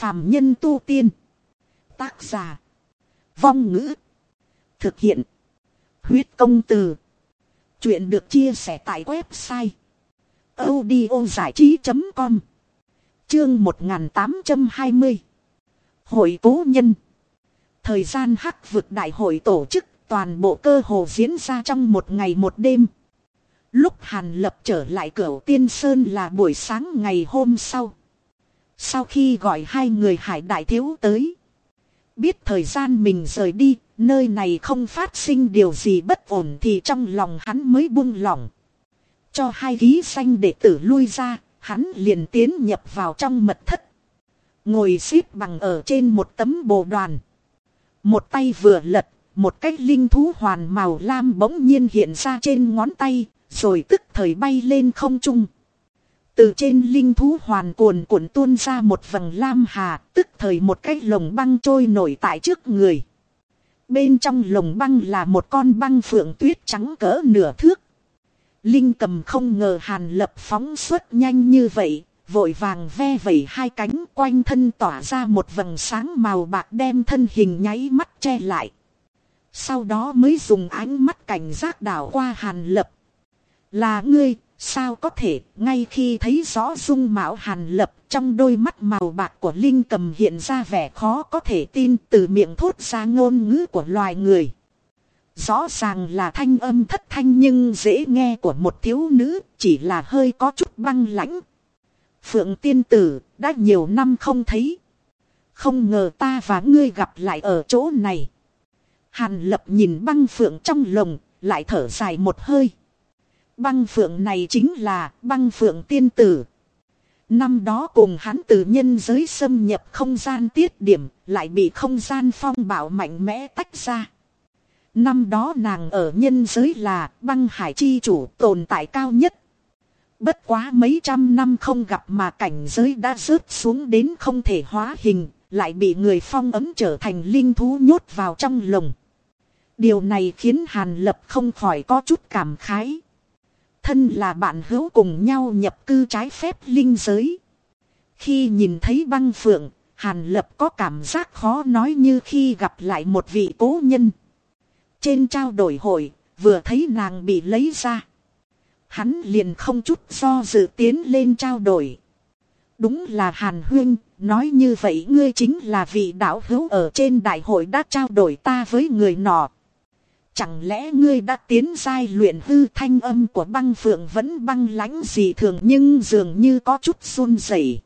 phàm nhân tu tiên. Tác giả. Vong ngữ. Thực hiện. Huyết công từ. Chuyện được chia sẻ tại website. audio trí.com Chương 1820 Hội cố nhân Thời gian hắc vực đại hội tổ chức toàn bộ cơ hồ diễn ra trong một ngày một đêm. Lúc Hàn Lập trở lại cửa Tiên Sơn là buổi sáng ngày hôm sau. Sau khi gọi hai người hải đại thiếu tới. Biết thời gian mình rời đi, nơi này không phát sinh điều gì bất ổn thì trong lòng hắn mới buông lỏng. Cho hai ký xanh đệ tử lui ra, hắn liền tiến nhập vào trong mật thất. Ngồi xếp bằng ở trên một tấm bồ đoàn. Một tay vừa lật, một cái linh thú hoàn màu lam bỗng nhiên hiện ra trên ngón tay, rồi tức thời bay lên không trung. Từ trên linh thú hoàn cuồn cuộn tuôn ra một vầng lam hà, tức thời một cái lồng băng trôi nổi tại trước người. Bên trong lồng băng là một con băng phượng tuyết trắng cỡ nửa thước. Linh cầm không ngờ hàn lập phóng xuất nhanh như vậy, vội vàng ve vẩy hai cánh quanh thân tỏa ra một vầng sáng màu bạc đem thân hình nháy mắt che lại. Sau đó mới dùng ánh mắt cảnh giác đảo qua hàn lập. Là ngươi, sao có thể, ngay khi thấy rõ dung mạo hàn lập trong đôi mắt màu bạc của Linh cầm hiện ra vẻ khó có thể tin từ miệng thốt ra ngôn ngữ của loài người. Rõ ràng là thanh âm thất thanh nhưng dễ nghe của một thiếu nữ, chỉ là hơi có chút băng lãnh. Phượng tiên tử, đã nhiều năm không thấy. Không ngờ ta và ngươi gặp lại ở chỗ này. Hàn lập nhìn băng phượng trong lồng, lại thở dài một hơi. Băng phượng này chính là băng phượng tiên tử. Năm đó cùng hắn từ nhân giới xâm nhập không gian tiết điểm, lại bị không gian phong bảo mạnh mẽ tách ra. Năm đó nàng ở nhân giới là băng hải chi chủ tồn tại cao nhất. Bất quá mấy trăm năm không gặp mà cảnh giới đã rớt xuống đến không thể hóa hình, lại bị người phong ấm trở thành linh thú nhốt vào trong lồng. Điều này khiến Hàn Lập không khỏi có chút cảm khái. Thân là bạn hữu cùng nhau nhập cư trái phép linh giới. Khi nhìn thấy băng phượng, Hàn Lập có cảm giác khó nói như khi gặp lại một vị cố nhân. Trên trao đổi hội, vừa thấy nàng bị lấy ra. Hắn liền không chút do dự tiến lên trao đổi. Đúng là Hàn Huyên, nói như vậy ngươi chính là vị đạo hữu ở trên đại hội đã trao đổi ta với người nọ. Chẳng lẽ ngươi đã tiến giai luyện hư thanh âm của băng phượng vẫn băng lãnh gì thường nhưng dường như có chút run rẩy.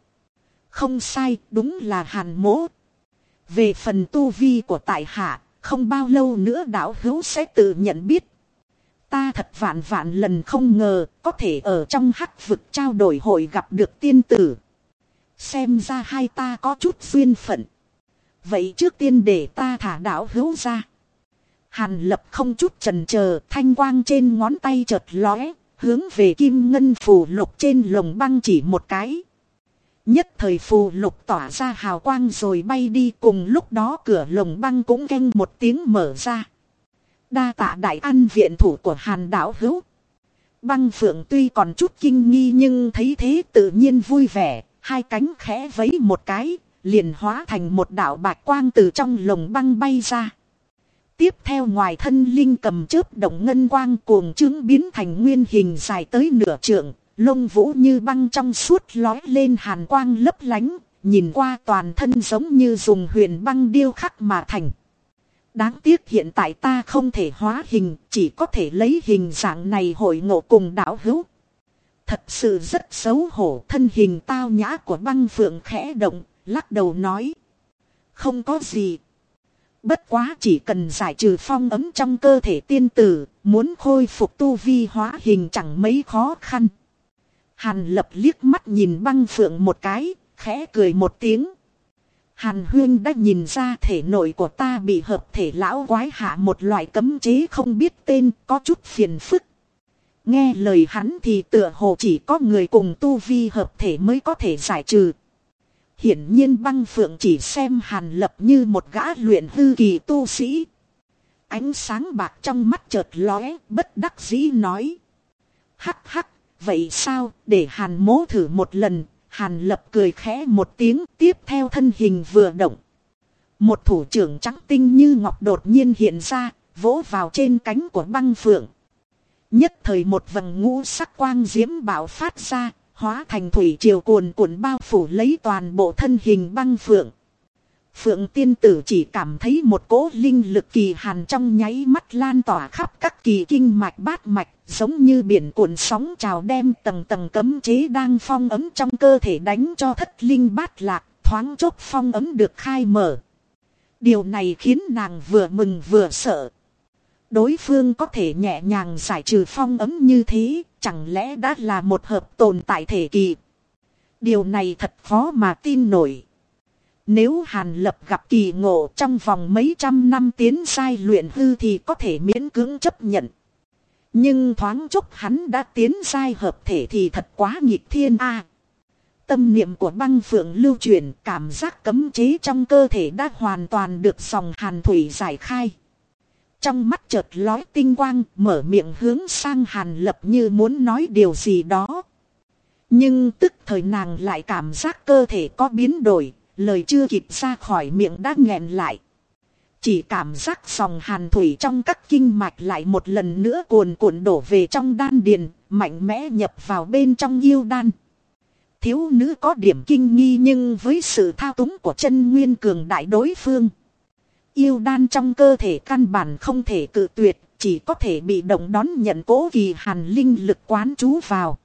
Không sai, đúng là hàn mỗ. Về phần tu vi của tại hạ, không bao lâu nữa đạo hữu sẽ tự nhận biết. Ta thật vạn vạn lần không ngờ có thể ở trong hắc vực trao đổi hội gặp được tiên tử. Xem ra hai ta có chút duyên phận. Vậy trước tiên để ta thả đạo hữu ra. Hàn lập không chút trần chờ thanh quang trên ngón tay chợt lóe, hướng về kim ngân phù lục trên lồng băng chỉ một cái. Nhất thời phù lục tỏa ra hào quang rồi bay đi cùng lúc đó cửa lồng băng cũng canh một tiếng mở ra. Đa tạ đại an viện thủ của hàn đảo hữu. Băng phượng tuy còn chút kinh nghi nhưng thấy thế tự nhiên vui vẻ, hai cánh khẽ vấy một cái, liền hóa thành một đạo bạch quang từ trong lồng băng bay ra. Tiếp theo ngoài thân linh cầm chớp động ngân quang cuồng trướng biến thành nguyên hình dài tới nửa trượng, lông vũ như băng trong suốt lói lên hàn quang lấp lánh, nhìn qua toàn thân giống như dùng huyền băng điêu khắc mà thành. Đáng tiếc hiện tại ta không thể hóa hình, chỉ có thể lấy hình dạng này hội ngộ cùng đạo hữu. Thật sự rất xấu hổ, thân hình tao nhã của băng phượng khẽ động, lắc đầu nói. Không có gì. Bất quá chỉ cần giải trừ phong ấm trong cơ thể tiên tử, muốn khôi phục tu vi hóa hình chẳng mấy khó khăn. Hàn lập liếc mắt nhìn băng phượng một cái, khẽ cười một tiếng. Hàn huyên đã nhìn ra thể nội của ta bị hợp thể lão quái hạ một loại cấm chế không biết tên có chút phiền phức. Nghe lời hắn thì tựa hồ chỉ có người cùng tu vi hợp thể mới có thể giải trừ. Hiển nhiên băng phượng chỉ xem hàn lập như một gã luyện hư kỳ tu sĩ. Ánh sáng bạc trong mắt chợt lóe, bất đắc dĩ nói. Hắc hắc, vậy sao, để hàn mố thử một lần, Hàn lập cười khẽ một tiếng tiếp theo thân hình vừa động. Một thủ trưởng trắng tinh như ngọc đột nhiên hiện ra, vỗ vào trên cánh của băng phượng. Nhất thời một vầng ngũ sắc quang diễm bạo phát ra, hóa thành thủy triều cuồn cuộn bao phủ lấy toàn bộ thân hình băng phượng. Phượng tiên tử chỉ cảm thấy một cỗ linh lực kỳ hàn trong nháy mắt lan tỏa khắp các kỳ kinh mạch bát mạch, giống như biển cuộn sóng trào đem tầng tầng cấm chế đang phong ấm trong cơ thể đánh cho thất linh bát lạc, thoáng chốc phong ấm được khai mở. Điều này khiến nàng vừa mừng vừa sợ. Đối phương có thể nhẹ nhàng giải trừ phong ấm như thế, chẳng lẽ đã là một hợp tồn tại thể kỳ. Điều này thật khó mà tin nổi. Nếu Hàn Lập gặp kỳ ngộ trong vòng mấy trăm năm tiến sai luyện hư thì có thể miễn cưỡng chấp nhận. Nhưng thoáng chốc hắn đã tiến sai hợp thể thì thật quá nghịch thiên a. tâm niệm của băng phượng lưu truyền cảm giác cấm chế trong cơ thể đã hoàn toàn được dòng hàn thủy giải khai. Trong mắt chợt lói tinh quang mở miệng hướng sang hàn lập như muốn nói điều gì đó. Nhưng tức thời nàng lại cảm giác cơ thể có biến đổi, lời chưa kịp ra khỏi miệng đã nghẹn lại. Chỉ cảm giác dòng hàn thủy trong các kinh mạch lại một lần nữa cuồn cuộn đổ về trong đan điền, mạnh mẽ nhập vào bên trong yêu đan. Thiếu nữ có điểm kinh nghi nhưng với sự thao túng của chân nguyên cường đại đối phương. Yêu đan trong cơ thể căn bản không thể cự tuyệt, chỉ có thể bị động đón nhận cố kỳ hàn linh lực quán chú vào.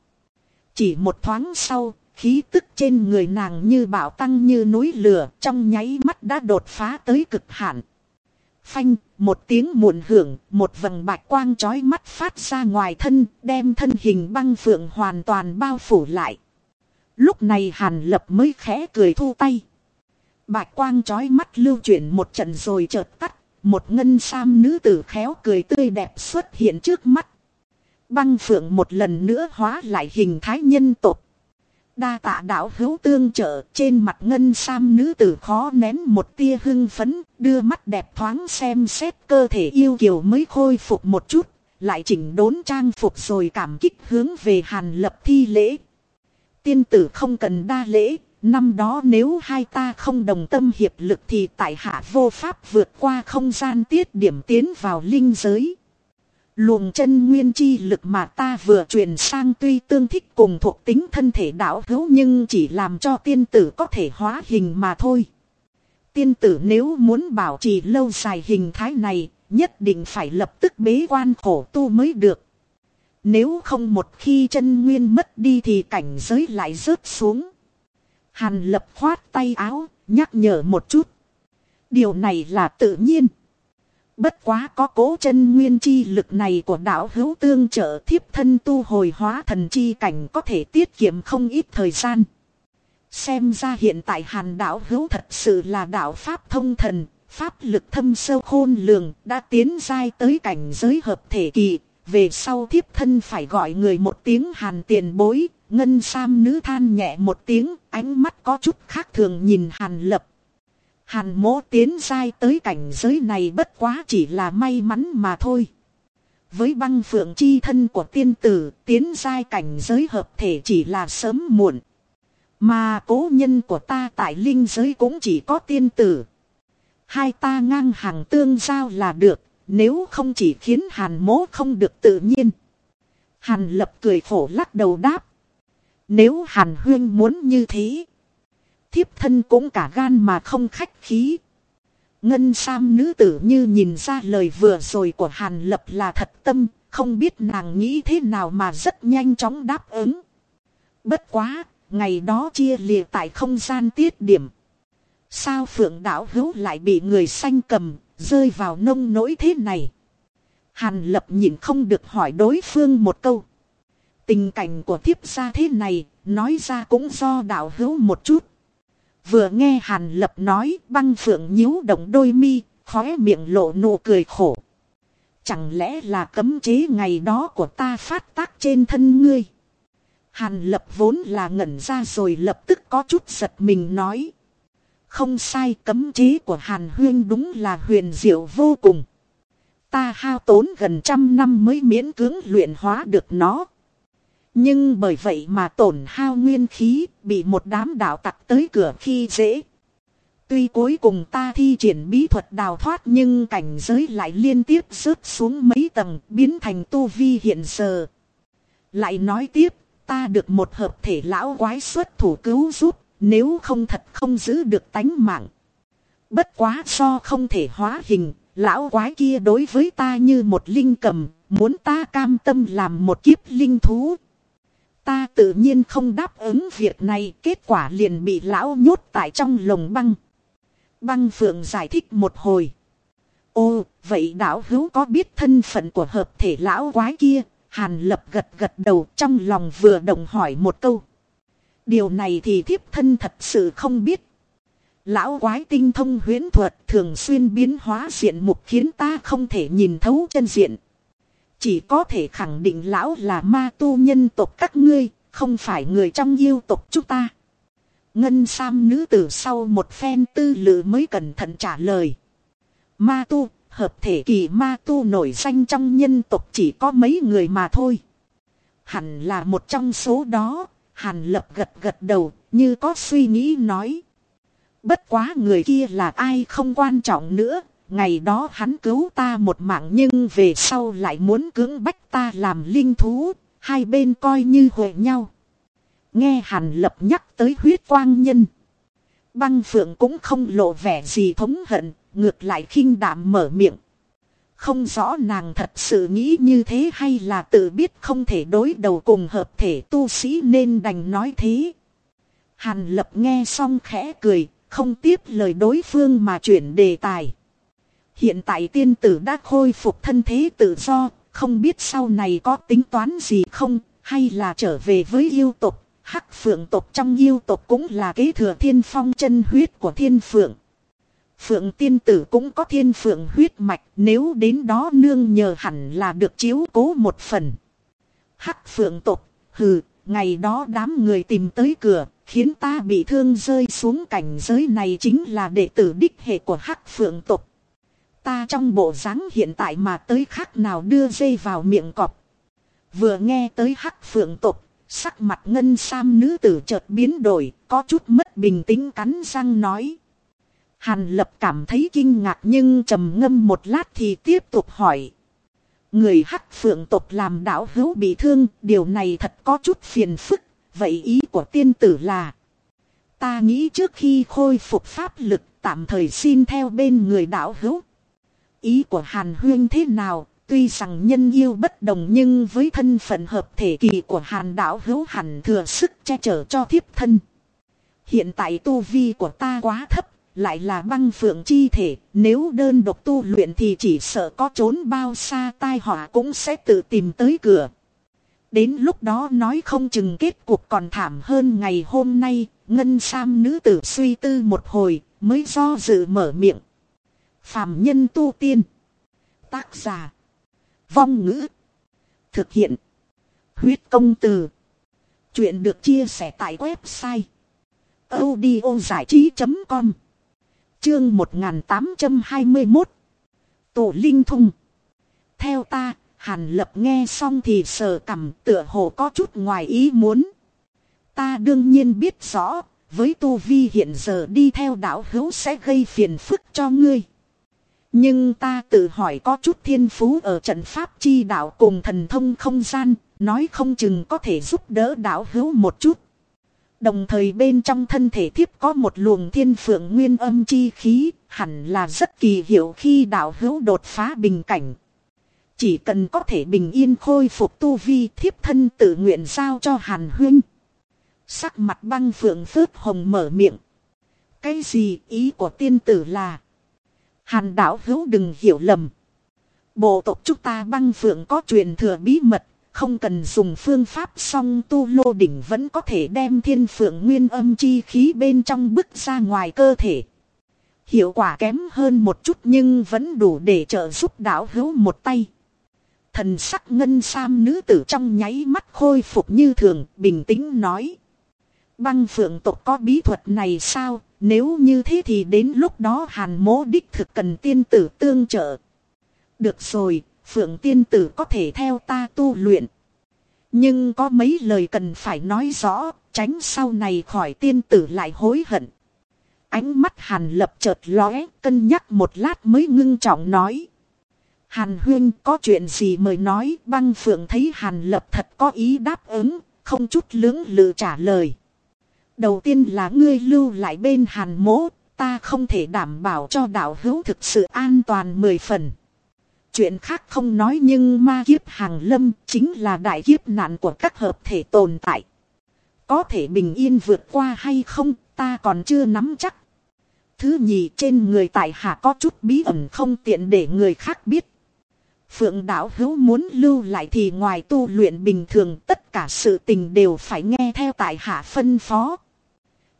Chỉ một thoáng sau, khí tức trên người nàng như bão tăng như núi lửa, trong nháy mắt đã đột phá tới cực hạn. Phanh, một tiếng muộn hưởng, một vầng bạch quang chói mắt phát ra ngoài thân, đem thân hình băng phượng hoàn toàn bao phủ lại. Lúc này hàn lập mới khẽ cười thu tay. Bạch quang chói mắt lưu chuyển một trận rồi chợt tắt, một ngân sam nữ tử khéo cười tươi đẹp xuất hiện trước mắt. Băng phượng một lần nữa hóa lại hình thái nhân tộc. Đa tạ đạo hữu tương trợ trên mặt ngân sam nữ tử khó nén một tia hưng phấn, đưa mắt đẹp thoáng xem xét cơ thể yêu kiều mới khôi phục một chút, lại chỉnh đốn trang phục rồi cảm kích hướng về hàn lập thi lễ. Tiên tử không cần đa lễ, năm đó nếu hai ta không đồng tâm hiệp lực thì tại hạ vô pháp vượt qua không gian tiết điểm tiến vào linh giới. Luồng chân nguyên chi lực mà ta vừa truyền sang tuy tương thích cùng thuộc tính thân thể đạo hữu nhưng chỉ làm cho tiên tử có thể hóa hình mà thôi. Tiên tử nếu muốn bảo trì lâu dài hình thái này, nhất định phải lập tức bế quan khổ tu mới được. Nếu không một khi chân nguyên mất đi thì cảnh giới lại rớt xuống. Hàn lập khoát tay áo, nhắc nhở một chút. Điều này là tự nhiên. Bất quá có cố chân nguyên chi lực này của đạo hữu tương trợ thiếp thân tu hồi hóa thần chi cảnh có thể tiết kiệm không ít thời gian. Xem ra hiện tại hàn đạo hữu thật sự là đạo Pháp thông thần, Pháp lực thâm sâu khôn lường đã tiến dai tới cảnh giới hợp thể kỳ. Về sau thiếp thân phải gọi người một tiếng hàn tiền bối, ngân sam nữ than nhẹ một tiếng, ánh mắt có chút khác thường nhìn hàn lập Hàn mỗ tiến dai tới cảnh giới này bất quá chỉ là may mắn mà thôi. Với băng phượng chi thân của tiên tử, tiến dai cảnh giới hợp thể chỉ là sớm muộn. Mà cố nhân của ta tại linh giới cũng chỉ có tiên tử. Hai ta ngang hàng tương giao là được, nếu không chỉ khiến hàn mố không được tự nhiên. Hàn lập cười khổ lắc đầu đáp. Nếu hàn huyên muốn như thế, thiếp thân cũng cả gan mà không khách khí. Ngân Sam nữ tử như nhìn ra lời vừa rồi của Hàn Lập là thật tâm, không biết nàng nghĩ thế nào mà rất nhanh chóng đáp ứng. Bất quá, ngày đó chia lìa tại không gian tiết điểm. Sao phượng đảo hữu lại bị người xanh cầm, rơi vào nông nỗi thế này? Hàn Lập nhìn không được hỏi đối phương một câu. Tình cảnh của thiếp gia thế này, nói ra cũng do đạo hữu một chút. Vừa nghe Hàn Lập nói băng phượng nhíu động đôi mi, khóe miệng lộ nụ cười khổ. Chẳng lẽ là cấm chế ngày đó của ta phát tác trên thân ngươi? Hàn Lập vốn là ngẩn ra rồi lập tức có chút giật mình nói. Không sai cấm chế của Hàn Huyên đúng là huyền diệu vô cùng. Ta hao tốn gần trăm năm mới miễn cưỡng luyện hóa được nó. Nhưng bởi vậy mà tổn hao nguyên khí, bị một đám đạo tặc tới cửa khi dễ. Tuy cuối cùng ta thi triển bí thuật đào thoát nhưng cảnh giới lại liên tiếp rớt xuống mấy tầng biến thành tu vi hiện giờ. Lại nói tiếp, ta được một hợp thể lão quái xuất thủ cứu giúp, nếu không thật không giữ được tánh mạng. Bất quá so không thể hóa hình, lão quái kia đối với ta như một linh cầm, muốn ta cam tâm làm một kiếp linh thú. Ta tự nhiên không đáp ứng việc này, kết quả liền bị lão nhốt tại trong lồng băng. Băng phượng giải thích một hồi. Ô, vậy đạo hữu có biết thân phận của hợp thể lão quái kia? Hàn lập gật gật đầu trong lòng vừa đồng hỏi một câu. Điều này thì thiếp thân thật sự không biết. Lão quái tinh thông huyễn thuật thường xuyên biến hóa diện mục khiến ta không thể nhìn thấu chân diện. Chỉ có thể khẳng định lão là ma tu nhân tộc các ngươi, không phải người trong yêu tộc chúng ta. Ngân Sam nữ tử sau một phen tư lự mới cẩn thận trả lời. Ma tu, hợp thể kỳ ma tu nổi danh trong nhân tộc chỉ có mấy người mà thôi. Hẳn là một trong số đó, Hàn lập gật gật đầu, như có suy nghĩ nói. Bất quá người kia là ai không quan trọng nữa, ngày đó hắn cứu ta một mạng nhưng về sau lại muốn cưỡng bách ta làm linh thú, hai bên coi như hội nhau. Nghe Hàn Lập nhắc tới huyết quang nhân. Băng phượng cũng không lộ vẻ gì thống hận, ngược lại khinh đạm mở miệng. Không rõ nàng thật sự nghĩ như thế hay là tự biết không thể đối đầu cùng hợp thể tu sĩ nên đành nói thế. Hàn lập nghe xong khẽ cười, không tiếp lời đối phương mà chuyển đề tài. Hiện tại tiên tử đã khôi phục thân thế tự do, không biết sau này có tính toán gì không, hay là trở về với yêu tục, hắc phượng tộc trong yêu tộc cũng là kế thừa thiên phong chân huyết của thiên phượng. Phượng tiên tử cũng có thiên phượng huyết mạch nếu đến đó nương nhờ hẳn là được chiếu cố một phần. Hắc phượng tộc, hừ, ngày đó đám người tìm tới cửa, khiến ta bị thương rơi xuống cảnh giới này chính là đệ tử đích hệ của Hắc phượng tộc. Ta trong bộ dáng hiện tại mà tới khác nào đưa dây vào miệng cọp. Vừa nghe tới Hắc phượng tộc, sắc mặt ngân sam nữ tử chợt biến đổi, có chút mất bình tĩnh cắn răng nói. Hàn lập cảm thấy kinh ngạc nhưng trầm ngâm một lát thì tiếp tục hỏi. Người hắc phượng tộc làm đạo hữu bị thương, điều này thật có chút phiền phức, vậy ý của tiên tử là. Ta nghĩ trước khi khôi phục pháp lực tạm thời xin theo bên người đạo hữu. Ý của Hàn Huyên thế nào, tuy rằng nhân yêu bất đồng nhưng với thân phận hợp thể kỳ của Hàn đạo hữu hẳn thừa sức che chở cho thiếp thân. Hiện tại tu vi của ta quá thấp, lại là băng phượng chi thể, nếu đơn độc tu luyện thì chỉ sợ có trốn bao xa tai họa cũng sẽ tự tìm tới cửa. Đến lúc đó nói không chừng kết cuộc còn thảm hơn ngày hôm nay, ngân sam nữ tử suy tư một hồi, mới do dự mở miệng. Phạm nhân tu tiên. Tác giả. Vong ngữ. Thực hiện. Huyết công từ. Chuyện được chia sẻ tại website. audiozảichí.com Chương 1821 Tổ Linh Thung Theo ta, Hàn Lập nghe xong thì sờ cầm tựa hồ có chút ngoài ý muốn. Ta đương nhiên biết rõ, với tu vi hiện giờ đi theo đạo hữu sẽ gây phiền phức cho ngươi. Nhưng ta tự hỏi có chút thiên phú ở trận pháp chi đạo cùng thần thông không gian, nói không chừng có thể giúp đỡ đạo hữu một chút. Đồng thời bên trong thân thể thiếp có một luồng thiên phượng nguyên âm chi khí, hẳn là rất kỳ hiệu khi đạo hữu đột phá bình cảnh. Chỉ cần có thể bình yên khôi phục tu vi thiếp thân tự nguyện giao cho hàn huyên Sắc mặt băng phượng phớt hồng mở miệng. Cái gì ý của tiên tử là? Hàn đạo hữu đừng hiểu lầm. Bộ tộc chúng ta băng phượng có truyền thừa bí mật không cần dùng phương pháp song tu lô đỉnh vẫn có thể đem thiên phượng nguyên âm chi khí bên trong bức ra ngoài cơ thể. Hiệu quả kém hơn một chút nhưng vẫn đủ để trợ giúp đảo hữu một tay. Thần sắc ngân sam nữ tử trong nháy mắt khôi phục như thường, bình tĩnh nói. Băng phượng tộc có bí thuật này sao, nếu như thế thì đến lúc đó hàn mố đích thực cần tiên tử tương trợ. Được rồi, phượng tiên tử có thể theo ta tu luyện. Nhưng có mấy lời cần phải nói rõ, tránh sau này khỏi tiên tử lại hối hận. Ánh mắt hàn lập chợt lóe, cân nhắc một lát mới ngưng trọng nói. Hàn huyên có chuyện gì mời nói, băng phượng thấy hàn lập thật có ý đáp ứng, không chút lưỡng lự trả lời. Đầu tiên là ngươi lưu lại bên hàn mố, ta không thể đảm bảo cho đạo hữu thực sự an toàn mười phần. Chuyện khác không nói nhưng ma kiếp hàng lâm chính là đại kiếp nạn của các hợp thể tồn tại. Có thể bình yên vượt qua hay không, ta còn chưa nắm chắc. Thứ nhì, trên người tại hạ có chút bí ẩn không tiện để người khác biết. Phượng đạo hữu muốn lưu lại thì ngoài tu luyện bình thường, tất cả sự tình đều phải nghe theo tại hạ phân phó.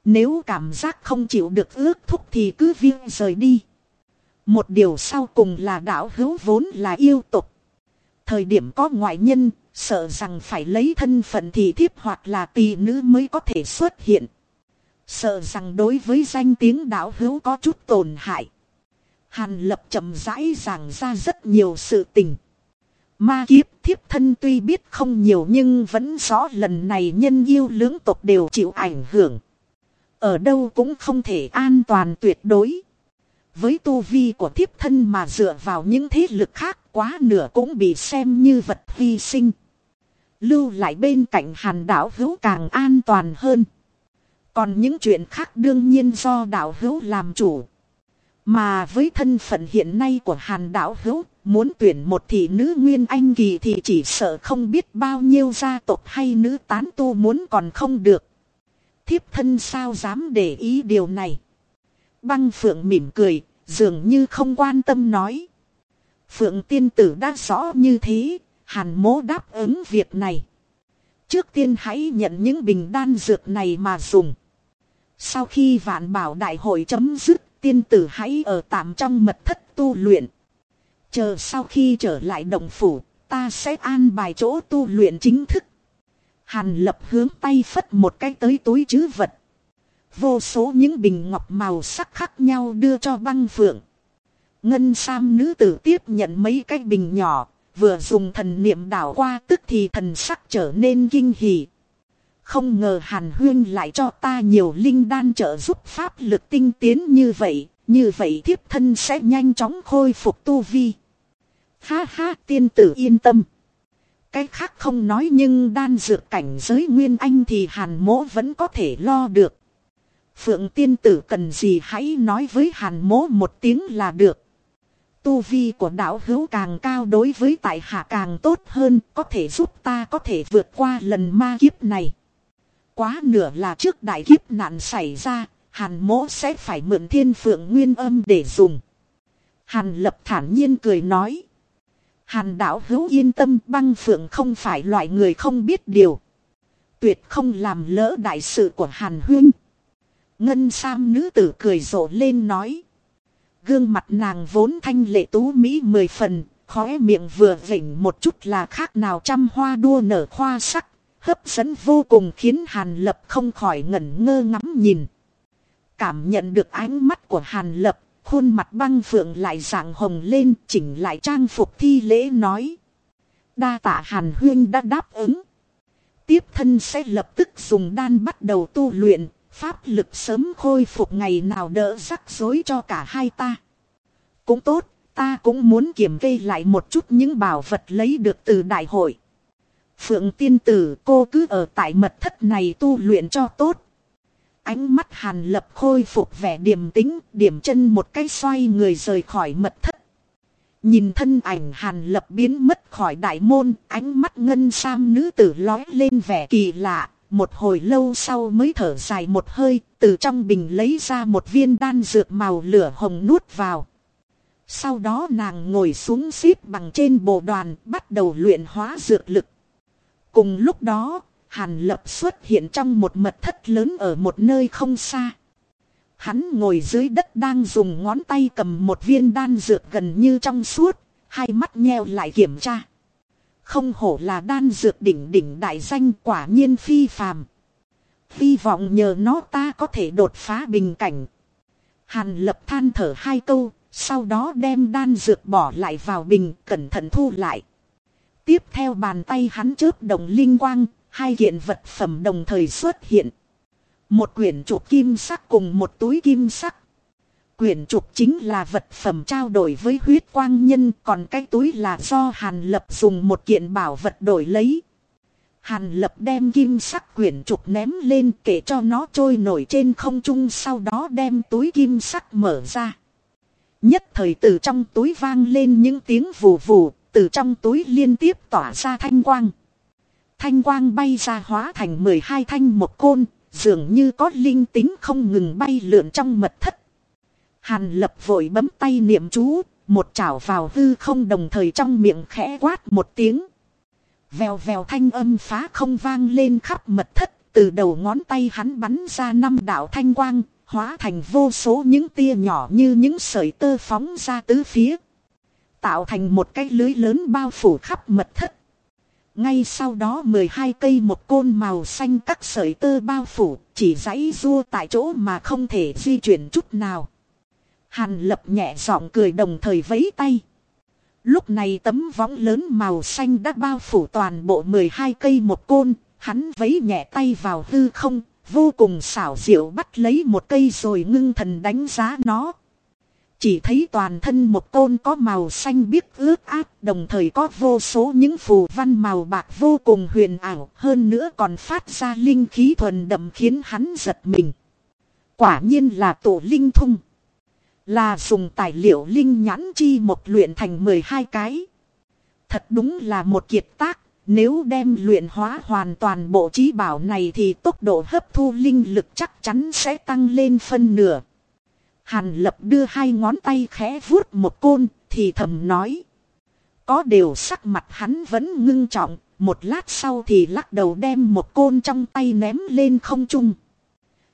Nếu cảm giác không chịu được ước thúc thì cứ viên rời đi. Một điều sau cùng là đạo hữu vốn là yêu tục. Thời điểm có ngoại nhân, sợ rằng phải lấy thân phận thị thiếp hoặc là tỳ nữ mới có thể xuất hiện. Sợ rằng đối với danh tiếng đạo hữu có chút tổn hại. Hàn lập chậm rãi giảng ra rất nhiều sự tình. Ma kiếp thiếp thân tuy biết không nhiều nhưng vẫn rõ lần này nhân yêu lưỡng tộc đều chịu ảnh hưởng. Ở đâu cũng không thể an toàn tuyệt đối. Với tu vi của thiếp thân mà dựa vào những thế lực khác quá nửa cũng bị xem như vật hy sinh. Lưu lại bên cạnh hàn đảo hữu càng an toàn hơn. Còn những chuyện khác đương nhiên do đảo hữu làm chủ. Mà với thân phận hiện nay của hàn đảo hữu, muốn tuyển một thị nữ nguyên anh kỳ thì chỉ sợ không biết bao nhiêu gia tộc hay nữ tán tu muốn còn không được. Thiếp thân sao dám để ý điều này. Băng phượng mỉm cười, dường như không quan tâm nói. Phượng tiên tử đã rõ như thế, hàn mố đáp ứng việc này. Trước tiên hãy nhận những bình đan dược này mà dùng. Sau khi vạn bảo đại hội chấm dứt, tiên tử hãy ở tạm trong mật thất tu luyện. Chờ sau khi trở lại động phủ, ta sẽ an bài chỗ tu luyện chính thức. Hàn lập hướng tay phất một cái tới túi chứ vật. Vô số những bình ngọc màu sắc khác nhau đưa cho băng phượng. Ngân Sam nữ tử tiếp nhận mấy cái bình nhỏ, vừa dùng thần niệm đảo qua tức thì thần sắc trở nên kinh hỉ. Không ngờ Hàn Huyên lại cho ta nhiều linh đan trợ giúp pháp lực tinh tiến như vậy, như vậy thiếp thân sẽ nhanh chóng khôi phục tu vi. Ha ha tiên tử yên tâm. Cái khác không nói nhưng đan dược cảnh giới nguyên anh thì hàn mỗ vẫn có thể lo được. Phượng tiên tử cần gì hãy nói với hàn mỗ một tiếng là được. Tu vi của đạo hữu càng cao đối với tại hạ càng tốt hơn, có thể giúp ta có thể vượt qua lần ma kiếp này. Quá nửa là trước đại kiếp nạn xảy ra, hàn mỗ sẽ phải mượn thiên phượng nguyên âm để dùng. Hàn lập thản nhiên cười nói. Hàn đạo hữu yên tâm băng phượng không phải loại người không biết điều. Tuyệt không làm lỡ đại sự của Hàn huyên. Ngân Sam nữ tử cười rộ lên nói. Gương mặt nàng vốn thanh lệ tú mỹ mười phần, khóe miệng vừa vỉnh một chút là khác nào trăm hoa đua nở hoa sắc, hấp dẫn vô cùng khiến Hàn Lập không khỏi ngẩn ngơ ngắm nhìn. Cảm nhận được ánh mắt của Hàn Lập, khuôn mặt băng phượng lại dạng hồng lên chỉnh lại trang phục thi lễ nói. Đa tạ Hàn Huyên đã đáp ứng. Tiếp thân sẽ lập tức dùng đan bắt đầu tu luyện, pháp lực sớm khôi phục ngày nào đỡ rắc rối cho cả hai ta. Cũng tốt, ta cũng muốn kiểm kê lại một chút những bảo vật lấy được từ đại hội. Phượng tiên tử cô cứ ở tại mật thất này tu luyện cho tốt. Ánh mắt hàn lập khôi phục vẻ điềm tĩnh, điểm chân một cái xoay người rời khỏi mật thất. Nhìn thân ảnh hàn lập biến mất khỏi đại môn, ánh mắt ngân sam nữ tử lói lên vẻ kỳ lạ, một hồi lâu sau mới thở dài một hơi, từ trong bình lấy ra một viên đan dược màu lửa hồng nuốt vào. Sau đó nàng ngồi xuống xếp bằng trên bộ đoàn, bắt đầu luyện hóa dược lực. Cùng lúc đó, Hàn Lập xuất hiện trong một mật thất lớn ở một nơi không xa. Hắn ngồi dưới đất đang dùng ngón tay cầm một viên đan dược gần như trong suốt, hai mắt nheo lại kiểm tra. Không hổ là đan dược đỉnh đỉnh đại danh quả nhiên phi phàm. Hy vọng nhờ nó ta có thể đột phá bình cảnh. Hàn lập than thở hai câu, sau đó đem đan dược bỏ lại vào bình cẩn thận thu lại. tiếp theo bàn tay hắn chớp đồng linh quang, hai kiện vật phẩm đồng thời xuất hiện. Một quyển trục kim sắc cùng một túi kim sắc. Quyển trục chính là vật phẩm trao đổi với huyết quang nhân, còn cái túi là do Hàn Lập dùng một kiện bảo vật đổi lấy. Hàn Lập đem kim sắc quyển trục ném lên kể cho nó trôi nổi trên không trung sau đó đem túi kim sắc mở ra. Nhất thời từ trong túi vang lên những tiếng vù vù, từ trong túi liên tiếp tỏa ra thanh quang. Thanh quang bay ra hóa thành 12 thanh một côn, dường như có linh tính không ngừng bay lượn trong mật thất. Hàn lập vội bấm tay niệm chú, một chảo vào hư không đồng thời trong miệng khẽ quát một tiếng. Vèo vèo thanh âm phá không vang lên khắp mật thất, từ đầu ngón tay hắn bắn ra năm đạo thanh quang, hóa thành vô số những tia nhỏ như những sợi tơ phóng ra tứ phía. Tạo thành một cái lưới lớn bao phủ khắp mật thất. Ngay sau đó 12 cây một côn màu xanh các sợi tơ bao phủ, chỉ giãy rua tại chỗ mà không thể di chuyển chút nào. Hàn lập nhẹ giọng cười đồng thời vấy tay. Lúc này tấm võng lớn màu xanh đã bao phủ toàn bộ 12 cây một côn, hắn vấy nhẹ tay vào hư không, vô cùng xảo diệu bắt lấy một cây rồi ngưng thần đánh giá nó. Chỉ thấy toàn thân một côn có màu xanh biếc ướt át, đồng thời có vô số những phù văn màu bạc vô cùng huyền ảo, hơn nữa còn phát ra linh khí thuần đậm khiến hắn giật mình. Quả nhiên là tổ linh thung. Là dùng tài liệu linh nhãn chi một luyện thành 12 cái. Thật đúng là một kiệt tác, nếu đem luyện hóa hoàn toàn bộ trí bảo này thì tốc độ hấp thu linh lực chắc chắn sẽ tăng lên phân nửa. Hàn lập đưa hai ngón tay khẽ vuốt một côn, thì thầm nói. Có điều sắc mặt hắn vẫn ngưng trọng, một lát sau thì lắc đầu đem một côn trong tay ném lên không trung.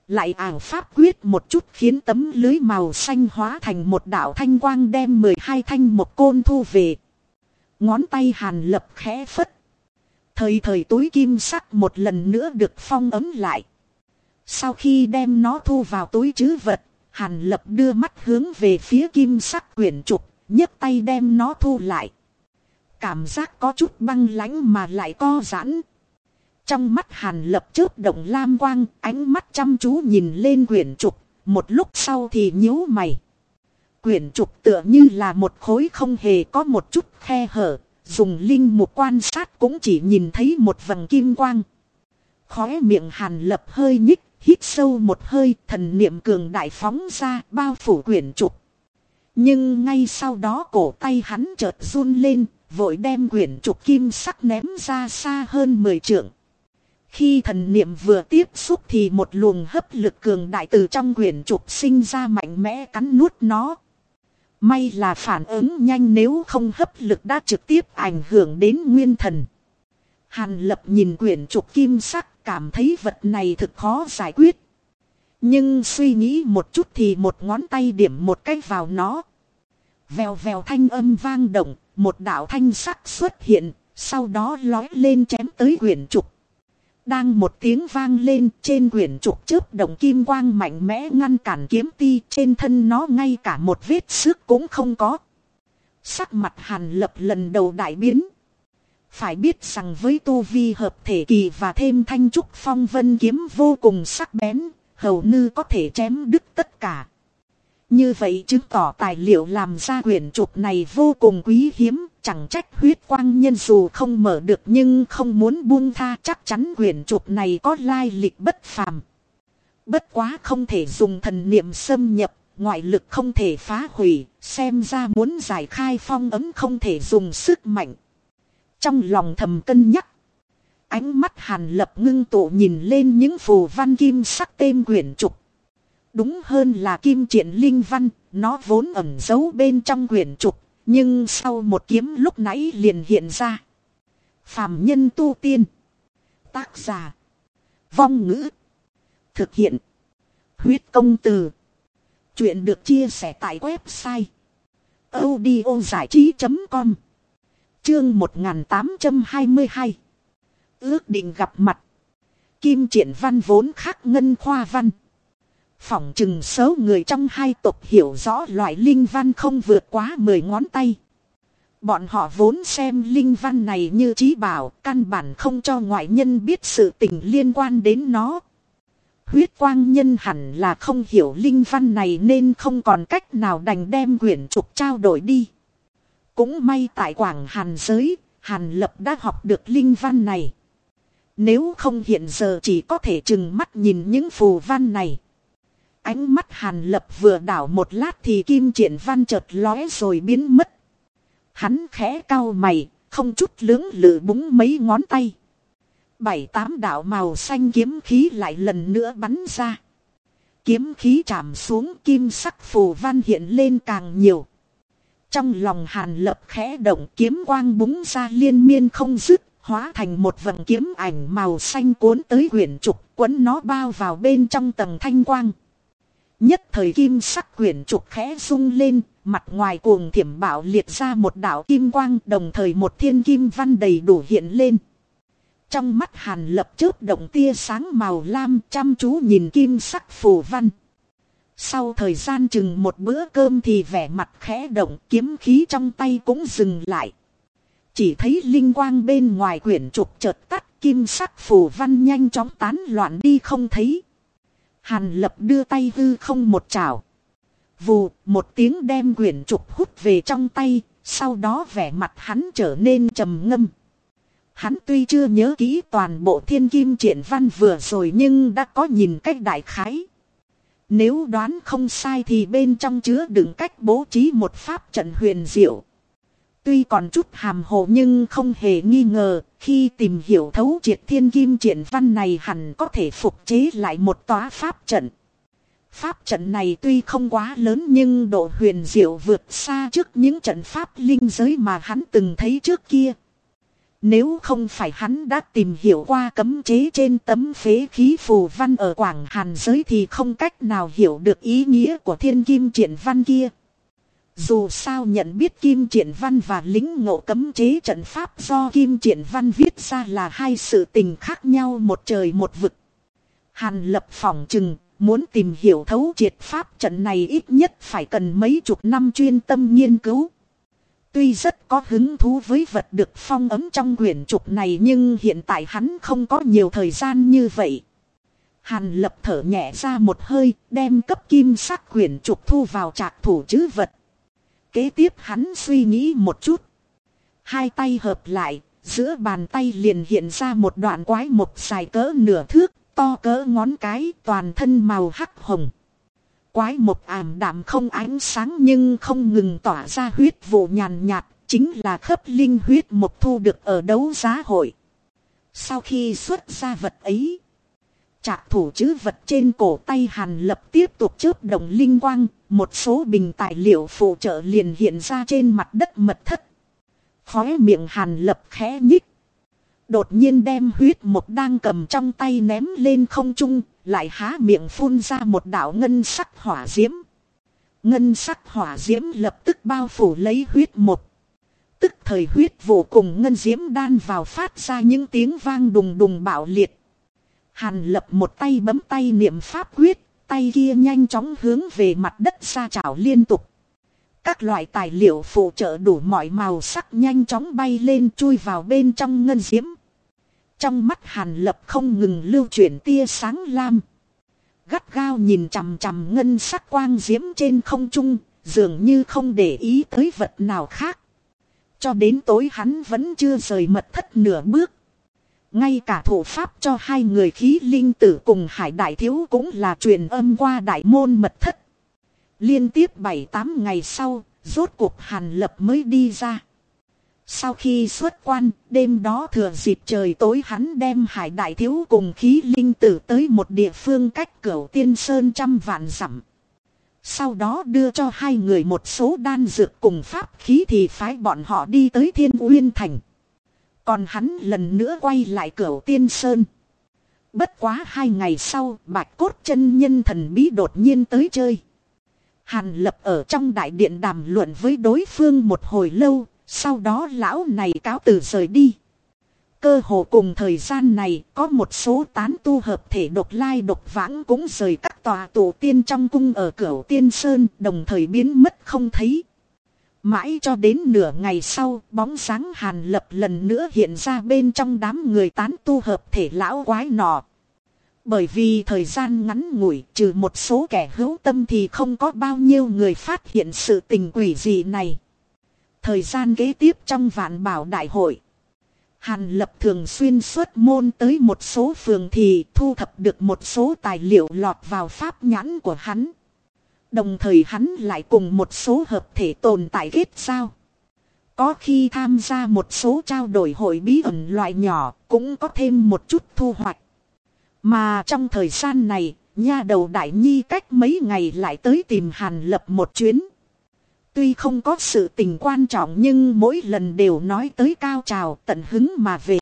Lại ảo pháp quyết một chút khiến tấm lưới màu xanh hóa thành một đạo thanh quang đem 12 thanh một côn thu về. Ngón tay hàn lập khẽ phất. Thời thời túi kim sắc một lần nữa được phong ấm lại. Sau khi đem nó thu vào túi chứ vật, hàn lập đưa mắt hướng về phía kim sắc quyển trục, nhấc tay đem nó thu lại. Cảm giác có chút băng lãnh mà lại co giãn. Trong mắt hàn lập chớp động lam quang, ánh mắt chăm chú nhìn lên quyển trục, một lúc sau thì nhíu mày. Quyển trục tựa như là một khối không hề có một chút khe hở, dùng linh mục quan sát cũng chỉ nhìn thấy một vầng kim quang. Khóe miệng hàn lập hơi nhích, hít sâu một hơi, thần niệm cường đại phóng ra, bao phủ quyển trục. Nhưng ngay sau đó cổ tay hắn chợt run lên, vội đem quyển trục kim sắc ném ra xa hơn 10 trượng. Khi thần niệm vừa tiếp xúc thì một luồng hấp lực cường đại từ trong quyển trục sinh ra mạnh mẽ cắn nuốt nó. May là phản ứng nhanh nếu không hấp lực đã trực tiếp ảnh hưởng đến nguyên thần. Hàn lập nhìn quyển trục kim sắc cảm thấy vật này thực khó giải quyết. Nhưng suy nghĩ một chút thì một ngón tay điểm một cách vào nó. Vèo vèo thanh âm vang động, một đạo thanh sắc xuất hiện, sau đó lói lên chém tới quyển trục. Đang một tiếng vang lên trên quyển trục chớp đồng kim quang mạnh mẽ ngăn cản kiếm ti trên thân nó ngay cả một vết xước cũng không có. Sắc mặt hàn lập lần đầu đại biến. Phải biết rằng với tu vi hợp thể kỳ và thêm thanh trúc phong vân kiếm vô cùng sắc bén, hầu như có thể chém đứt tất cả. Như vậy chứng tỏ tài liệu làm ra quyển trục này vô cùng quý hiếm, chẳng trách huyết quang nhân dù không mở được nhưng không muốn buông tha chắc chắn quyển trục này có lai lịch bất phàm. Bất quá không thể dùng thần niệm xâm nhập, ngoại lực không thể phá hủy, xem ra muốn giải khai phong ấm không thể dùng sức mạnh. Trong lòng thầm cân nhắc, ánh mắt hàn lập ngưng tụ nhìn lên những phù văn kim sắc tên quyển trục Đúng hơn là kim triển linh văn, nó vốn ẩn giấu bên trong quyển trục, nhưng sau một kiếm lúc nãy liền hiện ra. Phạm nhân tu tiên. Tác giả. Vong ngữ. Thực hiện. Huyết công từ. Chuyện được chia sẻ tại website. audio trí.com Chương 1822 Ước định gặp mặt. Kim triển văn vốn khác ngân khoa văn. Phỏng chừng số người trong hai tộc hiểu rõ loại linh văn không vượt quá 10 ngón tay. Bọn họ vốn xem linh văn này như trí bảo, căn bản không cho ngoại nhân biết sự tình liên quan đến nó. Huyết quang nhân hẳn là không hiểu linh văn này nên không còn cách nào đành đem quyển trục trao đổi đi. Cũng may tại Quảng Hàn giới, Hàn Lập đã học được linh văn này. Nếu không hiện giờ chỉ có thể chừng mắt nhìn những phù văn này. Ánh mắt Hàn Lập vừa đảo một lát thì kim triển văn chợt lóe rồi biến mất. Hắn khẽ cau mày, không chút lưỡng lự búng mấy ngón tay. Bảy tám đạo màu xanh kiếm khí lại lần nữa bắn ra. Kiếm khí chạm xuống kim sắc phù văn hiện lên càng nhiều. Trong lòng hàn lập khẽ động kiếm quang búng ra liên miên không dứt, hóa thành một vầng kiếm ảnh màu xanh cuốn tới quyển trục, quấn nó bao vào bên trong tầng thanh quang. Nhất thời kim sắc quyển trục khẽ rung lên, mặt ngoài cuồng thiểm bảo liệt ra một đạo kim quang đồng thời một thiên kim văn đầy đủ hiện lên. Trong mắt hàn lập chớp động tia sáng màu lam chăm chú nhìn kim sắc phù văn. Sau thời gian chừng một bữa cơm thì vẻ mặt khẽ động kiếm khí trong tay cũng dừng lại. Chỉ thấy linh quang bên ngoài quyển trục chợt tắt kim sắc phù văn nhanh chóng tán loạn đi không thấy. Hàn lập đưa tay hư không một chảo. Vù, một tiếng đem quyển trục hút về trong tay, sau đó vẻ mặt hắn trở nên trầm ngâm. Hắn tuy chưa nhớ kỹ toàn bộ thiên kim triển văn vừa rồi nhưng đã có nhìn cách đại khái. Nếu đoán không sai thì bên trong chứa đựng cách bố trí một pháp trận huyền diệu. Tuy còn chút hàm hồ nhưng không hề nghi ngờ, khi tìm hiểu thấu triệt thiên kim triển văn này hẳn có thể phục chế lại một tòa pháp trận. Pháp trận này tuy không quá lớn nhưng độ huyền diệu vượt xa trước những trận pháp linh giới mà hắn từng thấy trước kia. Nếu không phải hắn đã tìm hiểu qua cấm chế trên tấm phế khí phù văn ở Quảng Hàn giới thì không cách nào hiểu được ý nghĩa của thiên kim triển văn kia. Dù sao nhận biết kim triển văn và lính ngộ cấm chế trận pháp do kim triển văn viết ra là hai sự tình khác nhau một trời một vực. Hàn lập phòng chừng, muốn tìm hiểu thấu triệt pháp trận này ít nhất phải cần mấy chục năm chuyên tâm nghiên cứu. Tuy rất có hứng thú với vật được phong ấm trong quyển trục này nhưng hiện tại hắn không có nhiều thời gian như vậy. Hàn lập thở nhẹ ra một hơi, đem cấp kim sắc quyển trục thu vào trạc thủ chứ vật. Kế tiếp hắn suy nghĩ một chút. Hai tay hợp lại, giữa bàn tay liền hiện ra một đoạn quái mục dài cỡ nửa thước, to cỡ ngón cái, toàn thân màu hắc hồng. Quái mục ảm đạm không ánh sáng nhưng không ngừng tỏa ra huyết vụ nhàn nhạt, chính là khớp linh huyết một thu được ở đấu giá hội. Sau khi xuất ra vật ấy, trạc thủ chữ vật trên cổ tay hàn lập tiếp tục chớp đồng linh quang, một số bình tài liệu phụ trợ liền hiện ra trên mặt đất mật thất. Khóe miệng hàn lập khẽ nhích. Đột nhiên đem huyết một đang cầm trong tay ném lên không trung, lại há miệng phun ra một đạo ngân sắc hỏa diễm. Ngân sắc hỏa diễm lập tức bao phủ lấy huyết một. Tức thời huyết vô cùng ngân diễm đan vào phát ra những tiếng vang đùng đùng bạo liệt. Hàn lập một tay bấm tay niệm pháp quyết, tay kia nhanh chóng hướng về mặt đất xa trào liên tục. Các loại tài liệu phụ trợ đủ mọi màu sắc nhanh chóng bay lên chui vào bên trong ngân diễm. Trong mắt hàn lập không ngừng lưu chuyển tia sáng lam. Gắt gao nhìn chằm chằm ngân sắc quang diễm trên không trung, dường như không để ý tới vật nào khác. Cho đến tối hắn vẫn chưa rời mật thất nửa bước. Ngay cả thủ pháp cho hai người khí linh tử cùng hải đại thiếu cũng là truyền âm qua đại môn mật thất. Liên tiếp 7-8 ngày sau, rốt cuộc hàn lập mới đi ra. Sau khi xuất quan, đêm đó thừa dịp trời tối hắn đem hải đại thiếu cùng khí linh tử tới một địa phương cách cửa tiên sơn trăm vạn dặm. Sau đó đưa cho hai người một số đan dược cùng pháp khí thì phái bọn họ đi tới thiên uyên thành. Còn hắn lần nữa quay lại cửa tiên sơn. Bất quá hai ngày sau, bạch cốt chân nhân thần bí đột nhiên tới chơi. Hàn lập ở trong đại điện đàm luận với đối phương một hồi lâu, sau đó lão này cáo từ rời đi. Cơ hồ cùng thời gian này có một số tán tu hợp thể độc lai độc vãng cũng rời các tòa tổ tiên trong cung ở cửa tiên sơn đồng thời biến mất không thấy. Mãi cho đến nửa ngày sau, bóng sáng hàn lập lần nữa hiện ra bên trong đám người tán tu hợp thể lão quái nọ. Bởi vì thời gian ngắn ngủi, trừ một số kẻ hữu tâm thì không có bao nhiêu người phát hiện sự tình quỷ gì này. Thời gian kế tiếp trong vạn bảo đại hội. Hàn lập thường xuyên xuất môn tới một số phường thì thu thập được một số tài liệu lọt vào pháp nhãn của hắn. Đồng thời hắn lại cùng một số hợp thể tồn tại kết giao. Có khi tham gia một số trao đổi hội bí ẩn loại nhỏ cũng có thêm một chút thu hoạch. Mà trong thời gian này, nha đầu đại nhi cách mấy ngày lại tới tìm Hàn Lập một chuyến. Tuy không có sự tình quan trọng nhưng mỗi lần đều nói tới cao trào tận hứng mà về.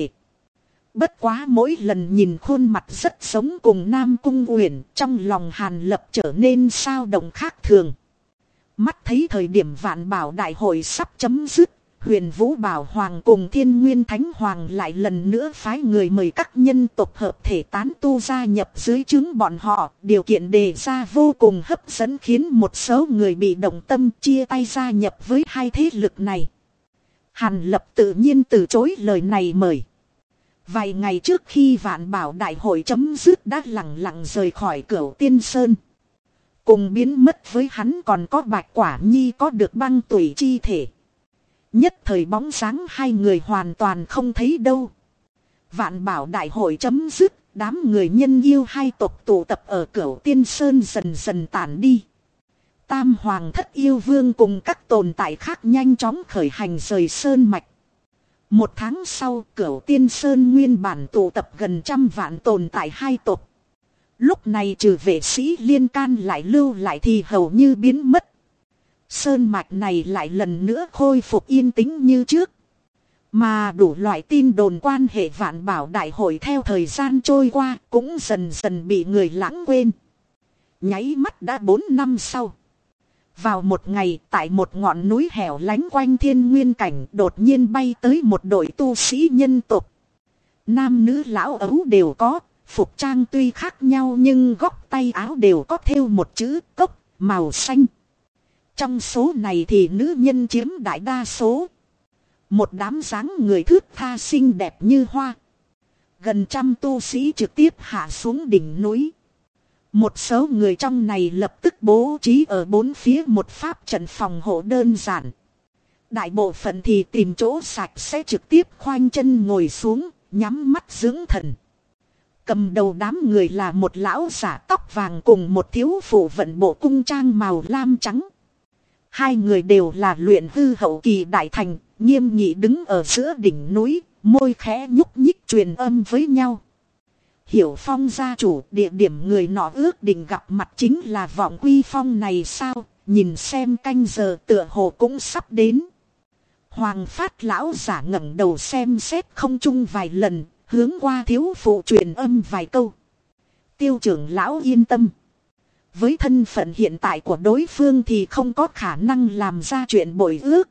Bất quá mỗi lần nhìn khuôn mặt rất sống cùng Nam Cung Uyển trong lòng Hàn Lập trở nên sao động khác thường. Mắt thấy thời điểm vạn bảo đại hội sắp chấm dứt, huyền Vũ Bảo Hoàng cùng Thiên Nguyên Thánh Hoàng lại lần nữa phái người mời các nhân tộc hợp thể tán tu gia nhập dưới chứng bọn họ. Điều kiện đề ra vô cùng hấp dẫn khiến một số người bị động tâm chia tay gia nhập với hai thế lực này. Hàn Lập tự nhiên từ chối lời này mời. Vài ngày trước khi vạn bảo đại hội chấm dứt đã lặng lặng rời khỏi cửa tiên sơn. Cùng biến mất với hắn còn có bạch quả nhi có được băng tuổi chi thể. Nhất thời bóng sáng hai người hoàn toàn không thấy đâu. Vạn bảo đại hội chấm dứt, đám người nhân yêu hai tộc tụ tập ở cửa tiên sơn dần dần tản đi. Tam hoàng thất yêu vương cùng các tồn tại khác nhanh chóng khởi hành rời sơn mạch. Một tháng sau, cửu tiên sơn nguyên bản tụ tập gần trăm vạn tồn tại hai tộc. Lúc này trừ vệ sĩ liên can lại lưu lại thì hầu như biến mất. Sơn mạch này lại lần nữa khôi phục yên tĩnh như trước. Mà đủ loại tin đồn quan hệ vạn bảo đại hội theo thời gian trôi qua cũng dần dần bị người lãng quên. Nháy mắt đã 4 năm sau. Vào một ngày tại một ngọn núi hẻo lánh quanh thiên nguyên cảnh đột nhiên bay tới một đội tu sĩ nhân tục. Nam nữ lão ấu đều có, phục trang tuy khác nhau nhưng góc tay áo đều có thêu một chữ cốc màu xanh. Trong số này thì nữ nhân chiếm đại đa số. Một đám dáng người thước tha xinh đẹp như hoa. Gần trăm tu sĩ trực tiếp hạ xuống đỉnh núi. Một số người trong này lập tức bố trí ở bốn phía một pháp trận phòng hộ đơn giản. Đại bộ phận thì tìm chỗ sạch sẽ trực tiếp khoanh chân ngồi xuống, nhắm mắt dưỡng thần. Cầm đầu đám người là một lão giả tóc vàng cùng một thiếu phụ vận bộ cung trang màu lam trắng. Hai người đều là luyện hư hậu kỳ đại thành, nghiêm nghị đứng ở giữa đỉnh núi, môi khẽ nhúc nhích truyền âm với nhau. Hiểu phong gia chủ địa điểm người nọ ước định gặp mặt chính là vọng quy phong này sao, nhìn xem canh giờ tựa hồ cũng sắp đến. Hoàng phát lão giả ngẩng đầu xem xét không chung vài lần, hướng qua thiếu phụ truyền âm vài câu. Tiêu trưởng lão yên tâm. Với thân phận hiện tại của đối phương thì không có khả năng làm ra chuyện bội ước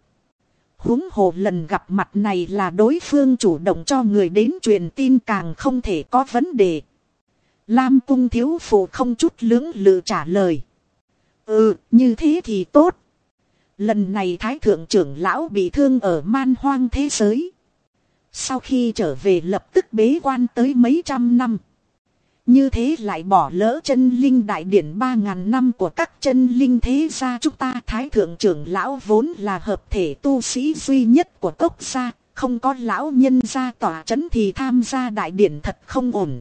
huống hồ lần gặp mặt này là đối phương chủ động cho người đến truyền tin càng không thể có vấn đề. Lam cung thiếu phụ không chút lưỡng lự trả lời. Ừ, như thế thì tốt. Lần này thái thượng trưởng lão bị thương ở man hoang thế giới. Sau khi trở về lập tức bế quan tới mấy trăm năm. Như thế lại bỏ lỡ chân linh đại điển ba ngàn năm của các chân linh thế gia chúng ta thái thượng trưởng lão vốn là hợp thể tu sĩ duy nhất của tốc gia, không có lão nhân gia tỏa chấn thì tham gia đại điển thật không ổn.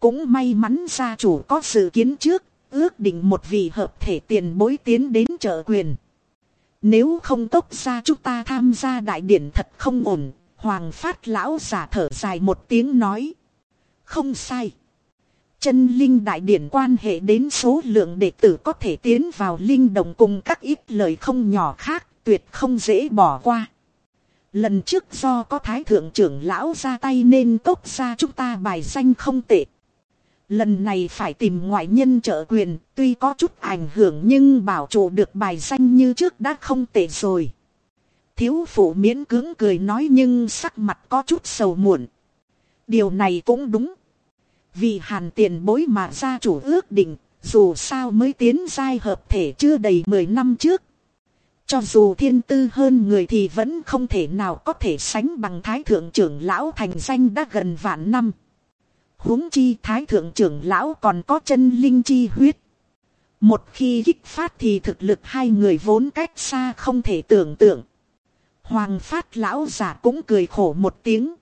Cũng may mắn gia chủ có sự kiến trước, ước định một vị hợp thể tiền bối tiến đến trợ quyền. Nếu không tốc gia chúng ta tham gia đại điển thật không ổn, hoàng phát lão giả thở dài một tiếng nói. Không sai. Chân linh đại điển quan hệ đến số lượng đệ tử có thể tiến vào linh đồng cùng các ít lời không nhỏ khác, tuyệt không dễ bỏ qua. Lần trước do có thái thượng trưởng lão ra tay nên tốt ra chúng ta bài danh không tệ. Lần này phải tìm ngoại nhân trợ quyền, tuy có chút ảnh hưởng nhưng bảo trụ được bài danh như trước đã không tệ rồi. Thiếu phụ miễn cưỡng cười nói nhưng sắc mặt có chút sầu muộn. Điều này cũng đúng. Vì hàn tiền bối mà gia chủ ước định, dù sao mới tiến giai hợp thể chưa đầy 10 năm trước. Cho dù thiên tư hơn người thì vẫn không thể nào có thể sánh bằng thái thượng trưởng lão thành danh đã gần vạn năm. huống chi thái thượng trưởng lão còn có chân linh chi huyết. Một khi kích phát thì thực lực hai người vốn cách xa không thể tưởng tượng. Hoàng phát lão giả cũng cười khổ một tiếng.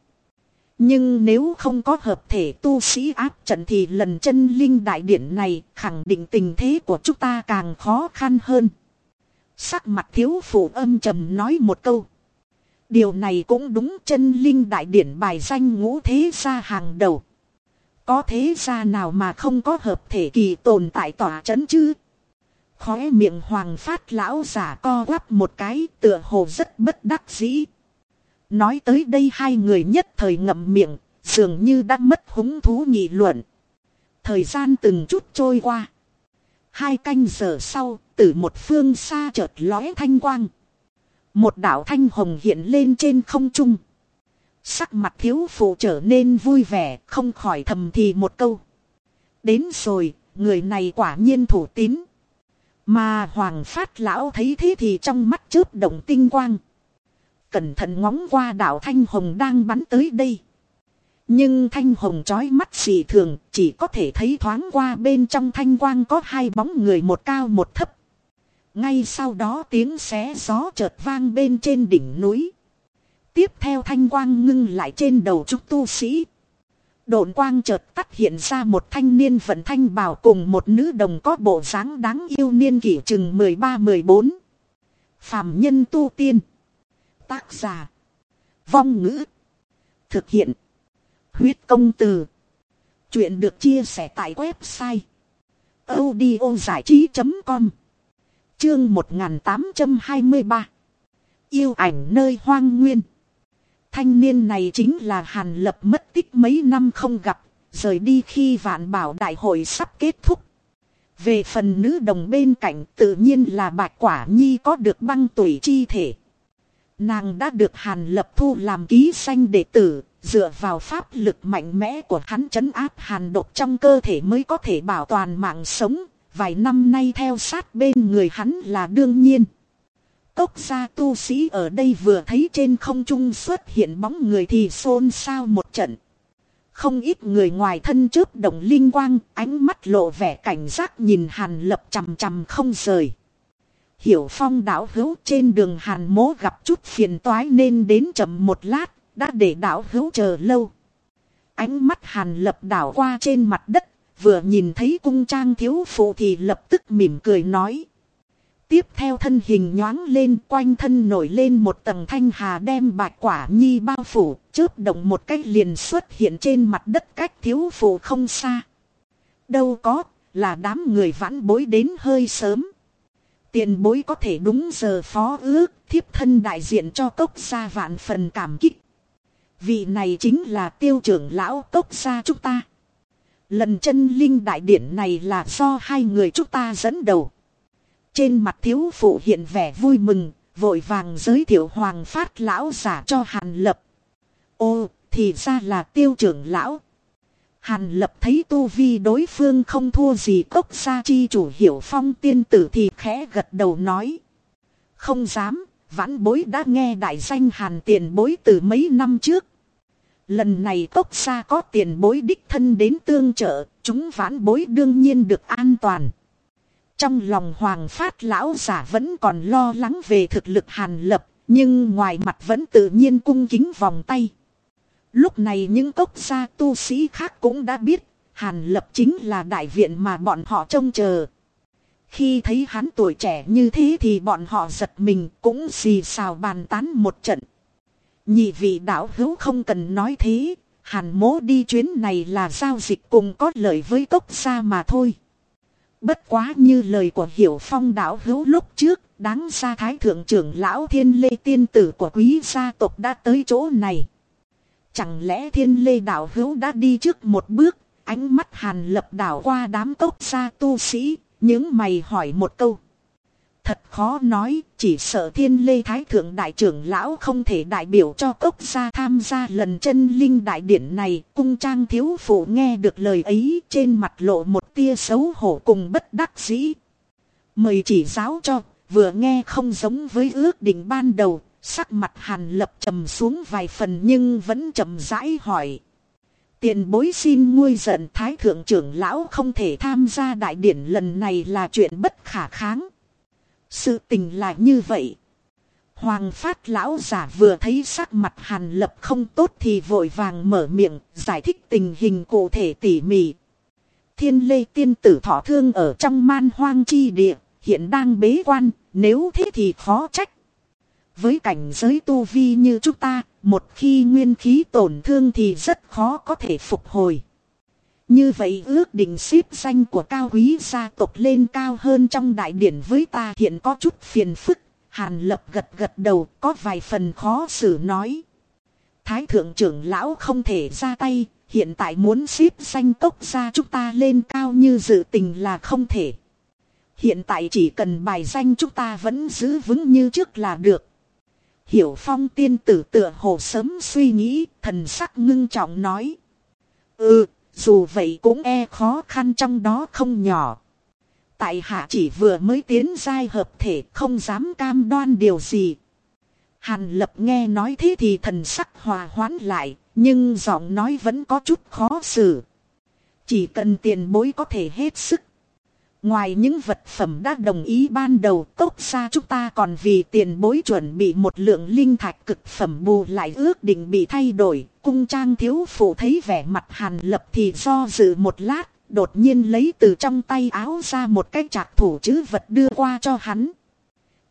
Nhưng nếu không có hợp thể tu sĩ áp trận thì lần chân linh đại điển này khẳng định tình thế của chúng ta càng khó khăn hơn. Sắc mặt thiếu phụ âm trầm nói một câu. Điều này cũng đúng chân linh đại điển bài danh ngũ thế gia hàng đầu. Có thế gia nào mà không có hợp thể kỳ tồn tại tỏa chấn chứ? Khóe miệng hoàng phát lão giả co quắp một cái, tựa hồ rất bất đắc dĩ. Nói tới đây hai người nhất thời ngậm miệng, dường như đã mất hứng thú nghị luận. Thời gian từng chút trôi qua. Hai canh giờ sau, từ một phương xa chợt lóe thanh quang. Một đảo thanh hồng hiện lên trên không trung. Sắc mặt thiếu phụ trở nên vui vẻ, không khỏi thầm thì một câu. Đến rồi, người này quả nhiên thủ tín. Mà Hoàng Phát Lão thấy thế thì trong mắt chớp động tinh quang. Cẩn thận ngóng qua đảo Thanh Hồng đang bắn tới đây. Nhưng Thanh Hồng trói mắt dị thường, chỉ có thể thấy thoáng qua bên trong thanh quang có hai bóng người một cao một thấp. Ngay sau đó tiếng xé gió chợt vang bên trên đỉnh núi. Tiếp theo thanh quang ngưng lại trên đầu trúc tu sĩ. Độn quang chợt tắt hiện ra một thanh niên vận thanh bảo cùng một nữ đồng có bộ dáng đáng yêu niên kỷ chừng 13-14. Phạm nhân tu tiên. Tác giả. Vong ngữ. Thực hiện. Huyết công từ. Chuyện được chia sẻ tại website. audio giải trí.com Chương 1823 Yêu ảnh nơi hoang nguyên Thanh niên này chính là Hàn Lập mất tích mấy năm không gặp, rời đi khi vạn bảo đại hội sắp kết thúc. Về phần nữ đồng bên cạnh tự nhiên là bạch quả nhi có được băng tuổi chi thể. Nàng đã được Hàn Lập thu làm ký sanh đệ tử, dựa vào pháp lực mạnh mẽ của hắn chấn áp hàn độc trong cơ thể mới có thể bảo toàn mạng sống, vài năm nay theo sát bên người hắn là đương nhiên. Cốc gia tu sĩ ở đây vừa thấy trên không trung xuất hiện bóng người thì xôn xao một trận. Không ít người ngoài thân trước động linh quang, ánh mắt lộ vẻ cảnh giác nhìn hàn lập chằm chằm không rời. Hiểu phong đảo hữu trên đường hàn mố gặp chút phiền toái nên đến chậm một lát, đã để đảo hữu chờ lâu. Ánh mắt hàn lập đảo qua trên mặt đất, vừa nhìn thấy cung trang thiếu phụ thì lập tức mỉm cười nói. Tiếp theo thân hình nhoáng lên quanh thân nổi lên một tầng thanh hà đem bạch quả nhi bao phủ, chớp động một cách liền xuất hiện trên mặt đất cách thiếu phụ không xa. Đâu có, là đám người vãn bối đến hơi sớm. Tiền bối có thể đúng giờ phó ước, thiếp thân đại diện cho cốc gia vạn phần cảm kích. Vị này chính là tiêu trưởng lão cốc gia chúng ta. Lần chân linh đại điển này là do hai người chúng ta dẫn đầu. Trên mặt thiếu phụ hiện vẻ vui mừng, vội vàng giới thiệu hoàng phát lão giả cho Hàn Lập. Ô, thì ra là tiêu trưởng lão. Hàn Lập thấy tu vi đối phương không thua gì cốc gia chi chủ hiểu phong tiên tử thì khẽ gật đầu nói. Không dám, vãn bối đã nghe đại danh Hàn tiền bối từ mấy năm trước. Lần này cốc gia có tiền bối đích thân đến tương trợ, chúng vãn bối đương nhiên được an toàn. Trong lòng hoàng phát lão giả vẫn còn lo lắng về thực lực hàn lập, nhưng ngoài mặt vẫn tự nhiên cung kính vòng tay. Lúc này những cốc gia tu sĩ khác cũng đã biết, hàn lập chính là đại viện mà bọn họ trông chờ. Khi thấy hắn tuổi trẻ như thế thì bọn họ giật mình cũng xì xào bàn tán một trận. Nhị vị đạo hữu không cần nói thế, hàn mố đi chuyến này là giao dịch cùng có lợi với cốc gia mà thôi. Bất quá như lời của Hiểu Phong đạo hữu lúc trước, đáng ra thái thượng trưởng lão thiên lê tiên tử của quý gia tộc đã tới chỗ này. Chẳng lẽ thiên lê đạo hữu đã đi trước một bước, ánh mắt hàn lập đảo qua đám cốc gia tu sĩ, những mày hỏi một câu. Thật khó nói, chỉ sợ thiên lê thái thượng đại trưởng lão không thể đại biểu cho cốc gia tham gia lần chân linh đại điển này. Cung trang thiếu phụ nghe được lời ấy trên mặt lộ một tia xấu hổ cùng bất đắc dĩ. Mời chỉ giáo cho, vừa nghe không giống với ước định ban đầu, sắc mặt hàn lập trầm xuống vài phần nhưng vẫn chậm rãi hỏi. Tiền bối xin nguôi giận thái thượng trưởng lão không thể tham gia đại điển lần này là chuyện bất khả kháng. Sự tình là như vậy. Hoàng phát lão giả vừa thấy sắc mặt hàn lập không tốt thì vội vàng mở miệng giải thích tình hình cụ thể tỉ mỉ. Thiên lê tiên tử thọ thương ở trong man hoang chi địa, hiện đang bế quan, nếu thế thì khó trách. Với cảnh giới tu vi như chúng ta, một khi nguyên khí tổn thương thì rất khó có thể phục hồi. Như vậy ước định xếp danh của cao quý gia tộc lên cao hơn trong đại điển với ta hiện có chút phiền phức. Hàn lập gật gật đầu có vài phần khó xử nói. Thái thượng trưởng lão không thể ra tay, hiện tại muốn xếp danh cốc gia chúng ta lên cao như dự tình là không thể. Hiện tại chỉ cần bài danh chúng ta vẫn giữ vững như trước là được. Hiểu phong tiên tử tựa hồ sớm suy nghĩ, thần sắc ngưng trọng nói. Ừ, dù vậy cũng e khó khăn trong đó không nhỏ. Tại hạ chỉ vừa mới tiến giai hợp thể không dám cam đoan điều gì. Hàn lập nghe nói thế thì thần sắc hòa hoãn lại, nhưng giọng nói vẫn có chút khó xử. Chỉ cần tiền bối có thể hết sức Ngoài những vật phẩm đã đồng ý ban đầu tốc ra chúng ta còn vì tiền bối chuẩn bị một lượng linh thạch cực phẩm bù lại ước định bị thay đổi. Cung trang thiếu phụ thấy vẻ mặt hàn lập thì do dự một lát, đột nhiên lấy từ trong tay áo ra một cái trạc thủ chữ vật đưa qua cho hắn.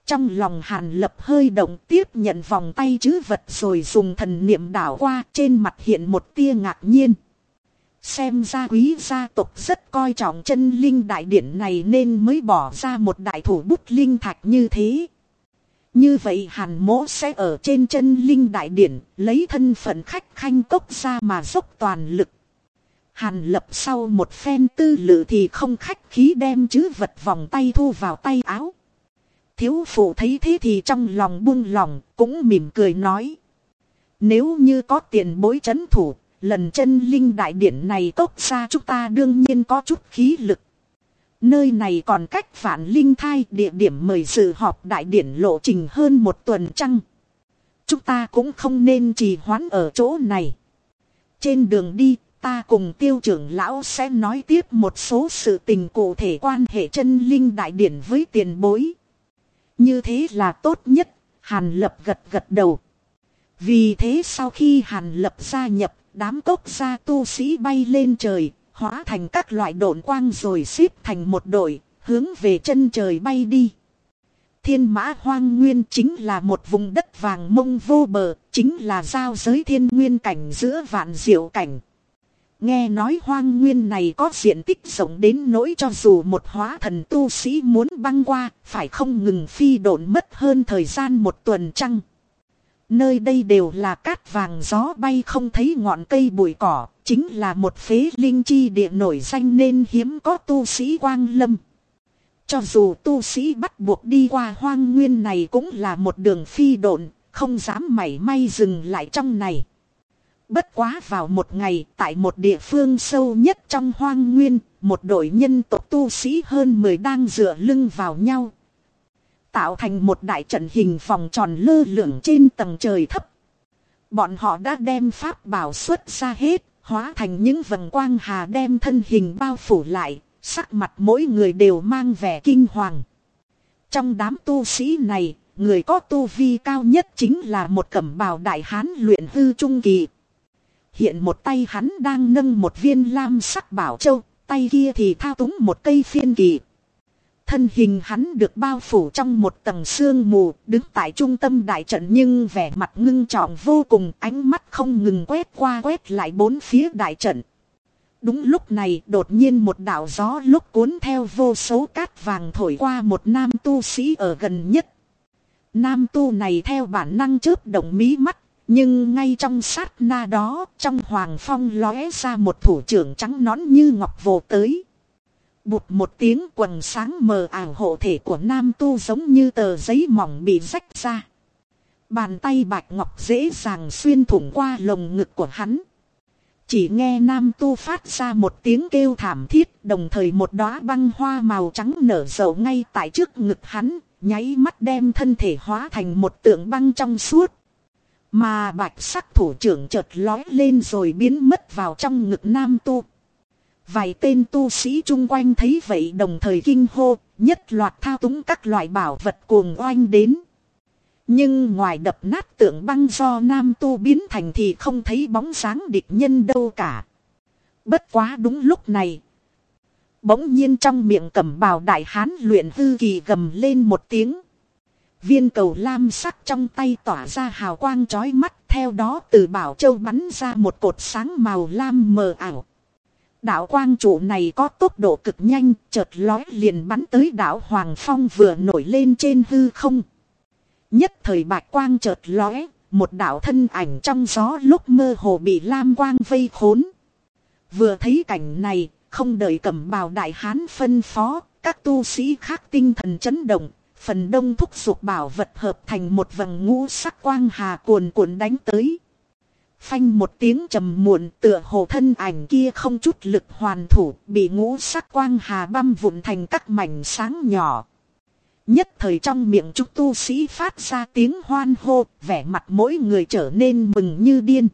Trong lòng hàn lập hơi động tiếp nhận vòng tay chữ vật rồi dùng thần niệm đảo qua trên mặt hiện một tia ngạc nhiên. Xem ra quý gia tộc rất coi trọng chân linh đại điển này nên mới bỏ ra một đại thủ bút linh thạch như thế. Như vậy hàn mỗ sẽ ở trên chân linh đại điển, lấy thân phận khách khanh cốc ra mà dốc toàn lực. Hàn lập sau một phen tư lự thì không khách khí đem chứ vật vòng tay thu vào tay áo. Thiếu phụ thấy thế thì trong lòng buông lòng, cũng mỉm cười nói. Nếu như có tiền bối chấn thủ lần chân linh đại điển này tốt xa chúng ta đương nhiên có chút khí lực. Nơi này còn cách phản linh thai địa điểm mời sự họp đại điển lộ trình hơn một tuần trăng. Chúng ta cũng không nên trì hoãn ở chỗ này. Trên đường đi, ta cùng tiêu trưởng lão sẽ nói tiếp một số sự tình cụ thể quan hệ chân linh đại điển với tiền bối. Như thế là tốt nhất, Hàn Lập gật gật đầu. Vì thế sau khi Hàn Lập gia nhập đám cốc gia tu sĩ bay lên trời, hóa thành các loại độn quang rồi xếp thành một đội, hướng về chân trời bay đi. Thiên mã hoang nguyên chính là một vùng đất vàng mông vô bờ, chính là giao giới thiên nguyên cảnh giữa vạn diệu cảnh. Nghe nói hoang nguyên này có diện tích rộng đến nỗi cho dù một hóa thần tu sĩ muốn băng qua, phải không ngừng phi độn mất hơn thời gian một tuần trăng. Nơi đây đều là cát vàng gió bay không thấy ngọn cây bụi cỏ, chính là một phế linh chi địa nổi danh nên hiếm có tu sĩ quang lâm. Cho dù tu sĩ bắt buộc đi qua hoang nguyên này cũng là một đường phi độn, không dám mảy may dừng lại trong này. Bất quá vào một ngày, tại một địa phương sâu nhất trong hoang nguyên, một đội nhân tộc tu sĩ hơn 10 đang dựa lưng vào nhau, tạo thành một đại trận hình vòng tròn lơ lửng trên tầng trời thấp. Bọn họ đã đem pháp bảo xuất ra hết, hóa thành những vầng quang hà đem thân hình bao phủ lại, sắc mặt mỗi người đều mang vẻ kinh hoàng. Trong đám tu sĩ này, người có tu vi cao nhất chính là một cẩm bào đại hán luyện hư trung kỳ. Hiện một tay hắn đang nâng một viên lam sắc bảo châu, tay kia thì thao túng một cây phiên kỳ. Thân hình hắn được bao phủ trong một tầng sương mù, đứng tại trung tâm đại trận nhưng vẻ mặt ngưng trọng vô cùng, ánh mắt không ngừng quét qua quét lại bốn phía đại trận. Đúng lúc này đột nhiên một đạo gió lúc cuốn theo vô số cát vàng thổi qua một nam tu sĩ ở gần nhất. Nam tu này theo bản năng chớp động mí mắt, nhưng ngay trong sát na đó, trong hoàng phong lóe ra một thủ trưởng trắng nón như ngọc vồ tới. Bụt một tiếng quần sáng mờ ảo hộ thể của nam tu giống như tờ giấy mỏng bị rách ra. Bàn tay bạch ngọc dễ dàng xuyên thủng qua lồng ngực của hắn. Chỉ nghe nam tu phát ra một tiếng kêu thảm thiết đồng thời một đóa băng hoa màu trắng nở rộ ngay tại trước ngực hắn, nháy mắt đem thân thể hóa thành một tượng băng trong suốt. Mà bạch sắc thủ trưởng chợt lói lên rồi biến mất vào trong ngực nam tu. Vài tên tu sĩ chung quanh thấy vậy đồng thời kinh hô, nhất loạt thao túng các loại bảo vật cuồng oanh đến. Nhưng ngoài đập nát tượng băng do nam tu biến thành thì không thấy bóng sáng địch nhân đâu cả. Bất quá đúng lúc này. Bỗng nhiên trong miệng cẩm bào đại hán luyện hư kỳ gầm lên một tiếng. Viên cầu lam sắc trong tay tỏa ra hào quang chói mắt theo đó từ bảo châu bắn ra một cột sáng màu lam mờ ảo. Đạo quang trụ này có tốc độ cực nhanh, chợt lói liền bắn tới đảo Hoàng Phong vừa nổi lên trên hư không. Nhất thời bạch quang chợt lóe, một đạo thân ảnh trong gió lúc mơ hồ bị lam quang vây khốn. Vừa thấy cảnh này, không đợi cẩm bào đại hán phân phó, các tu sĩ khác tinh thần chấn động, phần đông thúc giục bảo vật hợp thành một vầng ngũ sắc quang hà cuồn cuộn đánh tới. Phanh một tiếng trầm muộn tựa hồ thân ảnh kia không chút lực hoàn thủ bị ngũ sắc quang hà băm vụn thành các mảnh sáng nhỏ. Nhất thời trong miệng chúng tu sĩ phát ra tiếng hoan hô, vẻ mặt mỗi người trở nên mừng như điên.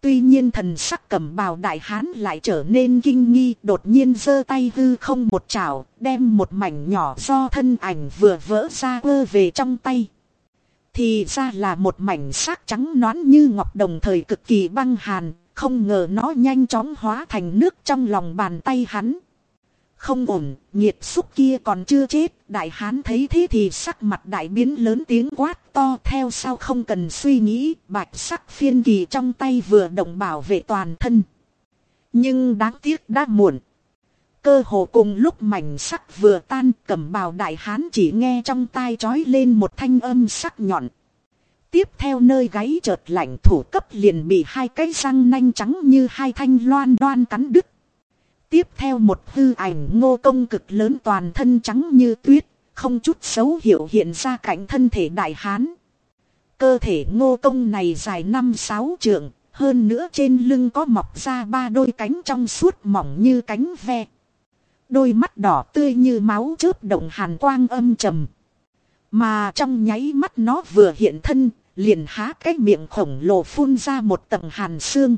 Tuy nhiên thần sắc cầm bào đại hán lại trở nên kinh nghi, đột nhiên giơ tay hư không một chảo, đem một mảnh nhỏ do thân ảnh vừa vỡ ra ơ về trong tay. Thì ra là một mảnh sắc trắng nõn như ngọc đồng thời cực kỳ băng hàn, không ngờ nó nhanh chóng hóa thành nước trong lòng bàn tay hắn. Không ổn, nhiệt xúc kia còn chưa chết, đại hán thấy thế thì sắc mặt đại biến lớn tiếng quát to theo sau không cần suy nghĩ, bạch sắc phiên kỳ trong tay vừa động bảo vệ toàn thân. Nhưng đáng tiếc đã muộn. Cơ hồ cùng lúc mảnh sắc vừa tan cẩm bào đại hán chỉ nghe trong tai trói lên một thanh âm sắc nhọn. Tiếp theo nơi gáy chợt lạnh thủ cấp liền bị hai cái răng nanh trắng như hai thanh loan đoan cắn đứt. Tiếp theo một hư ảnh ngô công cực lớn toàn thân trắng như tuyết, không chút xấu hiểu hiện ra cạnh thân thể đại hán. Cơ thể ngô công này dài năm sáu trượng, hơn nữa trên lưng có mọc ra ba đôi cánh trong suốt mỏng như cánh ve. Đôi mắt đỏ tươi như máu chớp động hàn quang âm trầm. Mà trong nháy mắt nó vừa hiện thân, liền há cái miệng khổng lồ phun ra một tầng hàn xương.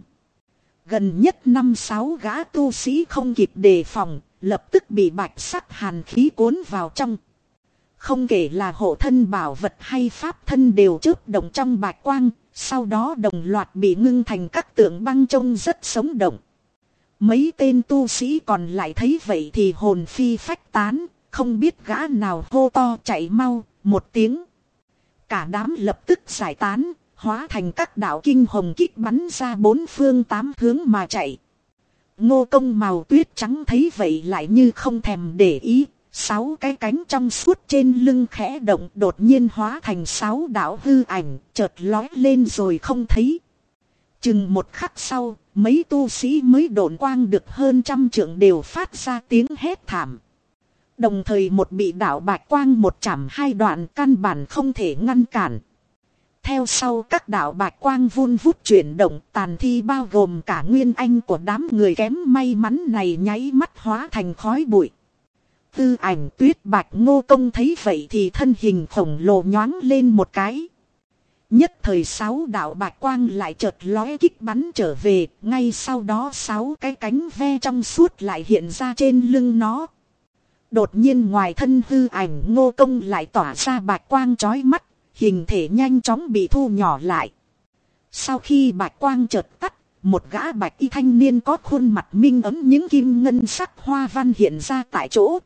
Gần nhất năm sáu gã tu sĩ không kịp đề phòng, lập tức bị bạch sắc hàn khí cuốn vào trong. Không kể là hộ thân bảo vật hay pháp thân đều chớp động trong bạch quang, sau đó đồng loạt bị ngưng thành các tượng băng trông rất sống động. Mấy tên tu sĩ còn lại thấy vậy thì hồn phi phách tán, không biết gã nào hô to chạy mau, một tiếng. Cả đám lập tức giải tán, hóa thành các đạo kinh hồng kích bắn ra bốn phương tám hướng mà chạy. Ngô công màu tuyết trắng thấy vậy lại như không thèm để ý, sáu cái cánh trong suốt trên lưng khẽ động đột nhiên hóa thành sáu đạo hư ảnh, chợt lói lên rồi không thấy. Chừng một khắc sau, mấy tu sĩ mới độn quang được hơn trăm trượng đều phát ra tiếng hét thảm. Đồng thời một bị đảo bạch quang một chạm hai đoạn căn bản không thể ngăn cản. Theo sau các đạo bạch quang vun vút chuyển động tàn thi bao gồm cả nguyên anh của đám người kém may mắn này nháy mắt hóa thành khói bụi. Tư ảnh tuyết bạch ngô công thấy vậy thì thân hình khổng lồ nhoáng lên một cái. Nhất thời sáu đạo bạch quang lại chợt lóe kích bắn trở về, ngay sau đó sáu cái cánh ve trong suốt lại hiện ra trên lưng nó. Đột nhiên ngoài thân hư ảnh ngô công lại tỏa ra bạch quang chói mắt, hình thể nhanh chóng bị thu nhỏ lại. Sau khi bạch quang chợt tắt, một gã bạch y thanh niên có khuôn mặt minh ấm những kim ngân sắc hoa văn hiện ra tại chỗ.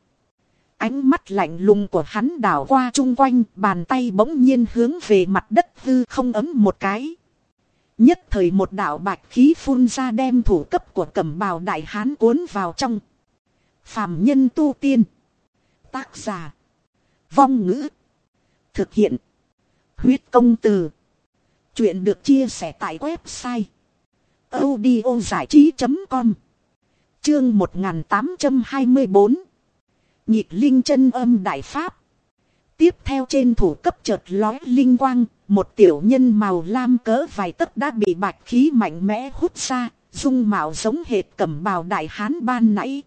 Ánh mắt lạnh lùng của hắn đảo qua chung quanh, bàn tay bỗng nhiên hướng về mặt đất hư không ấm một cái. Nhất thời một đạo bạch khí phun ra đem thủ cấp của cẩm bào đại hán cuốn vào trong. Phạm nhân tu tiên. Tác giả. Vong ngữ. Thực hiện. Huyết công từ. Chuyện được chia sẻ tại website. audiozảichí.com Chương 1824 Nhịp linh chân âm đại pháp. Tiếp theo trên thủ cấp chợt lói linh quang, một tiểu nhân màu lam cỡ vài tấc đã bị bạch khí mạnh mẽ hút ra, dung mạo giống hệt cẩm bào đại hán ban nãy.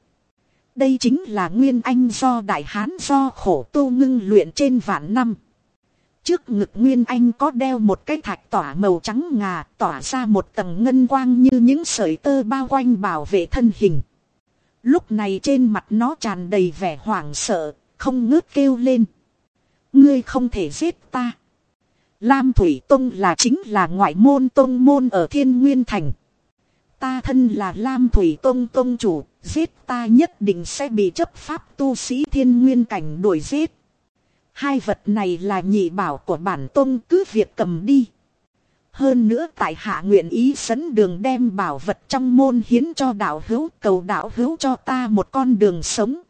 Đây chính là nguyên anh do đại hán do khổ tu ngưng luyện trên vạn năm. Trước ngực Nguyên Anh có đeo một cái thạch tỏa màu trắng ngà tỏa ra một tầng ngân quang như những sợi tơ bao quanh bảo vệ thân hình. Lúc này trên mặt nó tràn đầy vẻ hoảng sợ, không ngớt kêu lên. Ngươi không thể giết ta. Lam Thủy Tông là chính là ngoại môn tông môn ở Thiên Nguyên Thành. Ta thân là Lam Thủy Tông Tông chủ, giết ta nhất định sẽ bị chấp pháp tu sĩ Thiên Nguyên Cảnh đuổi giết. Hai vật này là nhị bảo của bản tôn cứ việc cầm đi. Hơn nữa tại hạ nguyện ý sấn đường đem bảo vật trong môn hiến cho đạo hữu, cầu đạo hữu cho ta một con đường sống.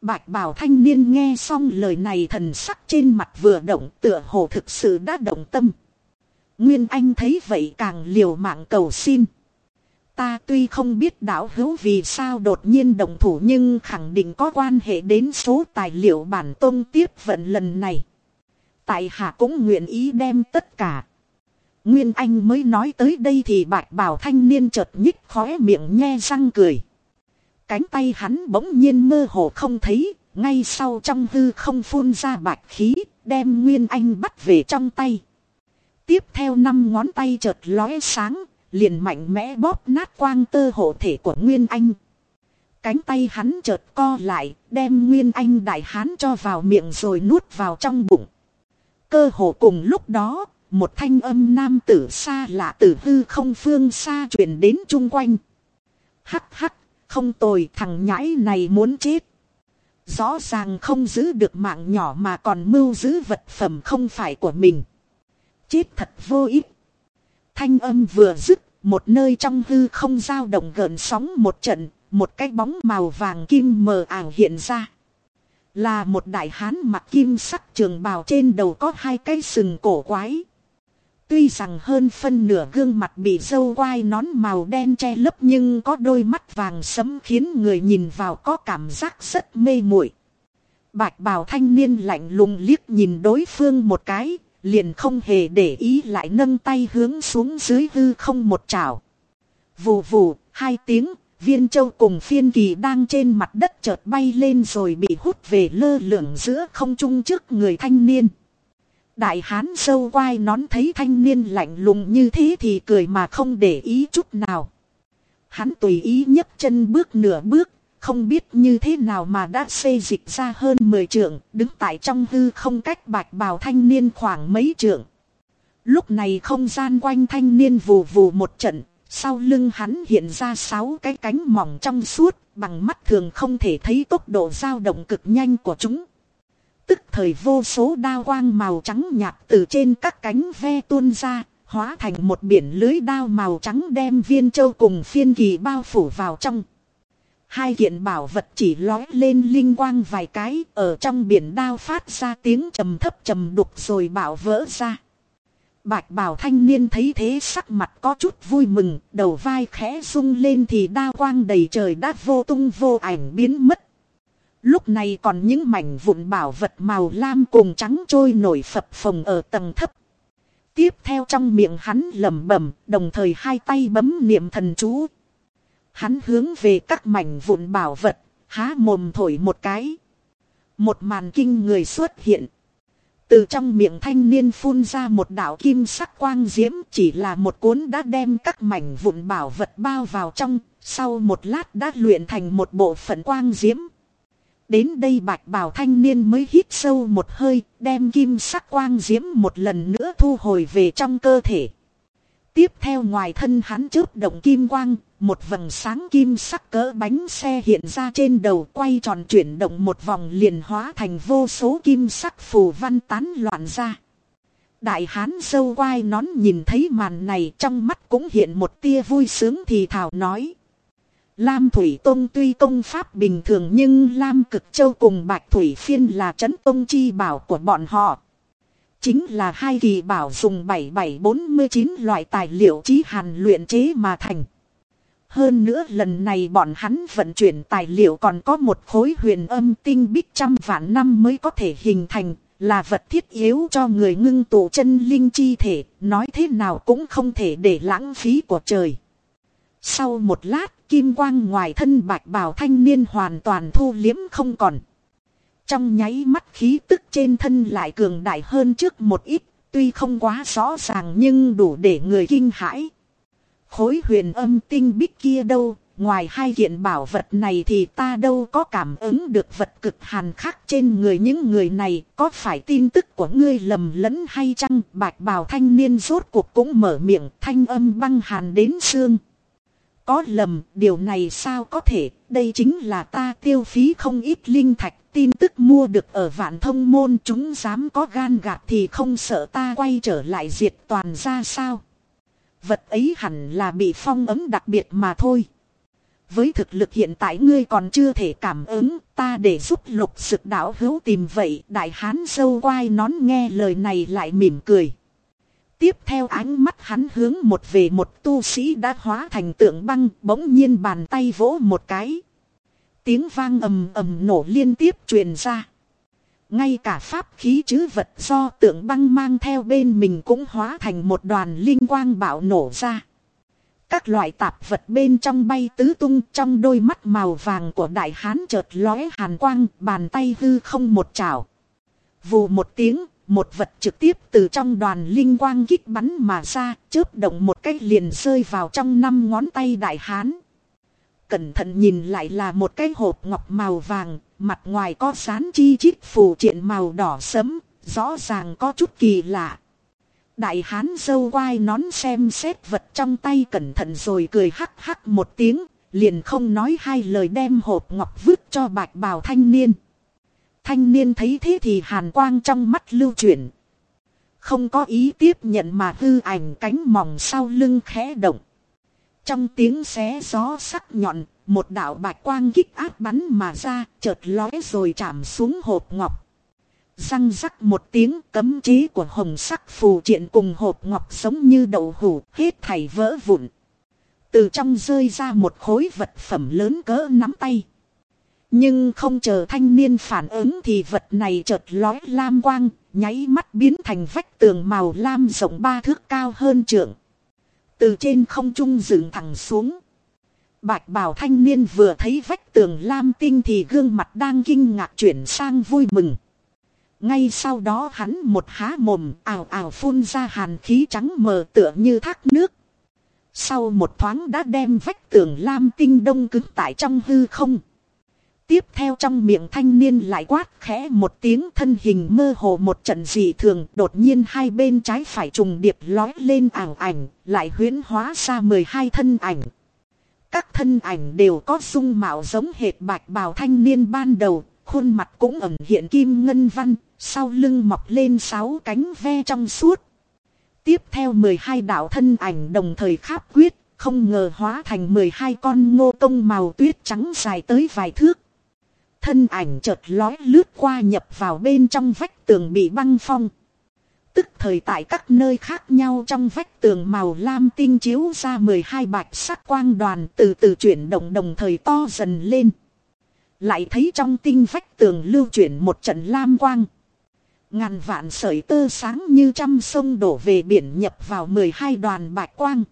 Bạch bảo thanh niên nghe xong lời này thần sắc trên mặt vừa động, tựa hồ thực sự đã động tâm. Nguyên Anh thấy vậy càng liều mạng cầu xin. Ta tuy không biết đạo hữu vì sao đột nhiên đồng thủ nhưng khẳng định có quan hệ đến số tài liệu bản tôn tiếp vận lần này. Tại hạ cũng nguyện ý đem tất cả. Nguyên Anh mới nói tới đây thì bạch bảo thanh niên chợt nhích khóe miệng nhe răng cười. Cánh tay hắn bỗng nhiên mơ hồ không thấy, ngay sau trong hư không phun ra bạch khí, đem Nguyên Anh bắt về trong tay. Tiếp theo năm ngón tay chợt lóe sáng, liền mạnh mẽ bóp nát quang tơ hộ thể của Nguyên Anh. Cánh tay hắn chợt co lại, đem Nguyên Anh đại hán cho vào miệng rồi nuốt vào trong bụng. Cơ hồ cùng lúc đó, một thanh âm nam tử xa lạ tử hư không phương xa truyền đến chung quanh. Hắc hắc, không tồi thằng nhãi này muốn chết. Rõ ràng không giữ được mạng nhỏ mà còn mưu giữ vật phẩm không phải của mình. Chết thật vô ích. Thanh âm vừa dứt, một nơi trong hư không dao động gợn sóng một trận, một cái bóng màu vàng kim mờ ảo hiện ra. Là một đại hán mặc kim sắc trường bào trên đầu có hai cái sừng cổ quái. Tuy rằng hơn phân nửa gương mặt bị dâu quai nón màu đen che lấp nhưng có đôi mắt vàng sấm khiến người nhìn vào có cảm giác rất mê muội. Bạch bào thanh niên lạnh lùng liếc nhìn đối phương một cái, liền không hề để ý lại nâng tay hướng xuống dưới hư không một chảo. Vù vù, hai tiếng, viên châu cùng phiên kỳ đang trên mặt đất chợt bay lên rồi bị hút về lơ lửng giữa không trung trước người thanh niên. Đại hán sâu quai nón thấy thanh niên lạnh lùng như thế thì cười mà không để ý chút nào. Hắn tùy ý nhấc chân bước nửa bước, không biết như thế nào mà đã xây dịch ra hơn 10 trượng, đứng tại trong hư không cách bạch bào thanh niên khoảng mấy trượng. Lúc này không gian quanh thanh niên vù vù một trận, sau lưng hắn hiện ra sáu cái cánh mỏng trong suốt, bằng mắt thường không thể thấy tốc độ dao động cực nhanh của chúng. Tức thời vô số đao quang màu trắng nhạt từ trên các cánh ve tuôn ra, hóa thành một biển lưới đao màu trắng đem viên châu cùng phiên kỳ bao phủ vào trong. Hai kiện bảo vật chỉ lói lên linh quang vài cái ở trong biển đao phát ra tiếng trầm thấp trầm đục rồi bảo vỡ ra. Bạch bảo thanh niên thấy thế sắc mặt có chút vui mừng, đầu vai khẽ rung lên thì đao quang đầy trời đã vô tung vô ảnh biến mất. Lúc này còn những mảnh vụn bảo vật màu lam cùng trắng trôi nổi phập phồng ở tầng thấp. Tiếp theo trong miệng hắn lẩm bẩm, đồng thời hai tay bấm niệm thần chú. Hắn hướng về các mảnh vụn bảo vật, há mồm thổi một cái. Một màn kinh người xuất hiện. Từ trong miệng thanh niên phun ra một đạo kim sắc quang diễm chỉ là một cuốn đã đem các mảnh vụn bảo vật bao vào trong, sau một lát đã luyện thành một bộ phận quang diễm. Đến đây bạch bào thanh niên mới hít sâu một hơi, đem kim sắc quang diễm một lần nữa thu hồi về trong cơ thể. Tiếp theo ngoài thân hắn chớp động kim quang, một vầng sáng kim sắc cỡ bánh xe hiện ra trên đầu quay tròn chuyển động một vòng liền hóa thành vô số kim sắc phù văn tán loạn ra. Đại hán sâu quai nón nhìn thấy màn này trong mắt cũng hiện một tia vui sướng thì thảo nói. Lam Thủy Tông tuy công pháp bình thường nhưng Lam Cực Châu cùng Bạch Thủy Phiên là chấn tông chi bảo của bọn họ. Chính là hai kỳ bảo dùng 7749 loại tài liệu trí hàn luyện chế mà thành. Hơn nữa lần này bọn hắn vận chuyển tài liệu còn có một khối huyền âm tinh bích trăm vạn năm mới có thể hình thành, là vật thiết yếu cho người ngưng tụ chân linh chi thể, nói thế nào cũng không thể để lãng phí của trời. Sau một lát, kim quang ngoài thân bạch bào thanh niên hoàn toàn thu liếm không còn. Trong nháy mắt khí tức trên thân lại cường đại hơn trước một ít, tuy không quá rõ ràng nhưng đủ để người kinh hãi. Khối huyền âm tinh bích kia đâu, ngoài hai kiện bảo vật này thì ta đâu có cảm ứng được vật cực hàn khác trên người những người này, có phải tin tức của ngươi lầm lẫn hay chăng? Bạch bào thanh niên rốt cuộc cũng mở miệng, thanh âm băng hàn đến xương. Có lầm, điều này sao có thể, đây chính là ta tiêu phí không ít linh thạch, tin tức mua được ở vạn thông môn chúng dám có gan gạt thì không sợ ta quay trở lại diệt toàn ra sao. Vật ấy hẳn là bị phong ấm đặc biệt mà thôi. Với thực lực hiện tại ngươi còn chưa thể cảm ứng, ta để giúp lục sực đảo hữu tìm vậy. Đại hán sâu quai nón nghe lời này lại mỉm cười. Tiếp theo ánh mắt hắn hướng một về một tu sĩ đã hóa thành tượng băng, bỗng nhiên bàn tay vỗ một cái. Tiếng vang ầm ầm nổ liên tiếp truyền ra. Ngay cả pháp khí chứ vật do tượng băng mang theo bên mình cũng hóa thành một đoàn linh quang bạo nổ ra. Các loại tạp vật bên trong bay tứ tung trong đôi mắt màu vàng của đại hán chợt lóe hàn quang, bàn tay hư không một chảo. Vù một tiếng, một vật trực tiếp từ trong đoàn linh quang kích bắn mà ra, chớp động một cái liền rơi vào trong năm ngón tay đại hán. Cẩn thận nhìn lại là một cái hộp ngọc màu vàng, mặt ngoài có sán chi chít phù triện màu đỏ sẫm, rõ ràng có chút kỳ lạ. Đại hán dâu quai nón xem xét vật trong tay cẩn thận rồi cười hắc hắc một tiếng, liền không nói hai lời đem hộp ngọc vứt cho bạch bào thanh niên. Thanh niên thấy thế thì hàn quang trong mắt lưu chuyển. Không có ý tiếp nhận mà hư ảnh cánh mỏng sau lưng khẽ động. Trong tiếng xé gió sắc nhọn, một đạo bạch quang kích áp bắn mà ra, chợt lóe rồi chạm xuống hộp ngọc. Răng rắc một tiếng cấm chế của hồng sắc phù triện cùng hộp ngọc giống như đậu hủ, hết thảy vỡ vụn. Từ trong rơi ra một khối vật phẩm lớn cỡ nắm tay. Nhưng không chờ thanh niên phản ứng thì vật này chợt lói lam quang, nháy mắt biến thành vách tường màu lam rộng ba thước cao hơn trượng. Từ trên không trung dựng thẳng xuống. Bạch bào thanh niên vừa thấy vách tường lam tinh thì gương mặt đang kinh ngạc chuyển sang vui mừng. Ngay sau đó hắn một há mồm ảo ảo phun ra hàn khí trắng mờ tựa như thác nước. Sau một thoáng đã đem vách tường lam tinh đông cứng tại trong hư không. Tiếp theo trong miệng thanh niên lại quát khẽ một tiếng thân hình mơ hồ một trận dị thường đột nhiên hai bên trái phải trùng điệp lói lên ảo ảnh lại huyễn hóa ra 12 thân ảnh. Các thân ảnh đều có dung mạo giống hệt bạch bào thanh niên ban đầu, khuôn mặt cũng ẩn hiện kim ngân văn, sau lưng mọc lên sáu cánh ve trong suốt. Tiếp theo 12 đạo thân ảnh đồng thời kháp quyết, không ngờ hóa thành 12 con ngô công màu tuyết trắng dài tới vài thước. Thân ảnh chợt lói lướt qua nhập vào bên trong vách tường bị băng phong. Tức thời tại các nơi khác nhau trong vách tường màu lam tinh chiếu ra 12 bạch sắc quang đoàn từ từ chuyển động đồng thời to dần lên. Lại thấy trong tinh vách tường lưu chuyển một trận lam quang. Ngàn vạn sợi tơ sáng như trăm sông đổ về biển nhập vào 12 đoàn bạch quang.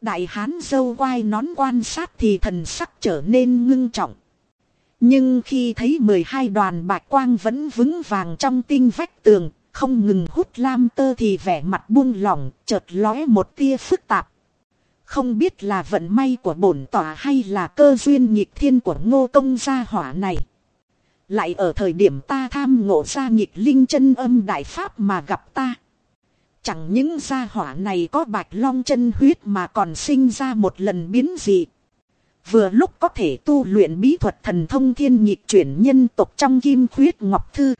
Đại hán dâu quai nón quan sát thì thần sắc trở nên ngưng trọng. Nhưng khi thấy 12 đoàn bạch quang vẫn vững vàng trong tinh vách tường, không ngừng hút lam tơ thì vẻ mặt buông lỏng, chợt lóe một tia phức tạp. Không biết là vận may của bổn tỏa hay là cơ duyên nghịch thiên của ngô công gia hỏa này. Lại ở thời điểm ta tham ngộ ra nghịch linh chân âm đại pháp mà gặp ta. Chẳng những gia hỏa này có bạch long chân huyết mà còn sinh ra một lần biến dị. Vừa lúc có thể tu luyện bí thuật thần thông thiên nhịp chuyển nhân tộc trong kim khuyết ngọc thư.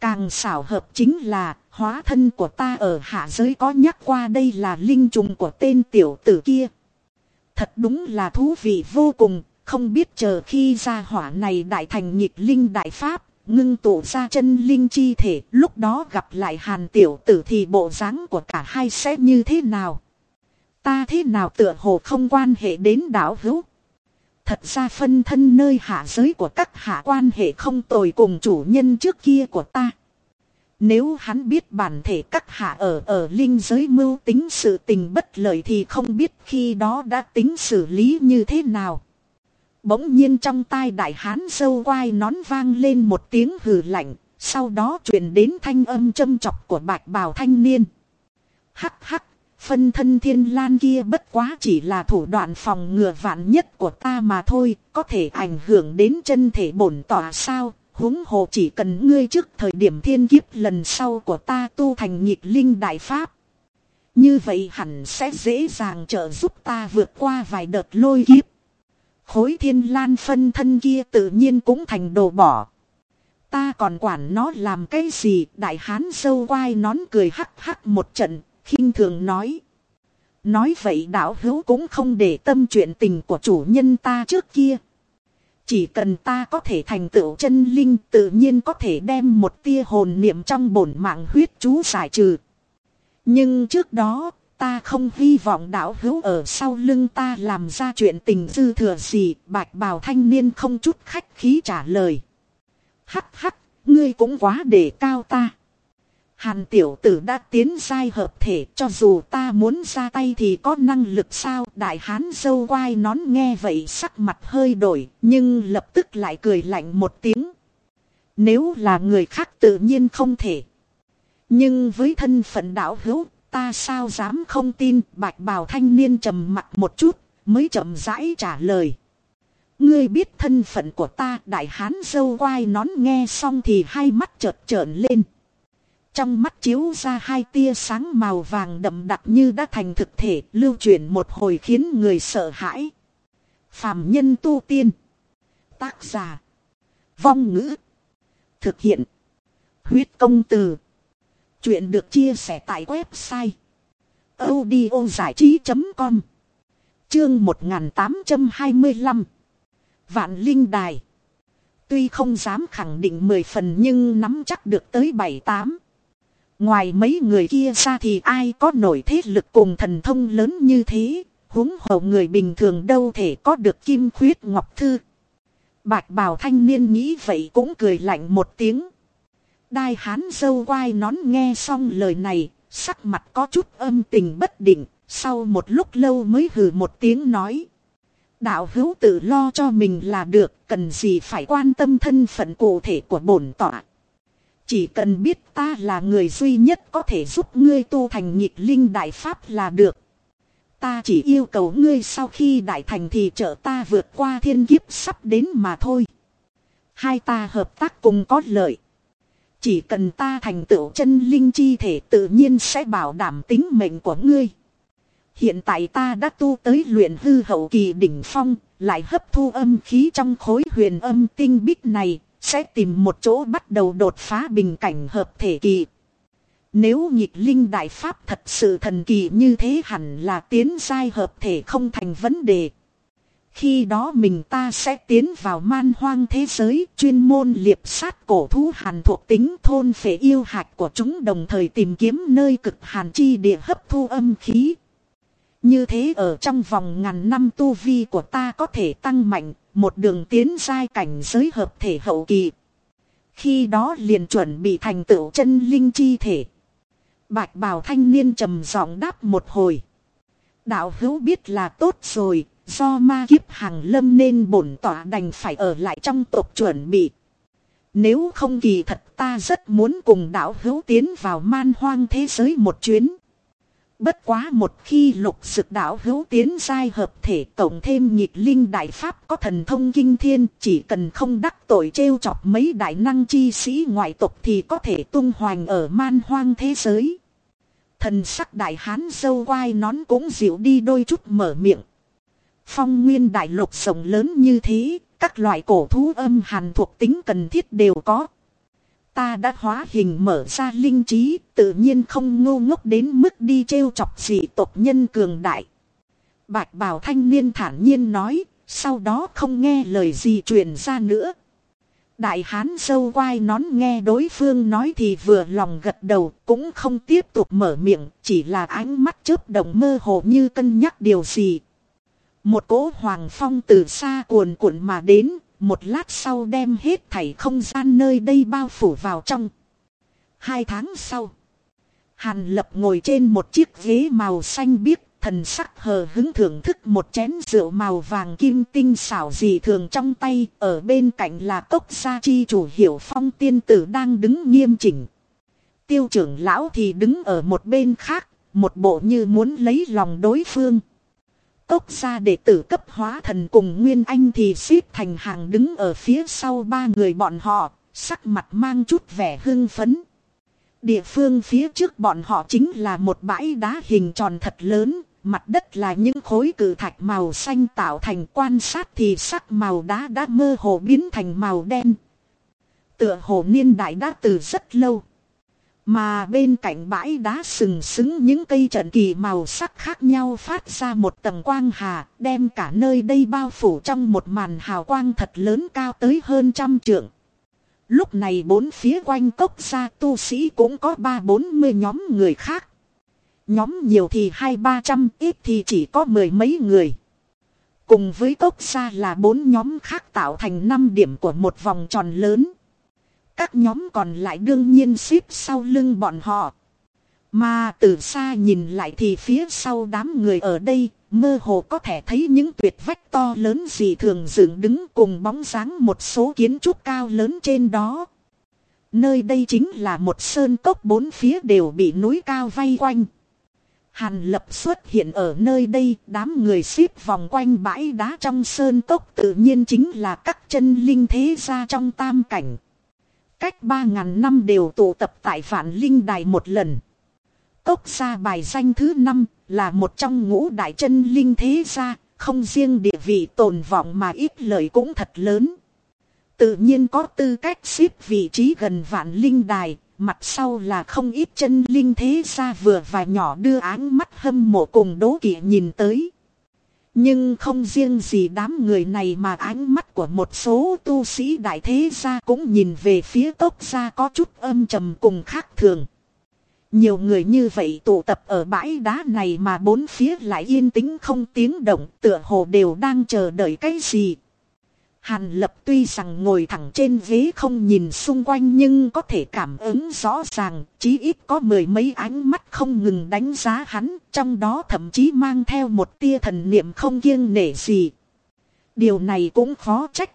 Càng xảo hợp chính là hóa thân của ta ở hạ giới có nhắc qua đây là linh trùng của tên tiểu tử kia. Thật đúng là thú vị vô cùng, không biết chờ khi ra hỏa này đại thành nhịp linh đại pháp, ngưng tụ ra chân linh chi thể, lúc đó gặp lại hàn tiểu tử thì bộ dáng của cả hai sẽ như thế nào. Ta thế nào tựa hồ không quan hệ đến đảo hữu. Thật ra phân thân nơi hạ giới của các hạ quan hệ không tồi cùng chủ nhân trước kia của ta. Nếu hắn biết bản thể các hạ ở ở linh giới mưu tính sự tình bất lợi thì không biết khi đó đã tính xử lý như thế nào. Bỗng nhiên trong tai đại hán sâu quai nón vang lên một tiếng hừ lạnh, sau đó truyền đến thanh âm châm chọc của bạch bào thanh niên. Hắc hắc, phân thân thiên lan kia bất quá chỉ là thủ đoạn phòng ngừa vạn nhất của ta mà thôi, có thể ảnh hưởng đến chân thể bổn tỏa sao, huống hồ chỉ cần ngươi trước thời điểm thiên kiếp lần sau của ta tu thành nhịp linh đại pháp. Như vậy hẳn sẽ dễ dàng trợ giúp ta vượt qua vài đợt lôi kiếp. Khối thiên lan phân thân kia tự nhiên cũng thành đồ bỏ. Ta còn quản nó làm cái gì đại hán sâu quai nón cười hắc hắc một trận, khinh thường nói. Nói vậy đạo hữu cũng không để tâm chuyện tình của chủ nhân ta trước kia. Chỉ cần ta có thể thành tựu chân linh tự nhiên có thể đem một tia hồn niệm trong bổn mạng huyết chú giải trừ. Nhưng trước đó, ta không hy vọng đạo hữu ở sau lưng ta làm ra chuyện tình dư thừa gì. Bạch bào thanh niên không chút khách khí trả lời. Hắc hắc, ngươi cũng quá để cao ta. Hàn tiểu tử đã tiến giai hợp thể, cho dù ta muốn ra tay thì có năng lực sao đại hán dâu quai nón nghe vậy sắc mặt hơi đổi, nhưng lập tức lại cười lạnh một tiếng. Nếu là người khác tự nhiên không thể. Nhưng với thân phận đạo hữu, ta sao dám không tin bạch bào thanh niên trầm mặt một chút, mới chậm rãi trả lời. Ngươi biết thân phận của ta, đại hán dâu quai nón nghe xong thì hai mắt chợt trợn lên. Trong mắt chiếu ra hai tia sáng màu vàng đậm đặc như đã thành thực thể, lưu chuyển một hồi khiến người sợ hãi. Phàm nhân tu tiên. Tác giả. Vong ngữ. Thực hiện. Huyết công từ. Chuyện được chia sẻ tại website. audio trí.com Chương 1825 Vạn Linh Đài Tuy không dám khẳng định 10 phần nhưng nắm chắc được tới 7-8. Ngoài mấy người kia ra thì ai có nổi thế lực cùng thần thông lớn như thế, huống hồ người bình thường đâu thể có được kim khuyết ngọc thư. Bạch bào thanh niên nghĩ vậy cũng cười lạnh một tiếng. Đai hán dâu quai nón nghe xong lời này, sắc mặt có chút âm tình bất định, sau một lúc lâu mới hừ một tiếng nói. Đạo hữu tự lo cho mình là được, cần gì phải quan tâm thân phận cụ thể của bổn tọa. Chỉ cần biết ta là người duy nhất có thể giúp ngươi tu thành nhịp linh đại pháp là được. Ta chỉ yêu cầu ngươi sau khi đại thành thì trợ ta vượt qua thiên kiếp sắp đến mà thôi. Hai ta hợp tác cùng có lợi. Chỉ cần ta thành tựu chân linh chi thể tự nhiên sẽ bảo đảm tính mệnh của ngươi. Hiện tại ta đã tu tới luyện hư hậu kỳ đỉnh phong, lại hấp thu âm khí trong khối huyền âm tinh bích này, sẽ tìm một chỗ bắt đầu đột phá bình cảnh hợp thể kỳ. Nếu nhịp linh đại pháp thật sự thần kỳ như thế hẳn là tiến giai hợp thể không thành vấn đề. Khi đó mình ta sẽ tiến vào man hoang thế giới chuyên môn liệp sát cổ thú hàn thuộc tính thôn phệ yêu hạch của chúng đồng thời tìm kiếm nơi cực hàn chi địa hấp thu âm khí. Như thế ở trong vòng ngàn năm tu vi của ta có thể tăng mạnh, một đường tiến giai cảnh giới hợp thể hậu kỳ. Khi đó liền chuẩn bị thành tựu chân linh chi thể. Bạch bào thanh niên trầm giọng đáp một hồi. Đạo hữu biết là tốt rồi, do ma kiếp hàng lâm nên bổn tỏa đành phải ở lại trong tộc chuẩn bị. Nếu không kỳ thật ta rất muốn cùng đạo hữu tiến vào man hoang thế giới một chuyến. Bất quá một khi lục sực đạo hữu tiến giai hợp thể cộng thêm nhịp linh đại pháp có thần thông kinh thiên chỉ cần không đắc tội trêu chọc mấy đại năng chi sĩ ngoại tộc thì có thể tung hoành ở man hoang thế giới. Thần sắc đại hán dâu quai nón cũng dịu đi đôi chút mở miệng. Phong nguyên đại lục rộng lớn như thế, các loại cổ thú âm hàn thuộc tính cần thiết đều có. Ta đã hóa hình mở ra linh trí, tự nhiên không ngu ngốc đến mức đi trêu chọc dị tộc nhân cường đại. Bạch bào thanh niên thản nhiên nói, sau đó không nghe lời gì truyền ra nữa. Đại hán sâu quai nón nghe đối phương nói thì vừa lòng gật đầu cũng không tiếp tục mở miệng, chỉ là ánh mắt chớp động mơ hồ như cân nhắc điều gì. Một cỗ hoàng phong từ xa cuồn cuộn mà đến, một lát sau đem hết thảy không gian nơi đây bao phủ vào trong. Hai tháng sau. Hàn lập ngồi trên một chiếc ghế màu xanh biếc. Thần sắc hờ hứng thưởng thức một chén rượu màu vàng kim tinh xảo dị thường trong tay. Ở bên cạnh là cốc gia chi chủ hiểu phong tiên tử đang đứng nghiêm chỉnh. Tiêu trưởng lão thì đứng ở một bên khác. Một bộ như muốn lấy lòng đối phương. Cốc gia đệ tử cấp hóa thần cùng Nguyên Anh thì xếp thành hàng đứng ở phía sau ba người bọn họ, sắc mặt mang chút vẻ hưng phấn. Địa phương phía trước bọn họ chính là một bãi đá hình tròn thật lớn, mặt đất là những khối cử thạch màu xanh tạo thành quan sát thì sắc màu đá đã mơ hồ biến thành màu đen. Tựa hồ niên đại đã từ rất lâu. Mà bên cạnh bãi đá sừng sững những cây trận kỳ màu sắc khác nhau phát ra một tầng quang hà, đem cả nơi đây bao phủ trong một màn hào quang thật lớn cao tới hơn trăm trượng. Lúc này bốn phía quanh cốc gia tu sĩ cũng có ba bốn mươi nhóm người khác. Nhóm nhiều thì hai ba trăm ít thì chỉ có mười mấy người. Cùng với cốc gia là bốn nhóm khác tạo thành năm điểm của một vòng tròn lớn. Các nhóm còn lại đương nhiên xếp sau lưng bọn họ. Mà từ xa nhìn lại thì phía sau đám người ở đây, mơ hồ có thể thấy những tuyệt vách to lớn gì thường dựng đứng cùng bóng dáng một số kiến trúc cao lớn trên đó. Nơi đây chính là một sơn cốc bốn phía đều bị núi cao vây quanh. Hàn lập xuất hiện ở nơi đây, đám người xếp vòng quanh bãi đá trong sơn cốc tự nhiên chính là các chân linh thế gia trong tam cảnh. Cách ba ngàn năm đều tụ tập tại vạn linh đài một lần. Cốc gia bài danh thứ năm là một trong ngũ đại chân linh thế gia, không riêng địa vị tồn vọng mà ít lợi cũng thật lớn. Tự nhiên có tư cách xếp vị trí gần vạn linh đài, mặt sau là không ít chân linh thế gia vừa và nhỏ đưa áng mắt hâm mộ cùng đố kỵ nhìn tới. Nhưng không riêng gì đám người này mà ánh mắt của một số tu sĩ đại thế gia cũng nhìn về phía tốc gia có chút âm trầm cùng khác thường. Nhiều người như vậy tụ tập ở bãi đá này mà bốn phía lại yên tĩnh không tiếng động, tựa hồ đều đang chờ đợi cái gì. Hàn lập tuy rằng ngồi thẳng trên ghế không nhìn xung quanh nhưng có thể cảm ứng rõ ràng, chí ít có mười mấy ánh mắt không ngừng đánh giá hắn, trong đó thậm chí mang theo một tia thần niệm không kiêng nể gì. Điều này cũng khó trách.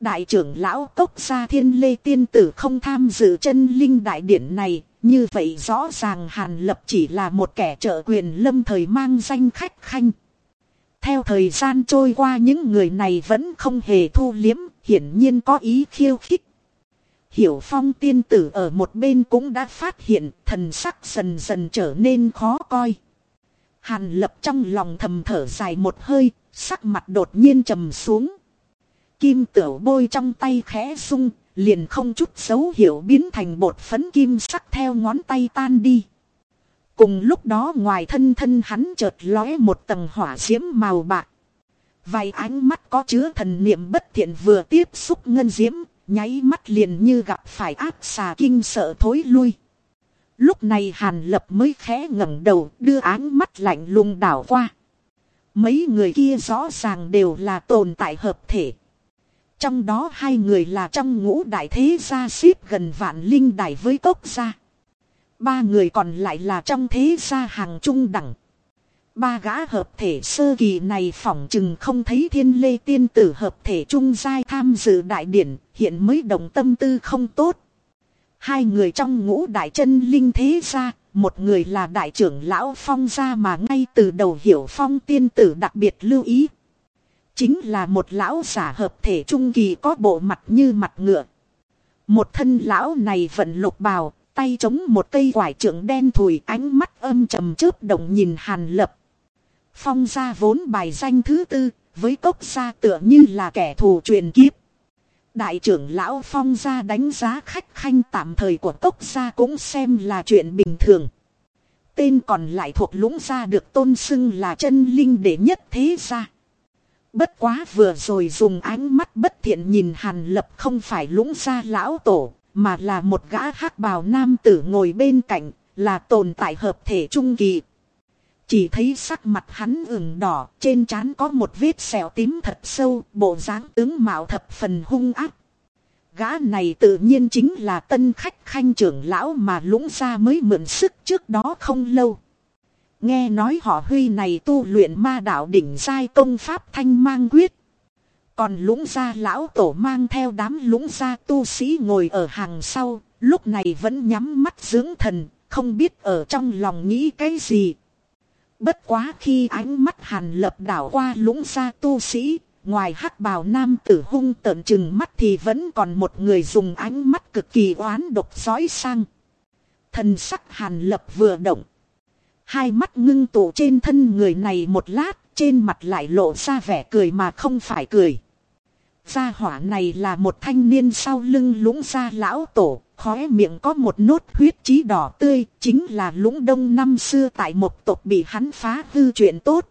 Đại trưởng lão cốc gia thiên lê tiên tử không tham dự chân linh đại điển này, như vậy rõ ràng Hàn Lập chỉ là một kẻ trợ quyền lâm thời mang danh khách khanh. Theo thời gian trôi qua những người này vẫn không hề thu liếm, hiển nhiên có ý khiêu khích. Hiểu phong tiên tử ở một bên cũng đã phát hiện thần sắc dần dần trở nên khó coi. Hàn lập trong lòng thầm thở dài một hơi, sắc mặt đột nhiên trầm xuống. Kim tiểu bôi trong tay khẽ sung, liền không chút dấu hiệu biến thành bột phấn kim sắc theo ngón tay tan đi. Cùng lúc đó ngoài thân thân hắn chợt lóe một tầng hỏa diễm màu bạc. Vài ánh mắt có chứa thần niệm bất thiện vừa tiếp xúc ngân diễm, nháy mắt liền như gặp phải ác xà kinh sợ thối lui. Lúc này Hàn Lập mới khẽ ngẩng đầu đưa áng mắt lạnh lùng đảo qua. Mấy người kia rõ ràng đều là tồn tại hợp thể. Trong đó hai người là trong ngũ đại thế gia xếp gần vạn linh đại với cốc gia. Ba người còn lại là trong thế gia hàng trung đẳng. Ba gã hợp thể sơ kỳ này phỏng chừng không thấy thiên lê tiên tử hợp thể trung giai tham dự đại điển, hiện mới đồng tâm tư không tốt. Hai người trong ngũ đại chân linh thế gia, một người là đại trưởng lão phong gia mà ngay từ đầu hiểu phong tiên tử đặc biệt lưu ý. Chính là một lão giả hợp thể trung kỳ có bộ mặt như mặt ngựa. Một thân lão này vận lục bào, tay chống một cây quải trưởng đen thùi ánh mắt âm trầm chớp động nhìn hàn lập. Phong gia vốn bài danh thứ tư, với cốc gia tựa như là kẻ thù truyền kiếp. Đại trưởng lão phong gia đánh giá khách khanh tạm thời của cốc gia cũng xem là chuyện bình thường. Tên còn lại thuộc lũng gia được tôn xưng là chân linh đệ nhất thế gia. Bất quá vừa rồi dùng ánh mắt bất thiện nhìn hàn lập không phải lũng gia lão tổ, mà là một gã hắc bào nam tử ngồi bên cạnh, là tồn tại hợp thể trung kỳ. Chỉ thấy sắc mặt hắn ửng đỏ, trên trán có một vết sẹo tím thật sâu, bộ dáng tướng mạo thập phần hung ác. Gã này tự nhiên chính là tân khách khanh trưởng lão mà lũng gia mới mượn sức trước đó không lâu. Nghe nói họ huy này tu luyện ma đạo đỉnh giai công pháp thanh mang quyết. Còn lũng gia lão tổ mang theo đám lũng gia tu sĩ ngồi ở hàng sau, lúc này vẫn nhắm mắt dưỡng thần, không biết ở trong lòng nghĩ cái gì. Bất quá khi ánh mắt hàn lập đảo qua lũng gia tu sĩ, ngoài hắc bào nam tử hung tợn chừng mắt thì vẫn còn một người dùng ánh mắt cực kỳ oán độc dõi sang. Thần sắc hàn lập vừa động. Hai mắt ngưng tụ trên thân người này một lát, trên mặt lại lộ ra vẻ cười mà không phải cười. Gia hỏa này là một thanh niên sau lưng lũng gia lão tổ, khóe miệng có một nốt huyết chí đỏ tươi, chính là lũng đông năm xưa tại một tộc bị hắn phá hư chuyện tốt.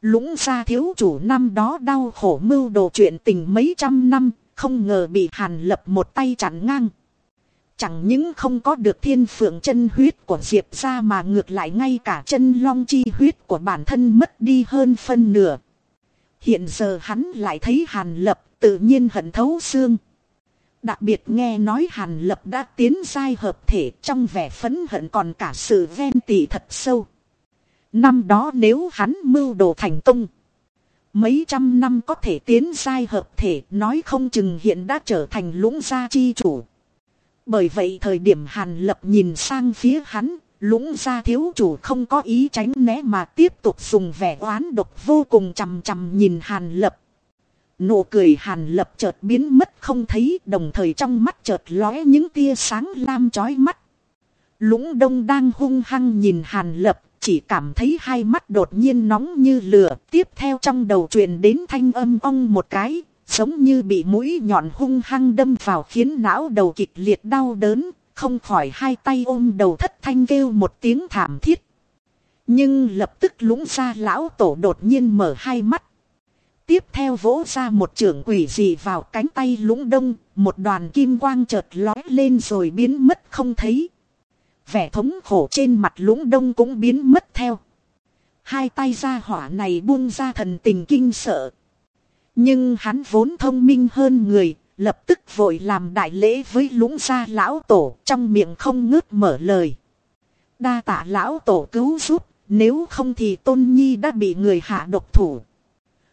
Lũng gia thiếu chủ năm đó đau khổ mưu đồ chuyện tình mấy trăm năm, không ngờ bị hàn lập một tay chặn ngang. Chẳng những không có được thiên phượng chân huyết của Diệp ra mà ngược lại ngay cả chân long chi huyết của bản thân mất đi hơn phân nửa. Hiện giờ hắn lại thấy hàn lập tự nhiên hận thấu xương. Đặc biệt nghe nói hàn lập đã tiến giai hợp thể trong vẻ phấn hận còn cả sự ven tị thật sâu. Năm đó nếu hắn mưu đồ thành công. Mấy trăm năm có thể tiến giai hợp thể nói không chừng hiện đã trở thành lũng gia chi chủ. Bởi vậy thời điểm hàn lập nhìn sang phía hắn, lũng gia thiếu chủ không có ý tránh né mà tiếp tục dùng vẻ oán độc vô cùng chằm chằm nhìn hàn lập. Nụ cười hàn lập chợt biến mất không thấy đồng thời trong mắt chợt lóe những tia sáng lam chói mắt. Lũng đông đang hung hăng nhìn hàn lập chỉ cảm thấy hai mắt đột nhiên nóng như lửa. Tiếp theo trong đầu truyền đến thanh âm ong một cái, giống như bị mũi nhọn hung hăng đâm vào khiến não đầu kịch liệt đau đớn, không khỏi hai tay ôm đầu thất thanh kêu một tiếng thảm thiết. Nhưng lập tức lũng ra lão tổ đột nhiên mở hai mắt. Tiếp theo vỗ ra một trưởng quỷ dị vào cánh tay lũng đông, một đoàn kim quang chợt lói lên rồi biến mất không thấy. Vẻ thống khổ trên mặt lũng đông cũng biến mất theo. Hai tay ra hỏa này buông ra thần tình kinh sợ. Nhưng hắn vốn thông minh hơn người, lập tức vội làm đại lễ với lũng gia lão tổ trong miệng không ngớt mở lời. Đa tạ lão tổ cứu giúp, nếu không thì tôn nhi đã bị người hạ độc thủ.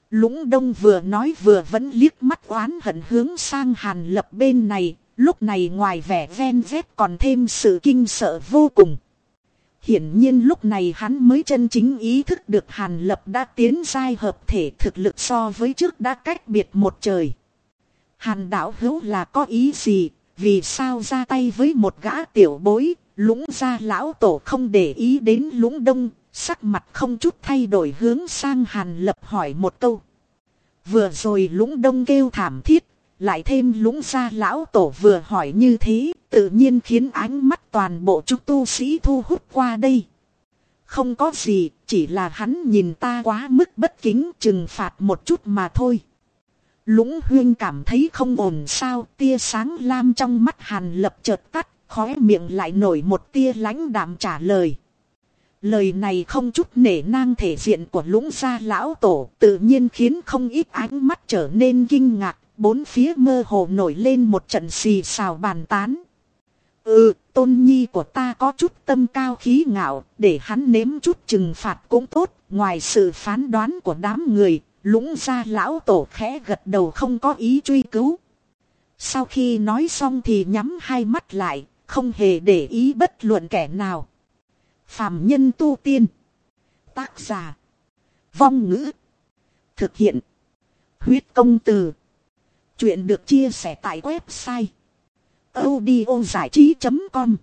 Lũng đông vừa nói vừa vẫn liếc mắt oán hận hướng sang hàn lập bên này, lúc này ngoài vẻ ven vét còn thêm sự kinh sợ vô cùng. Hiển nhiên lúc này hắn mới chân chính ý thức được Hàn Lập đã tiến giai hợp thể thực lực so với trước đã cách biệt một trời. Hàn đảo hữu là có ý gì, vì sao ra tay với một gã tiểu bối, lũng ra lão tổ không để ý đến lũng đông, sắc mặt không chút thay đổi hướng sang Hàn Lập hỏi một câu. Vừa rồi lũng đông kêu thảm thiết, lại thêm lũng ra lão tổ vừa hỏi như thế, tự nhiên khiến ánh mắt toàn bộ chúng tu sĩ thu hút qua đây. Không có gì, chỉ là hắn nhìn ta quá mức bất kính trừng phạt một chút mà thôi. Lũng huyên cảm thấy không ổn sao, tia sáng lam trong mắt hàn lập chợt tắt, khóe miệng lại nổi một tia lãnh đạm trả lời. Lời này không chút nể nang thể diện của lũng gia lão tổ, tự nhiên khiến không ít ánh mắt trở nên kinh ngạc, bốn phía mơ hồ nổi lên một trận xì xào bàn tán. Ừ, tôn nhi của ta có chút tâm cao khí ngạo, để hắn nếm chút trừng phạt cũng tốt, ngoài sự phán đoán của đám người, lũng gia lão tổ khẽ gật đầu không có ý truy cứu. Sau khi nói xong thì nhắm hai mắt lại, không hề để ý bất luận kẻ nào. Phạm nhân tu tiên. Tác giả. Vong ngữ. Thực hiện. Huyết công từ. Chuyện được chia sẻ tại website audio giải trí.com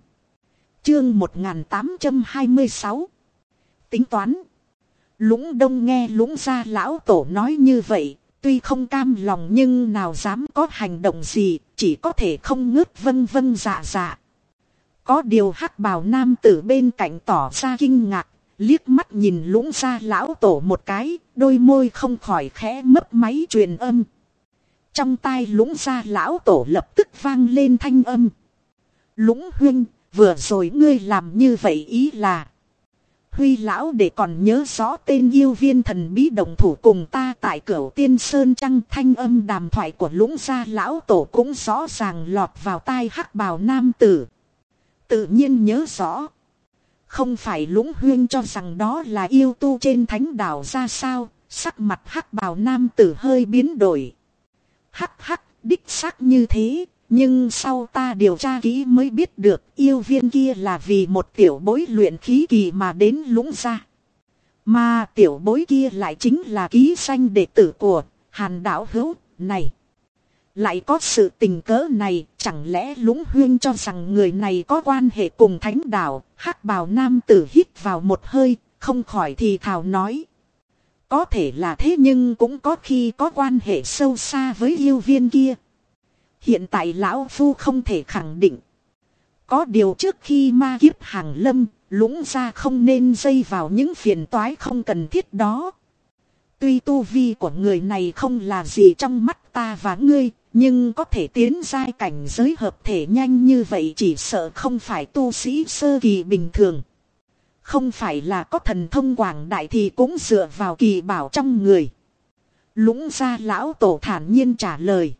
Chương 1826 Tính toán Lũng đông nghe lũng gia lão tổ nói như vậy, tuy không cam lòng nhưng nào dám có hành động gì, chỉ có thể không ngớt vân vân dạ dạ. Có điều hắc bào nam tử bên cạnh tỏ ra kinh ngạc, liếc mắt nhìn lũng ra lão tổ một cái, đôi môi không khỏi khẽ mấp máy truyền âm. Trong tai lũng ra lão tổ lập tức vang lên thanh âm. Lũng huynh, vừa rồi ngươi làm như vậy ý là. Huy lão để còn nhớ rõ tên yêu viên thần bí đồng thủ cùng ta tại cửa tiên sơn trăng thanh âm đàm thoại của lũng gia lão tổ cũng rõ ràng lọt vào tai hắc bào nam tử. Tự nhiên nhớ rõ. Không phải lũng huyên cho rằng đó là yêu tu trên thánh đảo ra sao, sắc mặt hắc bào nam tử hơi biến đổi. Hắc hắc, đích xác như thế, nhưng sau ta điều tra kỹ mới biết được yêu viên kia là vì một tiểu bối luyện khí kỳ mà đến lũng ra. Mà tiểu bối kia lại chính là ký sanh đệ tử của hàn đảo hữu này. Lại có sự tình cỡ này, chẳng lẽ lũng huyên cho rằng người này có quan hệ cùng thánh đảo, hắc bào nam tử hít vào một hơi, không khỏi thì thào nói. Có thể là thế nhưng cũng có khi có quan hệ sâu xa với yêu viên kia. Hiện tại lão phu không thể khẳng định. Có điều trước khi ma kiếp hàng lâm, lũng ra không nên dây vào những phiền toái không cần thiết đó. Tuy tu vi của người này không là gì trong mắt ta và ngươi, nhưng có thể tiến giai cảnh giới hợp thể nhanh như vậy chỉ sợ không phải tu sĩ sơ kỳ bình thường. Không phải là có thần thông quảng đại thì cũng dựa vào kỳ bảo trong người. Lũng gia lão tổ thản nhiên trả lời.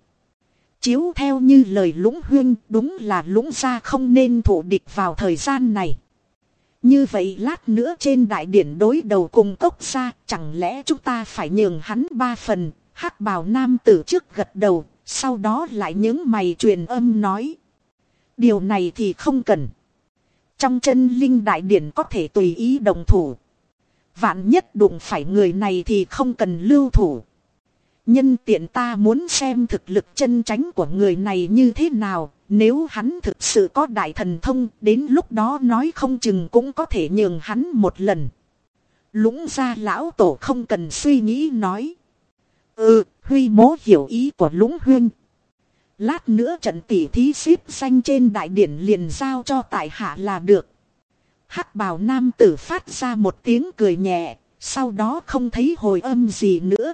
Chiếu theo như lời lũng huyên, đúng là lũng gia không nên thủ địch vào thời gian này. Như vậy lát nữa trên đại điển đối đầu cùng cốc gia, chẳng lẽ chúng ta phải nhường hắn ba phần. hắc bào nam tử trước gật đầu sau đó lại những mày truyền âm nói. Điều này thì không cần. Trong chân linh đại điển có thể tùy ý đồng thủ. Vạn nhất đụng phải người này thì không cần lưu thủ. Nhân tiện ta muốn xem thực lực chân tránh của người này như thế nào, nếu hắn thực sự có đại thần thông, đến lúc đó nói không chừng cũng có thể nhường hắn một lần. Lũng ra lão tổ không cần suy nghĩ nói. Ừ, Huy mố hiểu ý của lũng huyên. Lát nữa trận tỉ thí xếp xanh trên đại điển liền giao cho tại hạ là được. hắc bào nam tử phát ra một tiếng cười nhẹ, sau đó không thấy hồi âm gì nữa.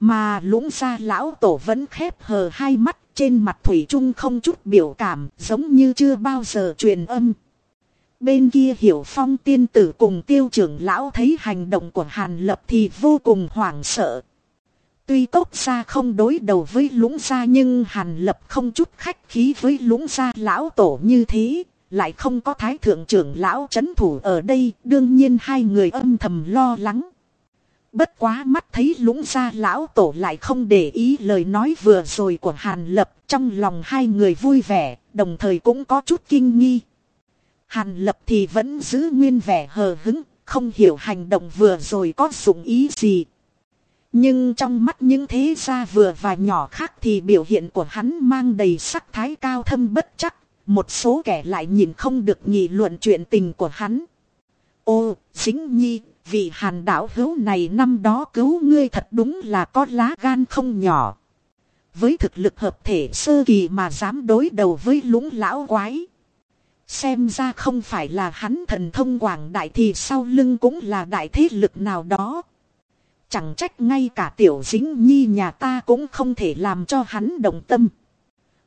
Mà lũng ra lão tổ vẫn khép hờ hai mắt trên mặt thủy trung không chút biểu cảm giống như chưa bao giờ truyền âm. Bên kia hiểu phong tiên tử cùng tiêu trưởng lão thấy hành động của hàn lập thì vô cùng hoảng sợ. Tuy tốt ra không đối đầu với lũng gia nhưng hàn lập không chút khách khí với lũng gia lão tổ như thế, lại không có thái thượng trưởng lão chấn thủ ở đây, đương nhiên hai người âm thầm lo lắng. Bất quá mắt thấy lũng gia lão tổ lại không để ý lời nói vừa rồi của hàn lập, trong lòng hai người vui vẻ, đồng thời cũng có chút kinh nghi. Hàn lập thì vẫn giữ nguyên vẻ hờ hứng, không hiểu hành động vừa rồi có dụng ý gì, nhưng trong mắt những thế gia vừa và nhỏ khác thì biểu hiện của hắn mang đầy sắc thái cao thâm bất chắc. Một số kẻ lại nhìn không được nghị luận chuyện tình của hắn. Ô, dính nhi, vị hàn đảo hữu này năm đó cứu ngươi thật đúng là có lá gan không nhỏ. Với thực lực hợp thể sơ kỳ mà dám đối đầu với lũng lão quái. Xem ra không phải là hắn thần thông quảng đại thì sau lưng cũng là đại thế lực nào đó. Chẳng trách ngay cả tiểu dính nhi nhà ta cũng không thể làm cho hắn động tâm.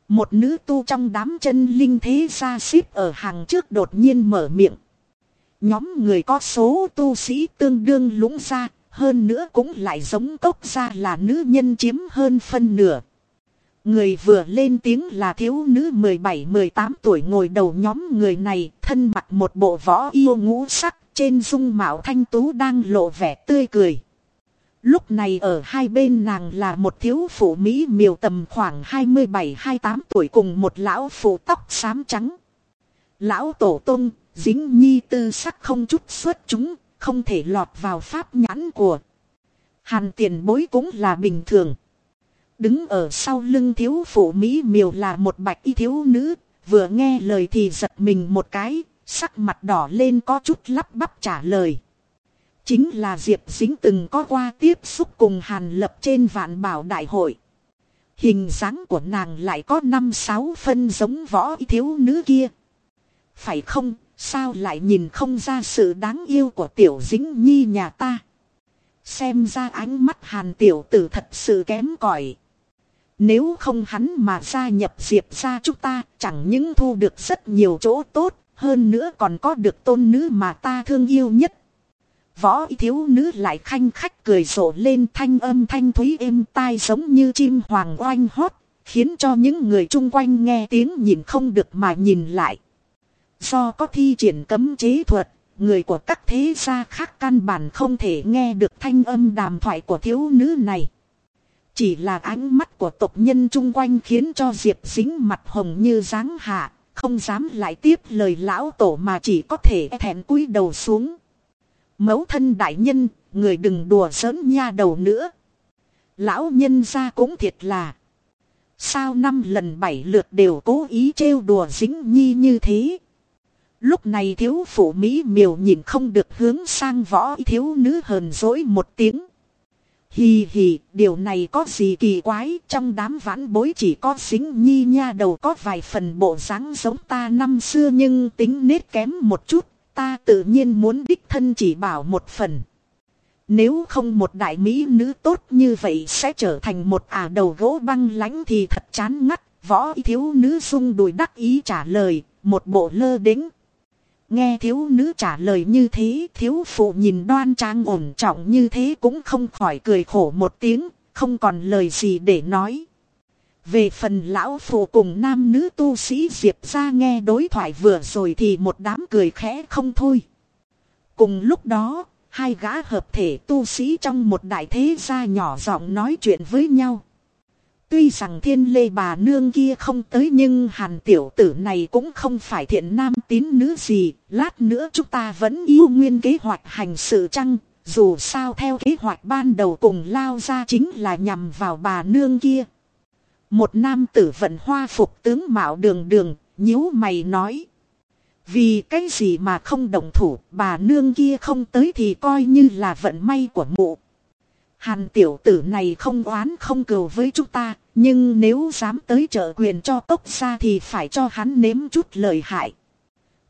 Một nữ tu trong đám chân linh thế ra xếp ở hàng trước đột nhiên mở miệng. Nhóm người có số tu sĩ tương đương lũng ra, hơn nữa cũng lại giống cốc ra là nữ nhân chiếm hơn phân nửa. Người vừa lên tiếng là thiếu nữ 17-18 tuổi ngồi đầu nhóm người này, thân mặc một bộ võ yêu ngũ sắc, trên dung mạo thanh tú đang lộ vẻ tươi cười. Lúc này ở hai bên nàng là một thiếu phụ Mỹ miều tầm khoảng 27-28 tuổi cùng một lão phụ tóc xám trắng. Lão tổ tông dính nhi tư sắc không chút xuất chúng, không thể lọt vào pháp nhãn của. Hàn tiền bối cũng là bình thường. Đứng ở sau lưng thiếu phụ Mỹ miều là một bạch y thiếu nữ, vừa nghe lời thì giật mình một cái, sắc mặt đỏ lên có chút lắp bắp trả lời. Chính là Diệp Dính từng có qua tiếp xúc cùng Hàn Lập trên vạn bảo đại hội. Hình dáng của nàng lại có năm sáu phân giống võ thiếu nữ kia. Phải không, sao lại nhìn không ra sự đáng yêu của tiểu dính nhi nhà ta. Xem ra ánh mắt hàn tiểu tử thật sự kém cỏi Nếu không hắn mà gia nhập diệp ra chúng ta chẳng những thu được rất nhiều chỗ tốt, hơn nữa còn có được tôn nữ mà ta thương yêu nhất võ thiếu nữ lại khanh khách cười rộ lên thanh âm thanh thúy êm tai giống như chim hoàng oanh hót, khiến cho những người chung quanh nghe tiếng nhìn không được mà nhìn lại. Do có thi triển cấm chế thuật, người của các thế gia khác căn bản không thể nghe được thanh âm đàm thoại của thiếu nữ này. Chỉ là ánh mắt của tộc nhân chung quanh khiến cho Diệp dính mặt hồng như dáng hạ, không dám lại tiếp lời lão tổ mà chỉ có thể thẹn cúi đầu xuống. Mẫu thân đại nhân, người đừng đùa giỡn nha đầu nữa. Lão nhân ra cũng thiệt là. Sao năm lần bảy lượt đều cố ý trêu đùa dính nhi như thế. Lúc này thiếu phụ Mỹ miều nhìn không được hướng sang võ thiếu nữ hờn dỗi một tiếng. Hì hì, điều này có gì kỳ quái, trong đám vãn bối chỉ có xính nhi nha đầu có vài phần bộ dáng giống ta năm xưa nhưng tính nết kém một chút, ta tự nhiên muốn đích thân chỉ bảo một phần. Nếu không một đại mỹ nữ tốt như vậy sẽ trở thành một ả đầu gỗ băng lãnh thì thật chán ngắt, võ thiếu nữ sung đùi đắc ý trả lời, một bộ lơ đính. Nghe thiếu nữ trả lời như thế, thiếu phụ nhìn đoan trang ổn trọng như thế cũng không khỏi cười khổ một tiếng, không còn lời gì để nói. Về phần lão phụ cùng nam nữ tu sĩ Diệp ra nghe đối thoại vừa rồi thì một đám cười khẽ không thôi. Cùng lúc đó, hai gã hợp thể tu sĩ trong một đại thế gia nhỏ giọng nói chuyện với nhau. Tuy rằng thiên lê bà nương kia không tới nhưng hàn tiểu tử này cũng không phải thiện nam tín nữ gì. Lát nữa chúng ta vẫn yêu nguyên kế hoạch hành sự chăng. Dù sao theo kế hoạch ban đầu cùng lao ra chính là nhằm vào bà nương kia. Một nam tử vận hoa phục tướng mạo đường đường, nhíu mày nói. Vì cái gì mà không đồng thủ, bà nương kia không tới thì coi như là vận may của mụ. Hàn tiểu tử này không oán không cừu với chúng ta, nhưng nếu dám tới trợ quyền cho tốc ra thì phải cho hắn nếm chút lời hại.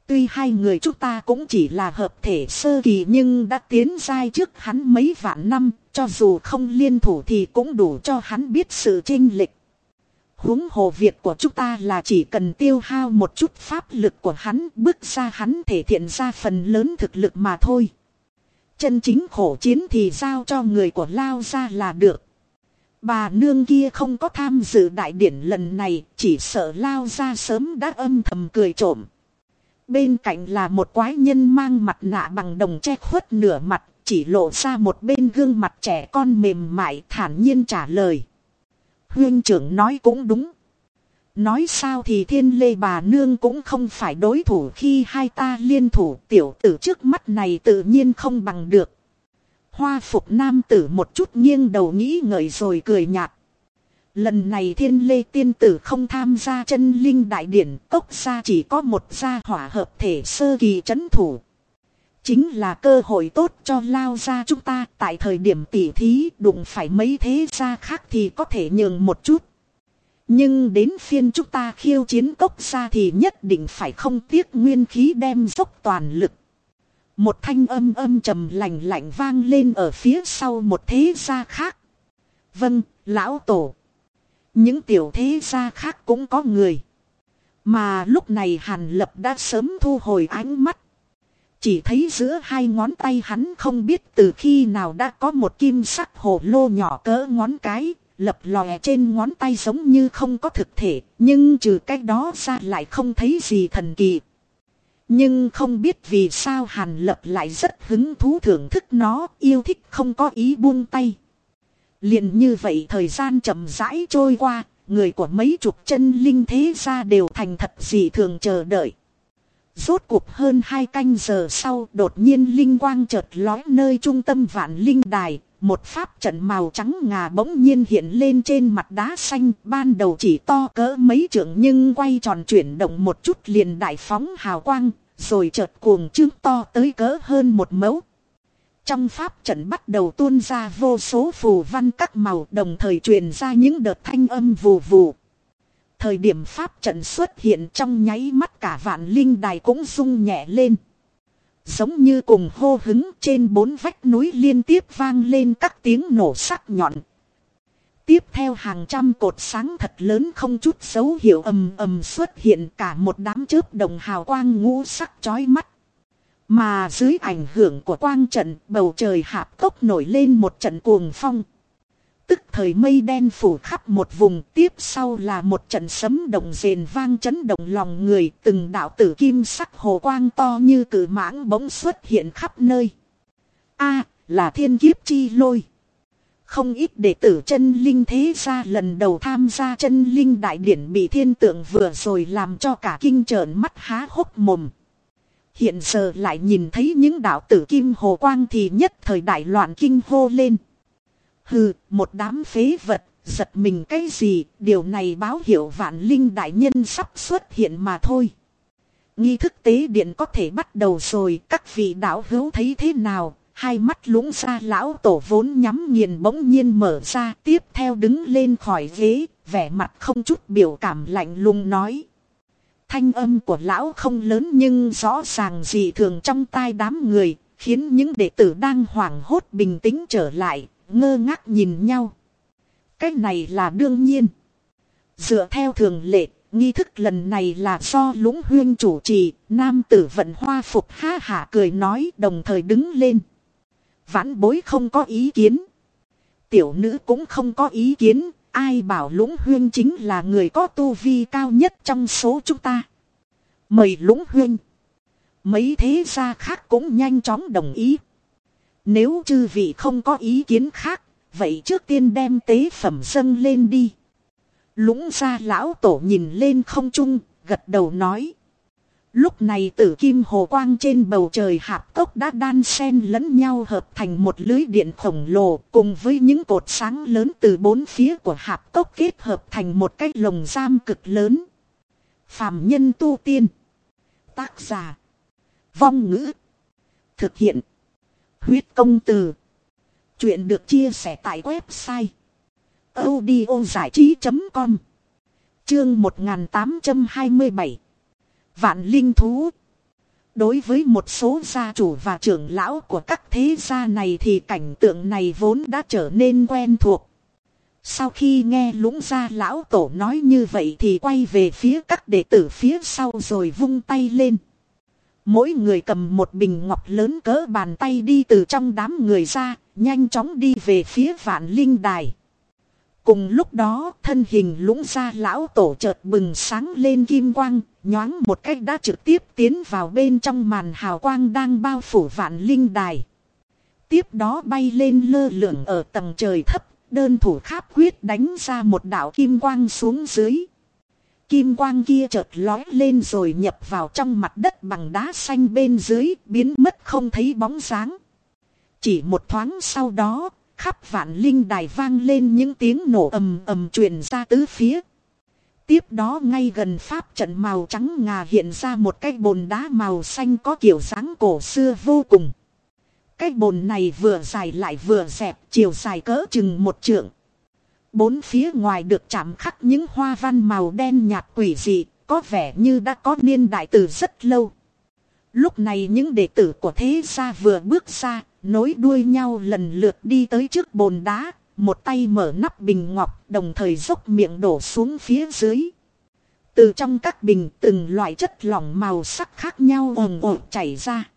Tuy hai người chúng ta cũng chỉ là hợp thể sơ kỳ nhưng đã tiến giai trước hắn mấy vạn năm, cho dù không liên thủ thì cũng đủ cho hắn biết sự chênh lịch huống hồ việc của chúng ta là chỉ cần tiêu hao một chút pháp lực của hắn bước ra hắn thể thiện ra phần lớn thực lực mà thôi. Chân chính khổ chiến thì giao cho người của Lao ra là được. Bà nương kia không có tham dự đại điển lần này, chỉ sợ Lao ra sớm đã âm thầm cười trộm. Bên cạnh là một quái nhân mang mặt nạ bằng đồng che khuất nửa mặt, chỉ lộ ra một bên gương mặt trẻ con mềm mại thản nhiên trả lời. Huyên trưởng nói cũng đúng. Nói sao thì thiên lê bà nương cũng không phải đối thủ khi hai ta liên thủ tiểu tử trước mắt này tự nhiên không bằng được. Hoa phục nam tử một chút nghiêng đầu nghĩ ngợi rồi cười nhạt. Lần này thiên lê tiên tử không tham gia chân linh đại điển, cốc gia chỉ có một gia hỏa hợp thể sơ kỳ chấn thủ. Chính là cơ hội tốt cho lao ra chúng ta tại thời điểm tỉ thí đụng phải mấy thế gia khác thì có thể nhường một chút. Nhưng đến phiên chúng ta khiêu chiến cốc gia thì nhất định phải không tiếc nguyên khí đem dốc toàn lực. Một thanh âm âm trầm lạnh lạnh vang lên ở phía sau một thế gia khác. Vâng, lão tổ. Những tiểu thế gia khác cũng có người. Mà lúc này Hàn Lập đã sớm thu hồi ánh mắt. Chỉ thấy giữa hai ngón tay hắn không biết từ khi nào đã có một kim sắc hồ lô nhỏ cỡ ngón cái, lập lòe trên ngón tay giống như không có thực thể, nhưng trừ cái đó ra lại không thấy gì thần kỳ. Nhưng không biết vì sao Hàn Lập lại rất hứng thú thưởng thức nó, yêu thích không có ý buông tay. liền như vậy thời gian chậm rãi trôi qua, người của mấy chục chân linh thế ra đều thành thật gì thường chờ đợi. Rốt cuộc hơn hai canh giờ sau đột nhiên linh quang chợt lói nơi trung tâm vạn linh đài, một pháp trận màu trắng ngà bỗng nhiên hiện lên trên mặt đá xanh, ban đầu chỉ to cỡ mấy trượng nhưng quay tròn chuyển động một chút liền đại phóng hào quang, rồi chợt cuồng trương to tới cỡ hơn một mẫu. Trong pháp trận bắt đầu tuôn ra vô số phù văn các màu đồng thời truyền ra những đợt thanh âm vù vù. Thời điểm pháp trận xuất hiện trong nháy mắt cả vạn linh đài cũng rung nhẹ lên. Giống như cùng hô hứng trên bốn vách núi liên tiếp vang lên các tiếng nổ sắc nhọn. Tiếp theo hàng trăm cột sáng thật lớn không chút dấu hiệu ầm ầm xuất hiện cả một đám chớp đồng hào quang ngũ sắc chói mắt. Mà dưới ảnh hưởng của quang trận, bầu trời hạp cốc nổi lên một trận cuồng phong. Tức thời mây đen phủ khắp một vùng, tiếp sau là một trận sấm động rền vang chấn động lòng người, từng đạo tử kim sắc hồ quang to như cử mãng bỗng xuất hiện khắp nơi. a, là thiên kiếp chi lôi. Không ít đệ tử chân linh thế ra lần đầu tham gia chân linh đại điển bị thiên tượng vừa rồi làm cho cả kinh trợn mắt há hốc mồm. Hiện giờ lại nhìn thấy những đạo tử kim hồ quang thì nhất thời đại loạn kinh hô lên. Hừ, một đám phế vật, giật mình cái gì, điều này báo hiệu vạn linh đại nhân sắp xuất hiện mà thôi. Nghi thức tế điện có thể bắt đầu rồi, các vị đạo hữu thấy thế nào, hai mắt lũng ra lão tổ vốn nhắm nghiền bỗng nhiên mở ra, tiếp theo đứng lên khỏi ghế, vẻ mặt không chút biểu cảm lạnh lùng nói. Thanh âm của lão không lớn nhưng rõ ràng dị thường trong tai đám người, khiến những đệ tử đang hoảng hốt bình tĩnh trở lại, ngơ ngác nhìn nhau. Cái này là đương nhiên. Dựa theo thường lệ, nghi thức lần này là do lũng huyên chủ trì, nam tử vận hoa phục ha hả cười nói đồng thời đứng lên. Vãn bối không có ý kiến. Tiểu nữ cũng không có ý kiến, ai bảo lũng huyên chính là người có tu vi cao nhất trong số chúng ta. Mời lũng huyên. Mấy thế gia khác cũng nhanh chóng đồng ý. Nếu chư vị không có ý kiến khác, vậy trước tiên đem tế phẩm dâng lên đi. Lũng ra lão tổ nhìn lên không trung, gật đầu nói. Lúc này tử kim hồ quang trên bầu trời hạp cốc đã đan xen lẫn nhau hợp thành một lưới điện khổng lồ cùng với những cột sáng lớn từ bốn phía của hạp cốc kết hợp thành một cái lồng giam cực lớn. Phạm nhân tu tiên. Tác giả. Vong ngữ. Thực hiện. Huyết công từ. Chuyện được chia sẻ tại website. audio trí.com Chương 1827 Vạn linh thú. Đối với một số gia chủ và trưởng lão của các thế gia này thì cảnh tượng này vốn đã trở nên quen thuộc. Sau khi nghe lũng gia lão tổ nói như vậy thì quay về phía các đệ tử phía sau rồi vung tay lên. Mỗi người cầm một bình ngọc lớn cỡ bàn tay đi từ trong đám người ra, nhanh chóng đi về phía vạn linh đài. Cùng lúc đó, thân hình lũng ra lão tổ chợt bừng sáng lên kim quang, nhoáng một cách đã trực tiếp tiến vào bên trong màn hào quang đang bao phủ vạn linh đài. Tiếp đó bay lên lơ lửng ở tầng trời thấp, đơn thủ kháp quyết đánh ra một đạo kim quang xuống dưới. Kim quang kia chợt lói lên rồi nhập vào trong mặt đất bằng đá xanh bên dưới, biến mất không thấy bóng dáng. Chỉ một thoáng sau đó, khắp vạn linh đài vang lên những tiếng nổ ầm ầm truyền ra tứ phía. Tiếp đó ngay gần pháp trận màu trắng ngà hiện ra một cái bồn đá màu xanh có kiểu dáng cổ xưa vô cùng. Cái bồn này vừa dài lại vừa dẹp, chiều dài cỡ chừng một trượng. Bốn phía ngoài được chạm khắc những hoa văn màu đen nhạt quỷ dị, có vẻ như đã có niên đại từ rất lâu. Lúc này những đệ tử của thế gia vừa bước ra, nối đuôi nhau lần lượt đi tới trước bồn đá, một tay mở nắp bình ngọc, đồng thời dốc miệng đổ xuống phía dưới. Từ trong các bình từng loại chất lỏng màu sắc khác nhau ồn ồn chảy ra.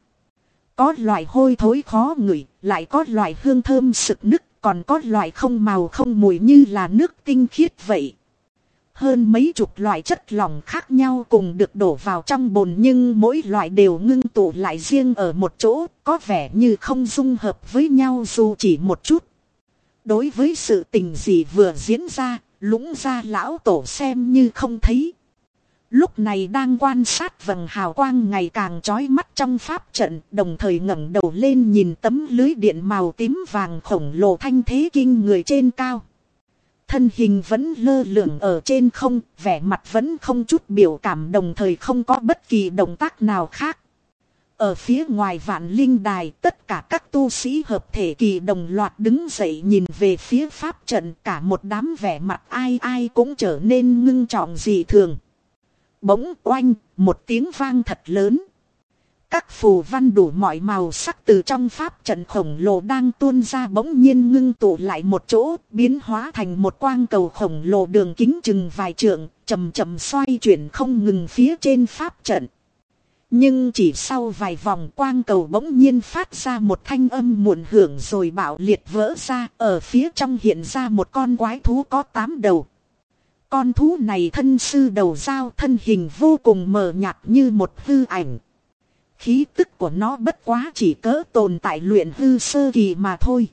Có loại hôi thối khó ngửi, lại có loại hương thơm sực nức, còn có loại không màu không mùi như là nước tinh khiết vậy. Hơn mấy chục loại chất lỏng khác nhau cùng được đổ vào trong bồn nhưng mỗi loại đều ngưng tụ lại riêng ở một chỗ, có vẻ như không dung hợp với nhau dù chỉ một chút. Đối với sự tình gì vừa diễn ra, lũng ra lão tổ xem như không thấy. Lúc này đang quan sát vầng hào quang ngày càng chói mắt trong pháp trận, đồng thời ngẩng đầu lên nhìn tấm lưới điện màu tím vàng khổng lồ thanh thế kinh người trên cao. Thân hình vẫn lơ lửng ở trên không, vẻ mặt vẫn không chút biểu cảm đồng thời không có bất kỳ động tác nào khác. Ở phía ngoài vạn linh đài tất cả các tu sĩ hợp thể kỳ đồng loạt đứng dậy nhìn về phía pháp trận cả một đám vẻ mặt ai ai cũng trở nên ngưng trọng dị thường. Bỗng oanh, một tiếng vang thật lớn. Các phù văn đủ mọi màu sắc từ trong pháp trận khổng lồ đang tuôn ra bỗng nhiên ngưng tụ lại một chỗ, biến hóa thành một quang cầu khổng lồ đường kính chừng vài trượng, chậm chậm xoay chuyển không ngừng phía trên pháp trận. Nhưng chỉ sau vài vòng quang cầu bỗng nhiên phát ra một thanh âm muộn hưởng rồi bạo liệt vỡ ra. Ở phía trong hiện ra một con quái thú có tám đầu. Con thú này thân sư đầu dao thân hình vô cùng mờ nhạt như một hư ảnh. Khí tức của nó bất quá chỉ cỡ tồn tại luyện hư sơ kỳ mà thôi.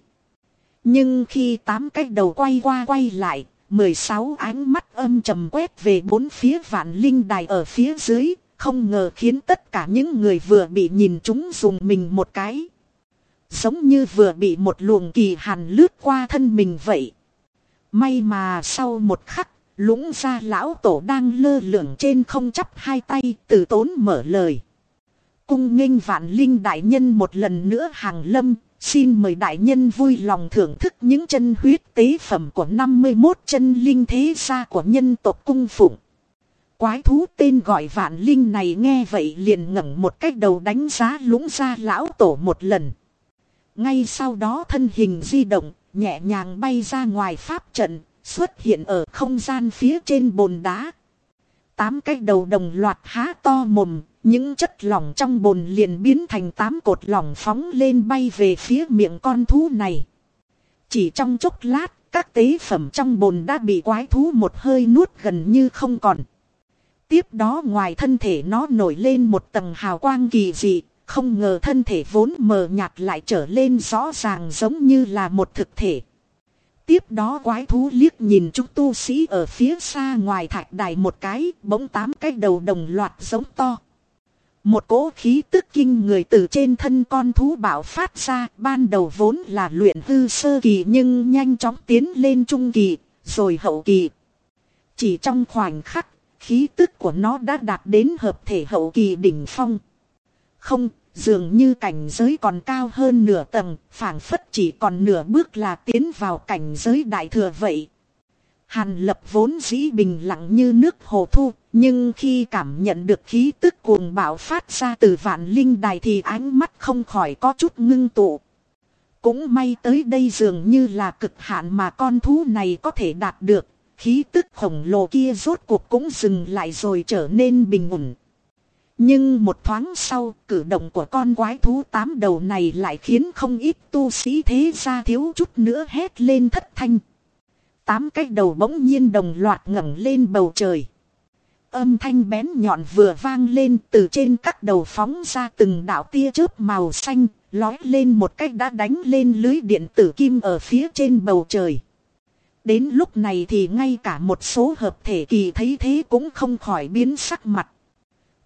Nhưng khi tám cái đầu quay qua quay lại, 16 ánh mắt âm trầm quét về bốn phía vạn linh đài ở phía dưới, không ngờ khiến tất cả những người vừa bị nhìn chúng dùng mình một cái. Giống như vừa bị một luồng kỳ hàn lướt qua thân mình vậy. May mà sau một khắc, lũng ra lão tổ đang lơ lửng trên không chắp hai tay từ tốn mở lời. Cung nghênh vạn linh đại nhân một lần nữa hàng lâm, xin mời đại nhân vui lòng thưởng thức những chân huyết tế phẩm của 51 chân linh thế gia của nhân tộc cung phụng. Quái thú tên gọi vạn linh này nghe vậy liền ngẩng một cách đầu đánh giá lũng ra lão tổ một lần. Ngay sau đó thân hình di động, nhẹ nhàng bay ra ngoài pháp trận, xuất hiện ở không gian phía trên bồn đá. Tám cái đầu đồng loạt há to mồm, những chất lỏng trong bồn liền biến thành tám cột lỏng phóng lên bay về phía miệng con thú này. Chỉ trong chốc lát, các tế phẩm trong bồn đã bị quái thú một hơi nuốt gần như không còn. Tiếp đó ngoài thân thể nó nổi lên một tầng hào quang kỳ dị, không ngờ thân thể vốn mờ nhạt lại trở lên rõ ràng giống như là một thực thể. Tiếp đó quái thú liếc nhìn chúng tu sĩ ở phía xa ngoài thạch đài một cái, bỗng tám cái đầu đồng loạt giống to. Một cỗ khí tức kinh người từ trên thân con thú bảo phát ra, ban đầu vốn là luyện hư sơ kỳ nhưng nhanh chóng tiến lên trung kỳ, rồi hậu kỳ. Chỉ trong khoảnh khắc, khí tức của nó đã đạt đến hợp thể hậu kỳ đỉnh phong. Không, dường như cảnh giới còn cao hơn nửa tầng, phảng phất chỉ còn nửa bước là tiến vào cảnh giới đại thừa vậy. Hàn lập vốn dĩ bình lặng như nước hồ thu, nhưng khi cảm nhận được khí tức cuồng bạo phát ra từ vạn linh đài thì ánh mắt không khỏi có chút ngưng tụ. Cũng may tới đây dường như là cực hạn mà con thú này có thể đạt được, khí tức khổng lồ kia rốt cuộc cũng dừng lại rồi trở nên bình ổn. Nhưng một thoáng sau, cử động của con quái thú tám đầu này lại khiến không ít tu sĩ thế ra thiếu chút nữa hét lên thất thanh. Tám cái đầu bỗng nhiên đồng loạt ngẩng lên bầu trời. Âm thanh bén nhọn vừa vang lên từ trên các đầu phóng ra từng đạo tia chớp màu xanh, lói lên một cách đã đánh lên lưới điện tử kim ở phía trên bầu trời. Đến lúc này thì ngay cả một số hợp thể kỳ thấy thế cũng không khỏi biến sắc mặt.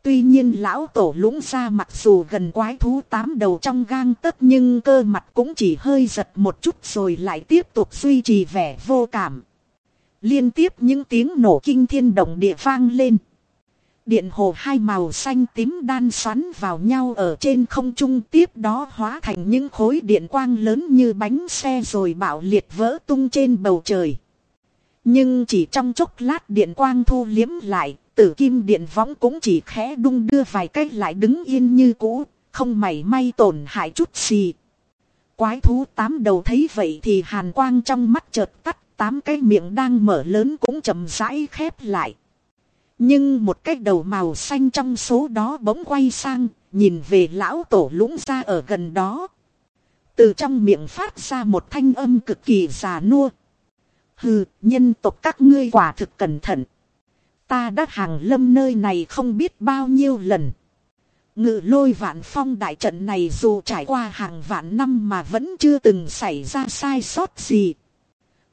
Tuy nhiên lão tổ lũng ra mặc dù gần quái thú tám đầu trong gang tấc nhưng cơ mặt cũng chỉ hơi giật một chút rồi lại tiếp tục duy trì vẻ vô cảm. Liên tiếp những tiếng nổ kinh thiên động địa vang lên. Điện hồ hai màu xanh tím đan xoắn vào nhau ở trên không trung tiếp đó hóa thành những khối điện quang lớn như bánh xe rồi bạo liệt vỡ tung trên bầu trời. Nhưng chỉ trong chốc lát điện quang thu liếm lại, tử kim điện võng cũng chỉ khẽ đung đưa vài cách lại đứng yên như cũ, không mảy may tổn hại chút gì. Quái thú tám đầu thấy vậy thì hàn quang trong mắt chợt tắt, tám cái miệng đang mở lớn cũng chậm rãi khép lại. Nhưng một cái đầu màu xanh trong số đó bỗng quay sang, nhìn về lão tổ lũng ra ở gần đó. Từ trong miệng phát ra một thanh âm cực kỳ già nua. Hừ, nhân tộc các ngươi quả thực cẩn thận. Ta đã hàng lâm nơi này không biết bao nhiêu lần. Ngự lôi vạn phong đại trận này dù trải qua hàng vạn năm mà vẫn chưa từng xảy ra sai sót gì.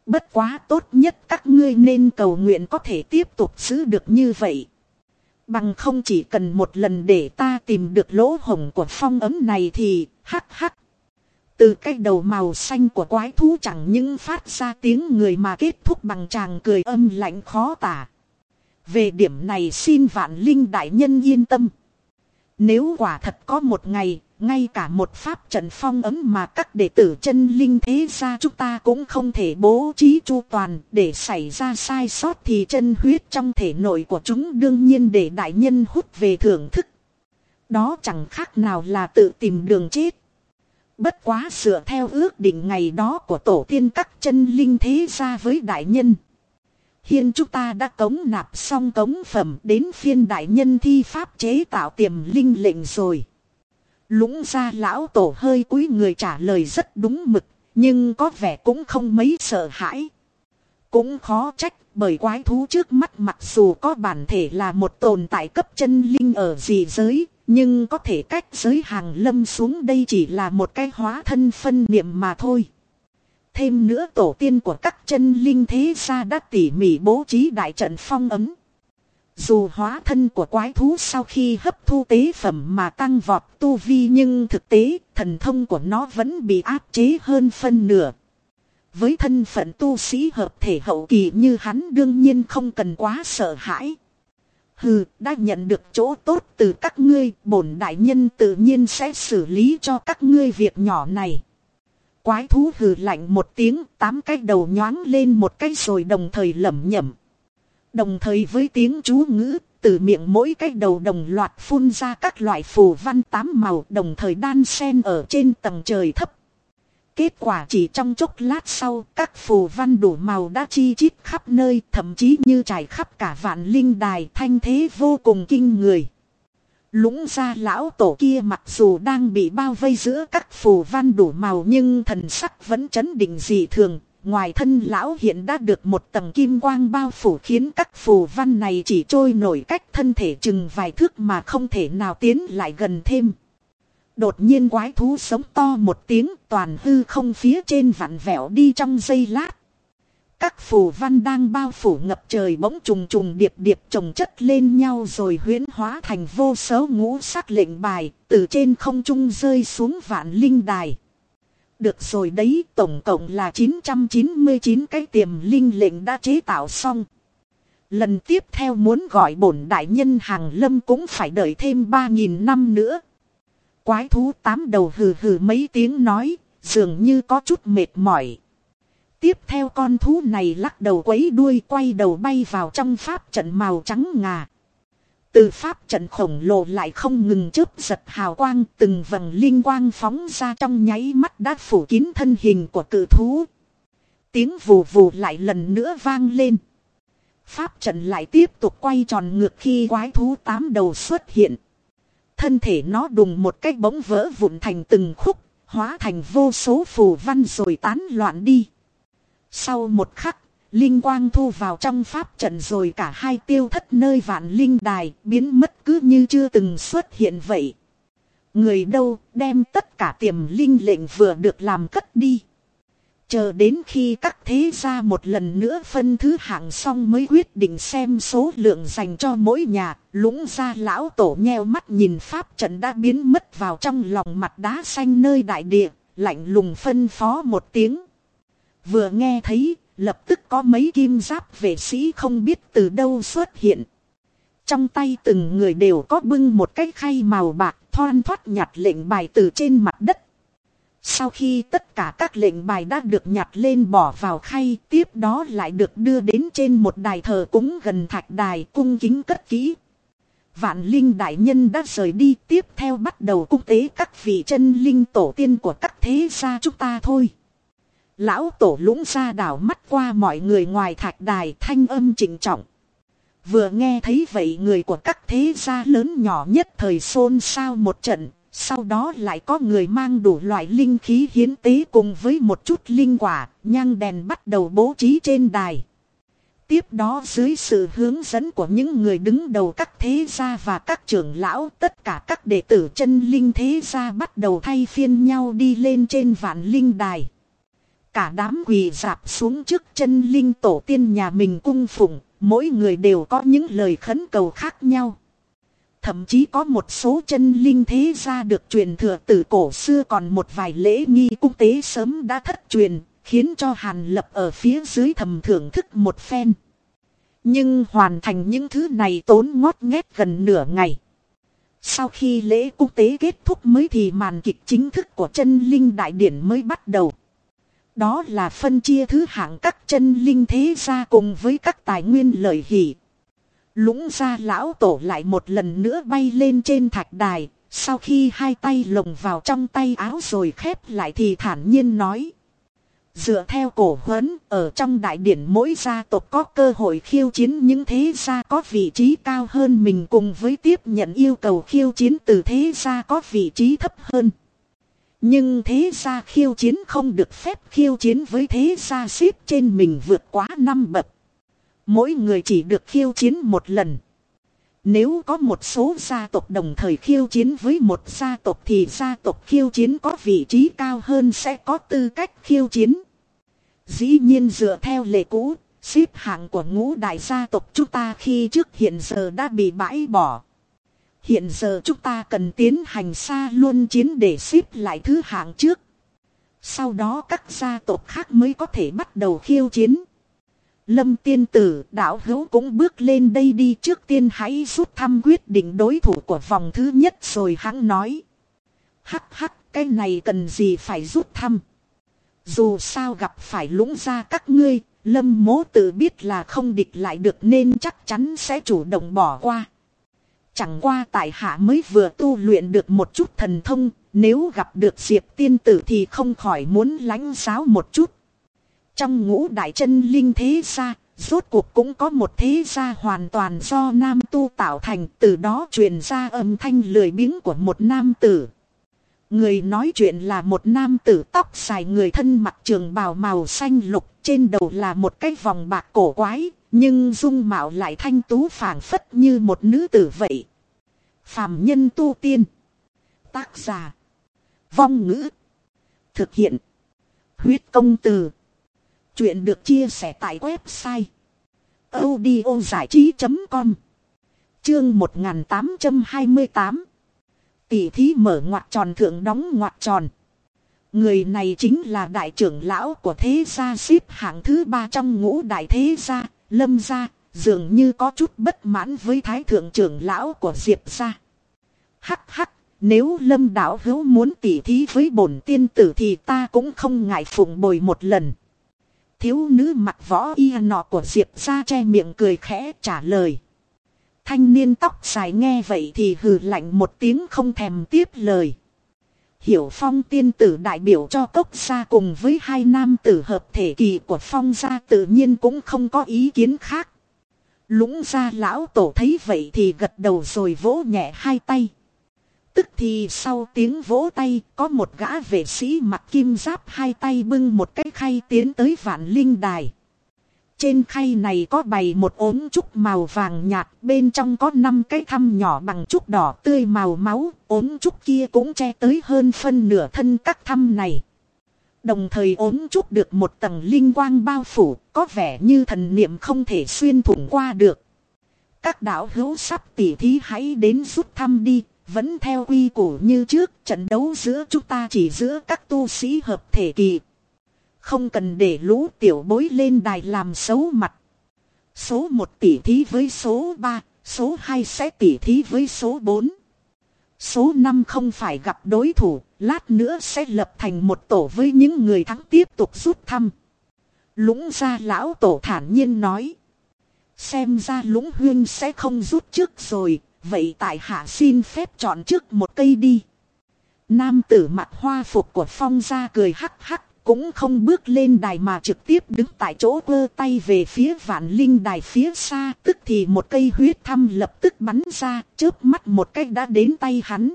Bất quá tốt nhất các ngươi nên cầu nguyện có thể tiếp tục giữ được như vậy. Bằng không chỉ cần một lần để ta tìm được lỗ hồng của phong ấm này thì, hắc hắc. Từ cái đầu màu xanh của quái thú chẳng những phát ra tiếng người mà kết thúc bằng chàng cười âm lạnh khó tả. Về điểm này xin vạn linh đại nhân yên tâm. Nếu quả thật có một ngày, ngay cả một pháp trận phong ấm mà các đệ tử chân linh thế ra chúng ta cũng không thể bố trí chu toàn để xảy ra sai sót thì chân huyết trong thể nội của chúng đương nhiên để đại nhân hút về thưởng thức. Đó chẳng khác nào là tự tìm đường chết. Bất quá sửa theo ước định ngày đó của tổ tiên các chân linh thế ra với đại nhân hiên chúng ta đã cống nạp xong cống phẩm đến phiên đại nhân thi pháp chế tạo tiềm linh lệnh rồi. Lũng ra lão tổ hơi cúi người trả lời rất đúng mực, nhưng có vẻ cũng không mấy sợ hãi. Cũng khó trách bởi quái thú trước mắt mặc dù có bản thể là một tồn tại cấp chân linh ở dị giới, nhưng có thể cách giới hàng lâm xuống đây chỉ là một cái hóa thân phân niệm mà thôi. Thêm nữa tổ tiên của các chân linh thế gia đã tỉ mỉ bố trí đại trận phong ấm. Dù hóa thân của quái thú sau khi hấp thu tế phẩm mà tăng vọt tu vi nhưng thực tế thần thông của nó vẫn bị áp chế hơn phân nửa. Với thân phận tu sĩ hợp thể hậu kỳ như hắn đương nhiên không cần quá sợ hãi. Hừ, đã nhận được chỗ tốt từ các ngươi, bổn đại nhân tự nhiên sẽ xử lý cho các ngươi việc nhỏ này. Quái thú hừ lạnh một tiếng, tám cái đầu nhoáng lên một cái rồi đồng thời lẩm nhẩm. Đồng thời với tiếng chú ngữ, từ miệng mỗi cái đầu đồng loạt phun ra các loại phù văn tám màu đồng thời đan sen ở trên tầng trời thấp. Kết quả chỉ trong chốc lát sau, các phù văn đủ màu đã chi chít khắp nơi, thậm chí như trải khắp cả vạn linh đài thanh thế vô cùng kinh người. Lũng ra lão tổ kia mặc dù đang bị bao vây giữa các phù văn đủ màu nhưng thần sắc vẫn chấn định dị thường. Ngoài thân lão hiện đã được một tầng kim quang bao phủ khiến các phù văn này chỉ trôi nổi cách thân thể chừng vài thước mà không thể nào tiến lại gần thêm. Đột nhiên quái thú sống to một tiếng toàn hư không phía trên vặn vẹo đi trong giây lát. Các phù văn đang bao phủ ngập trời bỗng trùng trùng điệp điệp trồng chất lên nhau rồi huyễn hóa thành vô số ngũ sắc lệnh bài, từ trên không trung rơi xuống vạn linh đài. Được rồi đấy, tổng cộng là 999 cái tiềm linh lệnh đã chế tạo xong. Lần tiếp theo muốn gọi bổn đại nhân hàng lâm cũng phải đợi thêm 3.000 năm nữa. Quái thú tám đầu hừ hừ mấy tiếng nói, dường như có chút mệt mỏi. Tiếp theo con thú này lắc đầu quấy đuôi quay đầu bay vào trong pháp trận màu trắng ngà. Từ pháp trận khổng lồ lại không ngừng chớp giật hào quang từng vầng linh quang phóng ra trong nháy mắt đã phủ kín thân hình của cự thú. Tiếng vù vù lại lần nữa vang lên. Pháp trận lại tiếp tục quay tròn ngược khi quái thú tám đầu xuất hiện. Thân thể nó đùng một cách bỗng vỡ vụn thành từng khúc, hóa thành vô số phù văn rồi tán loạn đi. Sau một khắc, linh quang thu vào trong pháp trận rồi cả hai tiêu thất nơi vạn linh đài biến mất cứ như chưa từng xuất hiện vậy. Người đâu đem tất cả tiềm linh lệnh vừa được làm cất đi. Chờ đến khi các thế gia một lần nữa phân thứ hạng xong mới quyết định xem số lượng dành cho mỗi nhà. Lũng ra lão tổ nheo mắt nhìn pháp trận đã biến mất vào trong lòng mặt đá xanh nơi đại địa, lạnh lùng phân phó một tiếng. Vừa nghe thấy, lập tức có mấy kim giáp vệ sĩ không biết từ đâu xuất hiện. Trong tay từng người đều có bưng một cái khay màu bạc thoan thoát nhặt lệnh bài từ trên mặt đất. Sau khi tất cả các lệnh bài đã được nhặt lên bỏ vào khay, tiếp đó lại được đưa đến trên một đài thờ cúng gần thạch đài cung kính cất kỹ. Vạn linh đại nhân đã rời đi tiếp theo bắt đầu cung tế các vị chân linh tổ tiên của các thế gia chúng ta thôi. Lão tổ lũng ra đảo mắt qua mọi người ngoài thạch đài thanh âm trịnh trọng. Vừa nghe thấy vậy người của các thế gia lớn nhỏ nhất thời xôn xao một trận, sau đó lại có người mang đủ loại linh khí hiến tế cùng với một chút linh quả, nhang đèn bắt đầu bố trí trên đài. Tiếp đó dưới sự hướng dẫn của những người đứng đầu các thế gia và các trưởng lão, tất cả các đệ tử chân linh thế gia bắt đầu thay phiên nhau đi lên trên vạn linh đài. Cả đám quỳ dạp xuống trước chân linh tổ tiên nhà mình cung phụng, mỗi người đều có những lời khấn cầu khác nhau. Thậm chí có một số chân linh thế gia được truyền thừa từ cổ xưa còn một vài lễ nghi cung tế sớm đã thất truyền, khiến cho Hàn Lập ở phía dưới thầm thưởng thức một phen. Nhưng hoàn thành những thứ này tốn ngót nghét gần nửa ngày. Sau khi lễ cung tế kết thúc mới thì màn kịch chính thức của chân linh đại điển mới bắt đầu. Đó là phân chia thứ hạng các chân linh thế gia cùng với các tài nguyên lợi hỷ. Lũng ra lão tổ lại một lần nữa bay lên trên thạch đài, sau khi hai tay lồng vào trong tay áo rồi khép lại thì thản nhiên nói. Dựa theo cổ huấn, ở trong đại điển mỗi gia tộc có cơ hội khiêu chiến những thế gia có vị trí cao hơn mình cùng với tiếp nhận yêu cầu khiêu chiến từ thế gia có vị trí thấp hơn. Nhưng thế gia khiêu chiến không được phép khiêu chiến với thế gia xếp trên mình vượt quá năm bậc. Mỗi người chỉ được khiêu chiến một lần. Nếu có một số gia tộc đồng thời khiêu chiến với một gia tộc thì gia tộc khiêu chiến có vị trí cao hơn sẽ có tư cách khiêu chiến. Dĩ nhiên dựa theo lệ cũ, xếp hạng của ngũ đại gia tộc chúng ta khi trước hiện giờ đã bị bãi bỏ. Hiện giờ chúng ta cần tiến hành xa luôn chiến để xếp lại thứ hạng trước. Sau đó các gia tộc khác mới có thể bắt đầu khiêu chiến. Lâm tiên tử đạo hữu cũng bước lên đây đi trước tiên hãy rút thăm quyết định đối thủ của vòng thứ nhất rồi hắn nói. Hắc hắc cái này cần gì phải rút thăm. Dù sao gặp phải lũng ra các ngươi, lâm mố tự biết là không địch lại được nên chắc chắn sẽ chủ động bỏ qua. Chẳng qua tại hạ mới vừa tu luyện được một chút thần thông, nếu gặp được diệp tiên tử thì không khỏi muốn lánh giáo một chút. Trong ngũ đại chân linh thế gia, rốt cuộc cũng có một thế gia hoàn toàn do nam tu tạo thành, từ đó truyền ra âm thanh lười biếng của một nam tử. Người nói chuyện là một nam tử tóc dài người thân mặc trường bào màu xanh lục, trên đầu là một cái vòng bạc cổ quái, nhưng dung mạo lại thanh tú phảng phất như một nữ tử vậy. Phàm nhân tu tiên. Tác giả. Vong ngữ. Thực hiện. Huyết công từ. Chuyện được chia sẻ tại website. audio trí.com Chương 1828 Tỷ thí mở ngoặt tròn thượng đóng ngoặt tròn. Người này chính là đại trưởng lão của thế gia xếp hạng thứ ba trong ngũ đại thế gia, lâm ra dường như có chút bất mãn với thái thượng trưởng lão của diệp gia. Hắc hắc, nếu lâm đạo hữu muốn tỉ thí với bổn tiên tử thì ta cũng không ngại phụng bồi một lần. Thiếu nữ mặt võ y nọ của diệp gia che miệng cười khẽ trả lời. Thanh niên tóc dài nghe vậy thì hừ lạnh một tiếng không thèm tiếp lời. Hiểu phong tiên tử đại biểu cho cốc gia cùng với hai nam tử hợp thể kỳ của phong gia tự nhiên cũng không có ý kiến khác. Lũng gia lão tổ thấy vậy thì gật đầu rồi vỗ nhẹ hai tay. Tức thì sau tiếng vỗ tay, có một gã vệ sĩ mặc kim giáp hai tay bưng một cái khay tiến tới vạn linh đài. Trên khay này có bày một ốm trúc màu vàng nhạt, bên trong có 5 cái thăm nhỏ bằng trúc đỏ tươi màu máu, ốm trúc kia cũng che tới hơn phân nửa thân các thăm này. Đồng thời ốm trúc được một tầng linh quang bao phủ, có vẻ như thần niệm không thể xuyên thủng qua được. Các đạo hữu sắp tỉ thí hãy đến rút thăm đi, vẫn theo quy củ như trước, trận đấu giữa chúng ta chỉ giữa các tu sĩ hợp thể kỳ. Không cần để lũ tiểu bối lên đài làm xấu mặt. Số 1 tỷ thí với số 3, số 2 sẽ tỷ thí với số 4. Số 5 không phải gặp đối thủ, lát nữa sẽ lập thành một tổ với những người thắng tiếp tục rút thăm. Lũng ra lão tổ thản nhiên nói. Xem ra lũng huyên sẽ không rút trước rồi, vậy tại hạ xin phép chọn trước một cây đi. Nam tử mặt hoa phục của phong ra cười hắc hắc cũng không bước lên đài mà trực tiếp đứng tại chỗ quơ tay về phía vạn linh đài phía xa, tức thì một cây huyết thăm lập tức bắn ra, chớp mắt một cách đã đến tay hắn.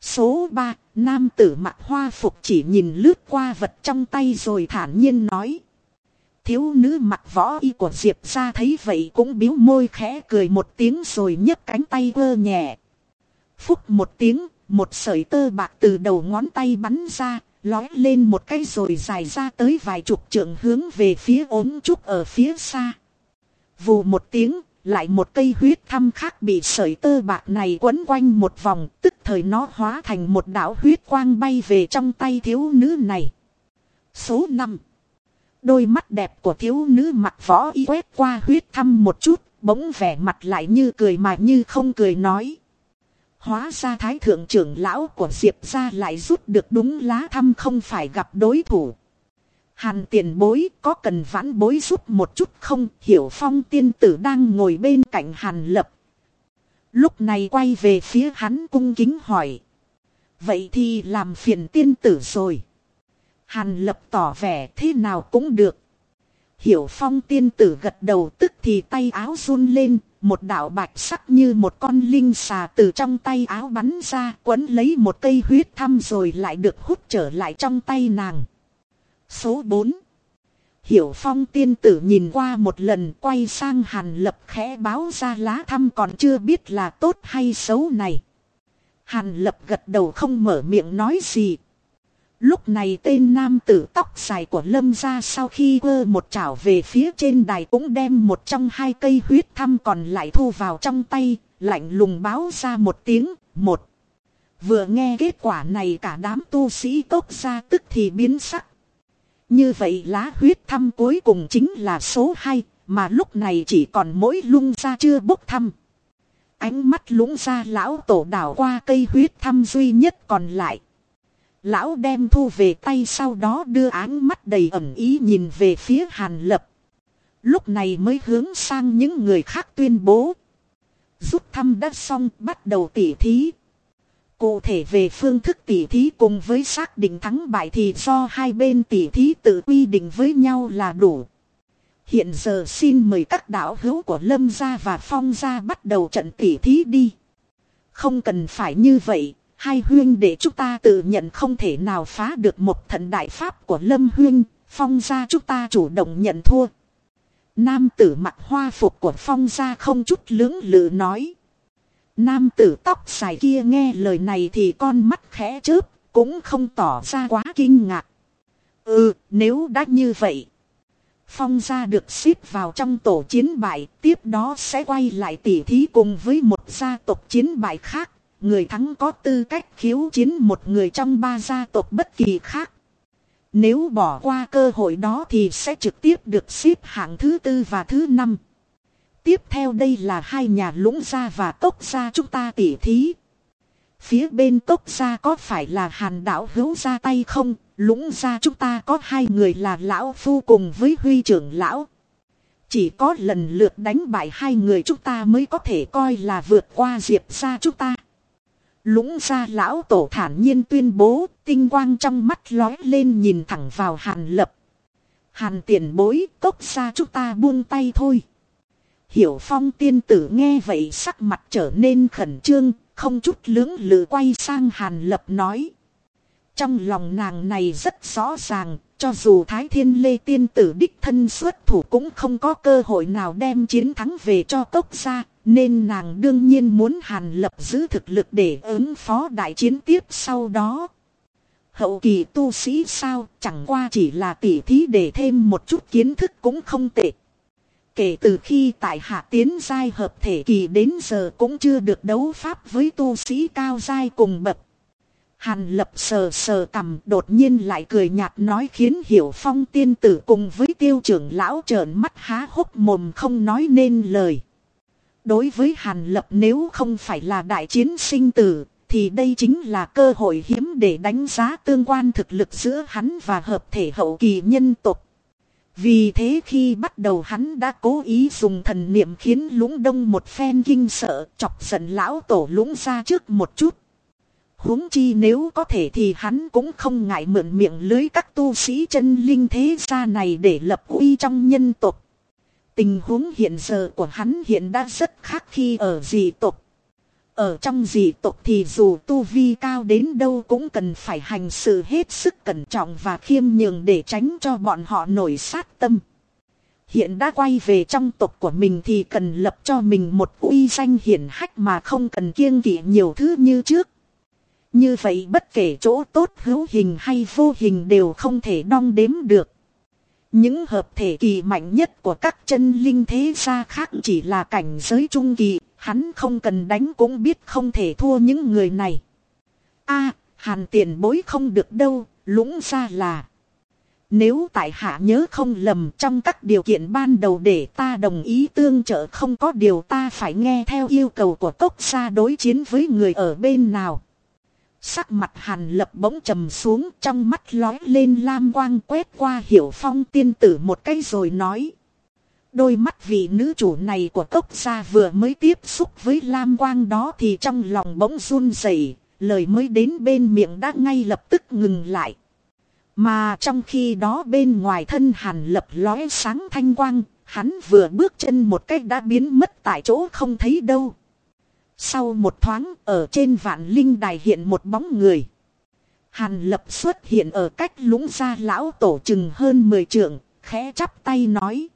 Số ba nam tử mặc hoa phục chỉ nhìn lướt qua vật trong tay rồi thản nhiên nói. Thiếu nữ mặc võ y của Diệp ra thấy vậy cũng biếu môi khẽ cười một tiếng rồi nhấc cánh tay vơ nhẹ. Phúc một tiếng, một sợi tơ bạc từ đầu ngón tay bắn ra, lói lên một cái rồi dài ra tới vài chục trượng hướng về phía ốm trúc ở phía xa. Vù một tiếng, lại một cây huyết thăm khác bị sợi tơ bạc này quấn quanh một vòng, tức thời nó hóa thành một đảo huyết quang bay về trong tay thiếu nữ này. Số 5 Đôi mắt đẹp của thiếu nữ mặt võ y quét qua huyết thăm một chút, bỗng vẻ mặt lại như cười mà như không cười nói. Hóa ra thái thượng trưởng lão của Diệp ra lại rút được đúng lá thăm không phải gặp đối thủ. Hàn tiền bối có cần vãn bối giúp một chút không? Hiểu phong tiên tử đang ngồi bên cạnh hàn lập. Lúc này quay về phía hắn cung kính hỏi. Vậy thì làm phiền tiên tử rồi. Hàn lập tỏ vẻ thế nào cũng được. Hiểu phong tiên tử gật đầu tức thì tay áo run lên, một đạo bạch sắc như một con linh xà từ trong tay áo bắn ra, quấn lấy một cây huyết thăm rồi lại được hút trở lại trong tay nàng. Số 4 Hiểu phong tiên tử nhìn qua một lần, quay sang hàn lập khẽ báo ra lá thăm còn chưa biết là tốt hay xấu này. Hàn lập gật đầu không mở miệng nói gì. Lúc này tên nam tử tóc dài của lâm ra sau khi quơ một chảo về phía trên đài cũng đem một trong hai cây huyết thăm còn lại thu vào trong tay, lạnh lùng báo ra một tiếng, một. Vừa nghe kết quả này cả đám tu sĩ tốt ra tức thì biến sắc. Như vậy lá huyết thăm cuối cùng chính là số 2, mà lúc này chỉ còn mỗi lung ra chưa bốc thăm. Ánh mắt lũng ra lão tổ đảo qua cây huyết thăm duy nhất còn lại. Lão đem thu về tay sau đó đưa áng mắt đầy ẩn ý nhìn về phía hàn lập. Lúc này mới hướng sang những người khác tuyên bố. Rút thăm đã xong bắt đầu tỉ thí. Cụ thể về phương thức tỉ thí cùng với xác định thắng bại thì do hai bên tỉ thí tự quy định với nhau là đủ. Hiện giờ xin mời các đạo hữu của Lâm gia và Phong gia bắt đầu trận tỉ thí đi. Không cần phải như vậy, hai huyên để chúng ta tự nhận không thể nào phá được một thần đại pháp của Lâm huyên, Phong gia chúng ta chủ động nhận thua. Nam tử mặc hoa phục của Phong gia không chút lưỡng lự nói. Nam tử tóc dài kia nghe lời này thì con mắt khẽ chớp, cũng không tỏ ra quá kinh ngạc. Ừ, nếu đã như vậy. Phong gia được xếp vào trong tổ chiến bại, tiếp đó sẽ quay lại tỉ thí cùng với một gia tộc chiến bại khác. Người thắng có tư cách khiếu chiến một người trong ba gia tộc bất kỳ khác. Nếu bỏ qua cơ hội đó thì sẽ trực tiếp được xếp hạng thứ tư và thứ năm. Tiếp theo đây là hai nhà lũng gia và tốc gia chúng ta tỉ thí. Phía bên tốc gia có phải là hàn đảo hữu ra tay không? Lũng gia chúng ta có hai người là lão phu cùng với huy trưởng lão. Chỉ có lần lượt đánh bại hai người chúng ta mới có thể coi là vượt qua diệp gia chúng ta. Lũng gia lão tổ thản nhiên tuyên bố, tinh quang trong mắt lói lên nhìn thẳng vào hàn lập. Hàn tiền bối, tốc gia chúng ta buông tay thôi. Hiểu phong tiên tử nghe vậy sắc mặt trở nên khẩn trương, không chút lưỡng lự quay sang hàn lập nói. Trong lòng nàng này rất rõ ràng, cho dù Thái Thiên Lê tiên tử đích thân xuất thủ cũng không có cơ hội nào đem chiến thắng về cho cốc gia, nên nàng đương nhiên muốn hàn lập giữ thực lực để ứng phó đại chiến tiếp sau đó. Hậu kỳ tu sĩ sao, chẳng qua chỉ là tỉ thí để thêm một chút kiến thức cũng không tệ. Kể từ khi tại hạ tiến giai hợp thể kỳ đến giờ cũng chưa được đấu pháp với tu sĩ cao giai cùng bậc. Hàn lập sờ sờ cầm đột nhiên lại cười nhạt nói khiến hiểu phong tiên tử cùng với tiêu trưởng lão trợn mắt há hốc mồm không nói nên lời. Đối với hàn lập nếu không phải là đại chiến sinh tử, thì đây chính là cơ hội hiếm để đánh giá tương quan thực lực giữa hắn và hợp thể hậu kỳ nhân tộc. Vì thế khi bắt đầu hắn đã cố ý dùng thần niệm khiến lũng đông một phen kinh sợ chọc giận lão tổ lũng ra trước một chút. huống chi nếu có thể thì hắn cũng không ngại mượn miệng lưới các tu sĩ chân linh thế gia này để lập uy trong nhân tộc. Tình huống hiện giờ của hắn hiện đã rất khác khi ở dị tộc. Ở trong dị tộc thì dù tu vi cao đến đâu cũng cần phải hành sự hết sức cẩn trọng và khiêm nhường để tránh cho bọn họ nổi sát tâm. Hiện đã quay về trong tộc của mình thì cần lập cho mình một uy danh hiển hách mà không cần kiêng kỵ nhiều thứ như trước. Như vậy bất kể chỗ tốt hữu hình hay vô hình đều không thể đong đếm được. Những hợp thể kỳ mạnh nhất của các chân linh thế gia khác chỉ là cảnh giới trung kỳ, hắn không cần đánh cũng biết không thể thua những người này. a hàn tiền bối không được đâu, lũng ra là. Nếu tại hạ nhớ không lầm trong các điều kiện ban đầu để ta đồng ý tương trợ không có điều ta phải nghe theo yêu cầu của cốc gia đối chiến với người ở bên nào. Sắc mặt hàn lập bỗng trầm xuống trong mắt lói lên lam quang quét qua hiểu phong tiên tử một cái rồi nói. Đôi mắt vị nữ chủ này của cốc gia vừa mới tiếp xúc với lam quang đó thì trong lòng bỗng run rẩy lời mới đến bên miệng đã ngay lập tức ngừng lại. Mà trong khi đó bên ngoài thân hàn lập lóe sáng thanh quang, hắn vừa bước chân một cách đã biến mất tại chỗ không thấy đâu. Sau một thoáng ở trên vạn linh đài hiện một bóng người. Hàn lập xuất hiện ở cách lũng ra lão tổ chừng hơn 10 trượng, khẽ chắp tay nói.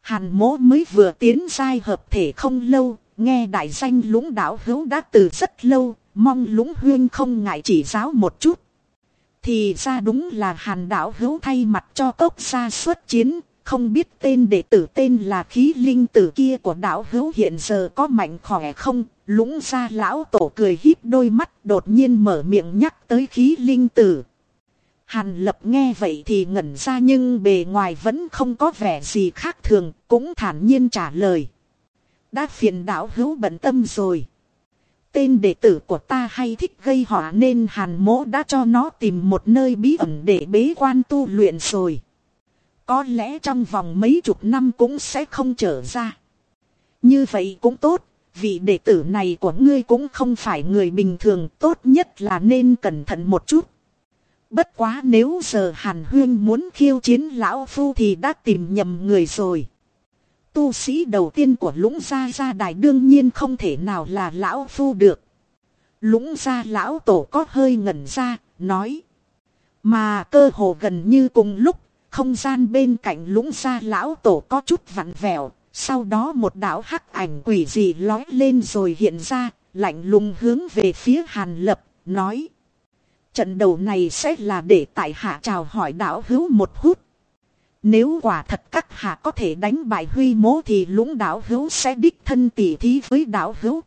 Hàn mố mới vừa tiến giai hợp thể không lâu, nghe đại danh lũng đảo hữu đã từ rất lâu, mong lũng huyên không ngại chỉ giáo một chút. Thì ra đúng là hàn đảo hữu thay mặt cho cốc gia xuất chiến, không biết tên đệ tử tên là khí linh tử kia của đảo hữu hiện giờ có mạnh khỏe không, lũng ra lão tổ cười híp đôi mắt đột nhiên mở miệng nhắc tới khí linh tử. Hàn lập nghe vậy thì ngẩn ra nhưng bề ngoài vẫn không có vẻ gì khác thường, cũng thản nhiên trả lời. Đã phiền đảo hữu bận tâm rồi. Tên đệ tử của ta hay thích gây họa nên hàn mỗ đã cho nó tìm một nơi bí ẩn để bế quan tu luyện rồi. Có lẽ trong vòng mấy chục năm cũng sẽ không trở ra. Như vậy cũng tốt, vị đệ tử này của ngươi cũng không phải người bình thường tốt nhất là nên cẩn thận một chút. Bất quá nếu giờ Hàn Huyên muốn khiêu chiến lão phu thì đã tìm nhầm người rồi. Tu sĩ đầu tiên của lũng gia gia đài đương nhiên không thể nào là lão phu được. Lũng gia lão tổ có hơi ngẩn ra, nói. Mà cơ hồ gần như cùng lúc, không gian bên cạnh lũng gia lão tổ có chút vặn vẹo. Sau đó một đạo hắc ảnh quỷ dị lói lên rồi hiện ra, lạnh lùng hướng về phía hàn lập, nói. Trận đầu này sẽ là để tại hạ chào hỏi đạo hữu một hút. Nếu quả thật các hạ có thể đánh bại huy mố thì lũng đạo hữu sẽ đích thân tỉ thí với đạo hữu.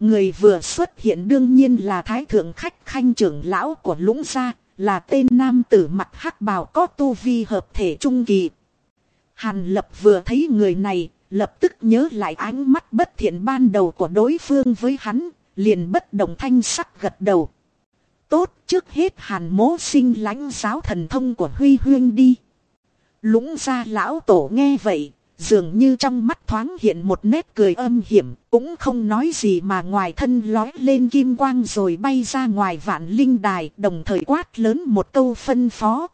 Người vừa xuất hiện đương nhiên là thái thượng khách khanh trưởng lão của lũng gia, là tên nam tử mặt hắc bào có tu vi hợp thể trung kỳ. Hàn lập vừa thấy người này, lập tức nhớ lại ánh mắt bất thiện ban đầu của đối phương với hắn, liền bất đồng thanh sắc gật đầu. Tốt, trước hết hàn mố sinh lãnh giáo thần thông của Huy Huyên đi. Lũng ra lão tổ nghe vậy, dường như trong mắt thoáng hiện một nét cười âm hiểm, cũng không nói gì mà ngoài thân lói lên kim quang rồi bay ra ngoài vạn linh đài, đồng thời quát lớn một câu phân phó.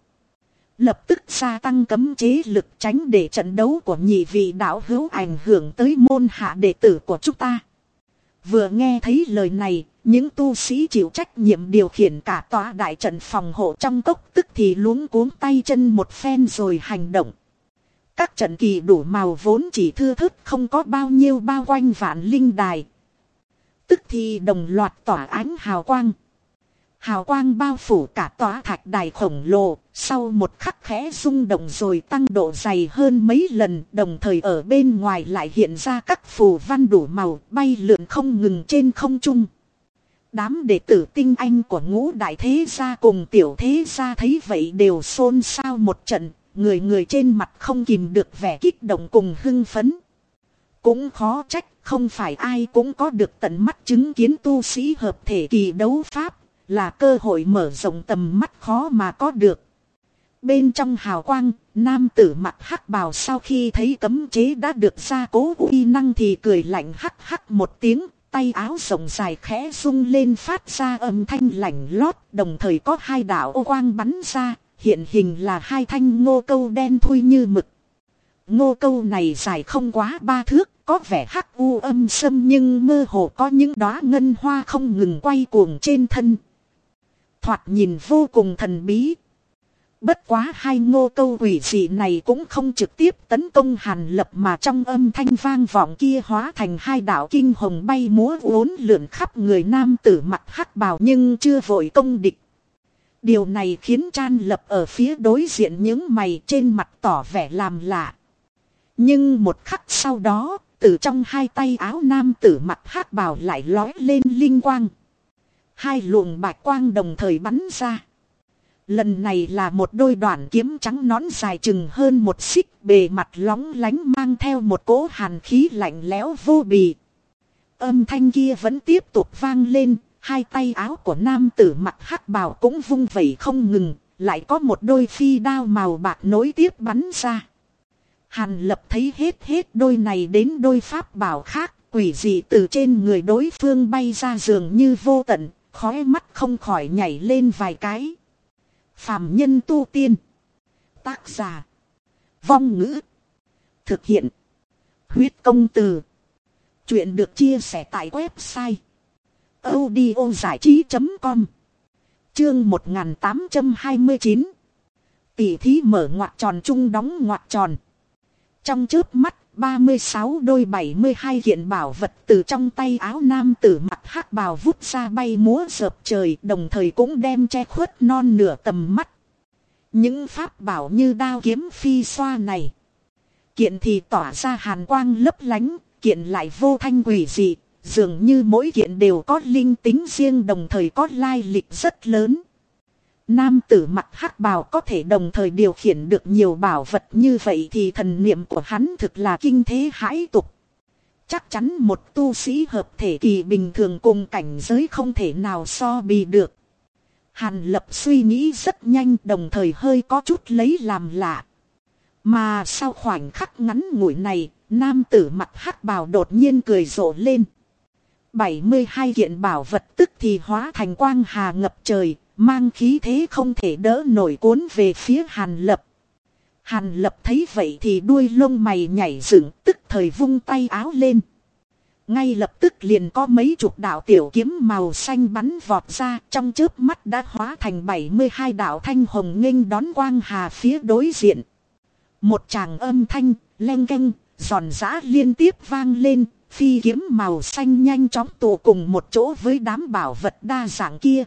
Lập tức gia tăng cấm chế lực tránh để trận đấu của nhị vị đạo hữu ảnh hưởng tới môn hạ đệ tử của chúng ta. Vừa nghe thấy lời này, những tu sĩ chịu trách nhiệm điều khiển cả tòa đại trận phòng hộ trong cốc tức thì luống cuống tay chân một phen rồi hành động. Các trận kỳ đủ màu vốn chỉ thưa thớt không có bao nhiêu bao quanh vạn linh đài. Tức thì đồng loạt tỏa ánh hào quang. Hào quang bao phủ cả tòa thạch đài khổng lồ, sau một khắc khẽ rung động rồi tăng độ dày hơn mấy lần, đồng thời ở bên ngoài lại hiện ra các phù văn đủ màu bay lượn không ngừng trên không trung. Đám đệ tử tinh anh của ngũ đại thế gia cùng tiểu thế gia thấy vậy đều xôn xao một trận, người người trên mặt không kìm được vẻ kích động cùng hưng phấn. Cũng khó trách, không phải ai cũng có được tận mắt chứng kiến tu sĩ hợp thể kỳ đấu pháp, là cơ hội mở rộng tầm mắt khó mà có được. Bên trong hào quang, nam tử mặt hắc bào sau khi thấy cấm chế đã được gia cố uy năng thì cười lạnh hắc hắc một tiếng, tay áo rộng dài khẽ rung lên phát ra âm thanh lạnh lót, đồng thời có hai đạo ô quang bắn ra, hiện hình là hai thanh ngô câu đen thui như mực. Ngô câu này dài không quá ba thước, có vẻ hắc u âm sâm nhưng mơ hồ có những đóa ngân hoa không ngừng quay cuồng trên thân. Thoạt nhìn vô cùng thần bí. Bất quá hai ngô câu quỷ dị này cũng không trực tiếp tấn công hàn lập mà trong âm thanh vang vọng kia hóa thành hai đạo kinh hồng bay múa uốn lượn khắp người nam tử mặt hắc bào nhưng chưa vội công địch. Điều này khiến Chan lập ở phía đối diện những mày trên mặt tỏ vẻ làm lạ. Nhưng một khắc sau đó, từ trong hai tay áo nam tử mặt hắc bào lại lói lên linh quang. Hai luồng bạch quang đồng thời bắn ra. Lần này là một đôi đoạn kiếm trắng nón dài chừng hơn một xích bề mặt lóng lánh mang theo một cỗ hàn khí lạnh lẽo vô bì. Âm thanh kia vẫn tiếp tục vang lên, hai tay áo của nam tử mặt hắc bào cũng vung vẩy không ngừng, lại có một đôi phi đao màu bạc nối tiếp bắn ra. Hàn lập thấy hết hết đôi này đến đôi pháp bảo khác, quỷ dị từ trên người đối phương bay ra giường như vô tận, khói mắt không khỏi nhảy lên vài cái. phàm nhân tu tiên. Tác giả. Vong ngữ. Thực hiện. Huyết công từ. Chuyện được chia sẻ tại website. audio trí.com Chương 1829 Tỷ thí mở ngoặc tròn chung đóng ngoặc tròn. Trong chớp mắt, 36 đôi 72 kiện bảo vật từ trong tay áo nam tử mặt hắc bào vút ra bay múa dợp trời đồng thời cũng đem che khuất non nửa tầm mắt. Những pháp bảo như đao kiếm phi xoa này. Kiện thì tỏa ra hàn quang lấp lánh, kiện lại vô thanh quỷ dị, dường như mỗi kiện đều có linh tính riêng đồng thời có lai lịch rất lớn. Nam tử mặt hắc bào có thể đồng thời điều khiển được nhiều bảo vật như vậy thì thần niệm của hắn thực là kinh thế hãi tục. Chắc chắn một tu sĩ hợp thể kỳ bình thường cùng cảnh giới không thể nào so bì được. Hàn lập suy nghĩ rất nhanh đồng thời hơi có chút lấy làm lạ. Mà sau khoảnh khắc ngắn ngủi này, nam tử mặt hắc bào đột nhiên cười rộ lên. 72 kiện bảo vật tức thì hóa thành quang hà ngập trời, mang khí thế không thể đỡ nổi cuốn về phía Hàn Lập. Hàn Lập thấy vậy thì đuôi lông mày nhảy dựng tức thời vung tay áo lên. Ngay lập tức liền có mấy chục đạo tiểu kiếm màu xanh bắn vọt ra trong chớp mắt đã hóa thành 72 đạo thanh hồng nghênh đón quang hà phía đối diện. Một tràng âm thanh, len canh, giòn giã liên tiếp vang lên, phi kiếm màu xanh nhanh chóng tụ cùng một chỗ với đám bảo vật đa dạng kia.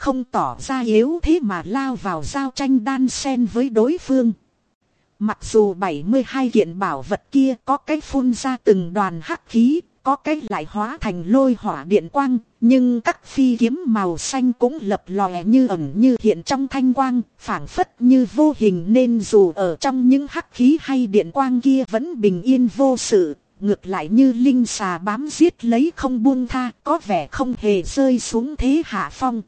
Không tỏ ra yếu thế mà lao vào giao tranh đan sen với đối phương. Mặc dù 72 kiện bảo vật kia có cái phun ra từng đoàn hắc khí, có cái lại hóa thành lôi hỏa điện quang, nhưng các phi kiếm màu xanh cũng lập lòe như ẩn như hiện trong thanh quang, phảng phất như vô hình nên dù ở trong những hắc khí hay điện quang kia vẫn bình yên vô sự, ngược lại như linh xà bám giết lấy không buông tha, có vẻ không hề rơi xuống thế hạ phong.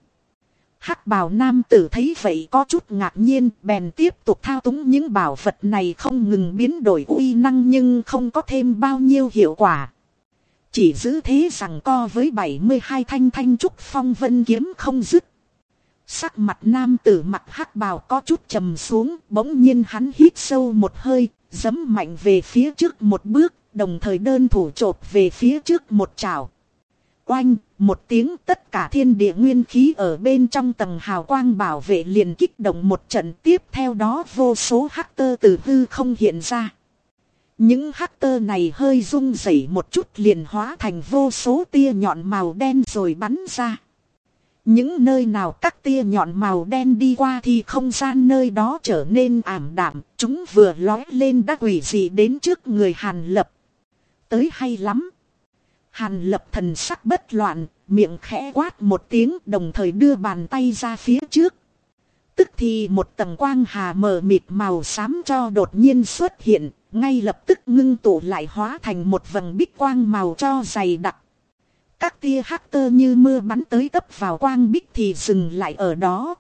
Hắc bào nam tử thấy vậy có chút ngạc nhiên, bèn tiếp tục thao túng những bảo vật này không ngừng biến đổi uy năng nhưng không có thêm bao nhiêu hiệu quả. Chỉ giữ thế rằng co với 72 thanh thanh trúc phong vân kiếm không dứt. Sắc mặt nam tử mặt hắc bào có chút trầm xuống, bỗng nhiên hắn hít sâu một hơi, giấm mạnh về phía trước một bước, đồng thời đơn thủ chộp về phía trước một trào. Oanh, một tiếng tất cả thiên địa nguyên khí ở bên trong tầng hào quang bảo vệ liền kích động một trận tiếp theo đó vô số hắc tơ từ hư không hiện ra. Những hắc tơ này hơi rung rẩy một chút liền hóa thành vô số tia nhọn màu đen rồi bắn ra. Những nơi nào các tia nhọn màu đen đi qua thì không gian nơi đó trở nên ảm đạm, chúng vừa lói lên đã quỷ dị đến trước người Hàn Lập. Tới hay lắm. Hàn Lập thần sắc bất loạn, miệng khẽ quát một tiếng đồng thời đưa bàn tay ra phía trước. Tức thì một tầng quang hà mờ mịt màu xám cho đột nhiên xuất hiện, ngay lập tức ngưng tụ lại hóa thành một vầng bích quang màu cho dày đặc. Các tia hắc tơ như mưa bắn tới tấp vào quang bích thì dừng lại ở đó.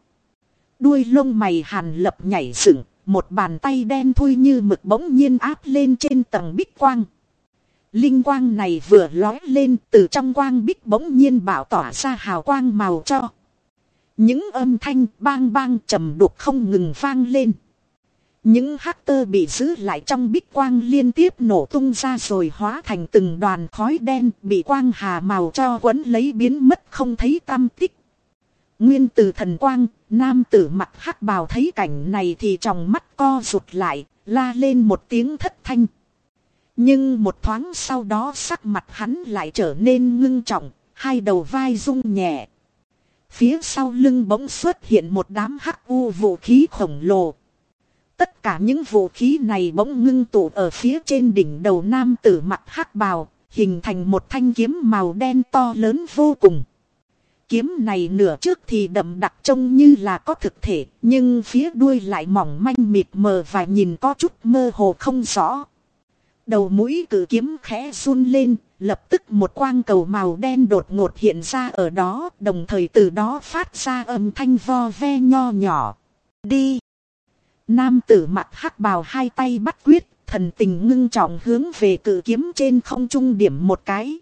Đuôi lông mày hàn lập nhảy dựng, một bàn tay đen thui như mực bỗng nhiên áp lên trên tầng bích quang. Linh quang này vừa lói lên từ trong quang bích bỗng nhiên bảo tỏa ra hào quang màu cho. Những âm thanh bang bang trầm đục không ngừng vang lên. Những hắc tơ bị giữ lại trong bích quang liên tiếp nổ tung ra rồi hóa thành từng đoàn khói đen bị quang hà màu cho quấn lấy biến mất không thấy tâm tích. Nguyên từ thần quang, nam tử mặt hắc bào thấy cảnh này thì trong mắt co rụt lại, la lên một tiếng thất thanh. Nhưng một thoáng sau đó sắc mặt hắn lại trở nên ngưng trọng, hai đầu vai rung nhẹ. Phía sau lưng bỗng xuất hiện một đám hắc u vũ khí khổng lồ. Tất cả những vũ khí này bỗng ngưng tụ ở phía trên đỉnh đầu nam tử mặt hắc bào, hình thành một thanh kiếm màu đen to lớn vô cùng. Kiếm này nửa trước thì đậm đặc trông như là có thực thể, nhưng phía đuôi lại mỏng manh mịt mờ và nhìn có chút mơ hồ không rõ. Đầu mũi cử kiếm khẽ run lên, lập tức một quang cầu màu đen đột ngột hiện ra ở đó, đồng thời từ đó phát ra âm thanh vo ve nho nhỏ. Đi! Nam tử mặt hắc bào hai tay bắt quyết, thần tình ngưng trọng hướng về cử kiếm trên không trung điểm một cái.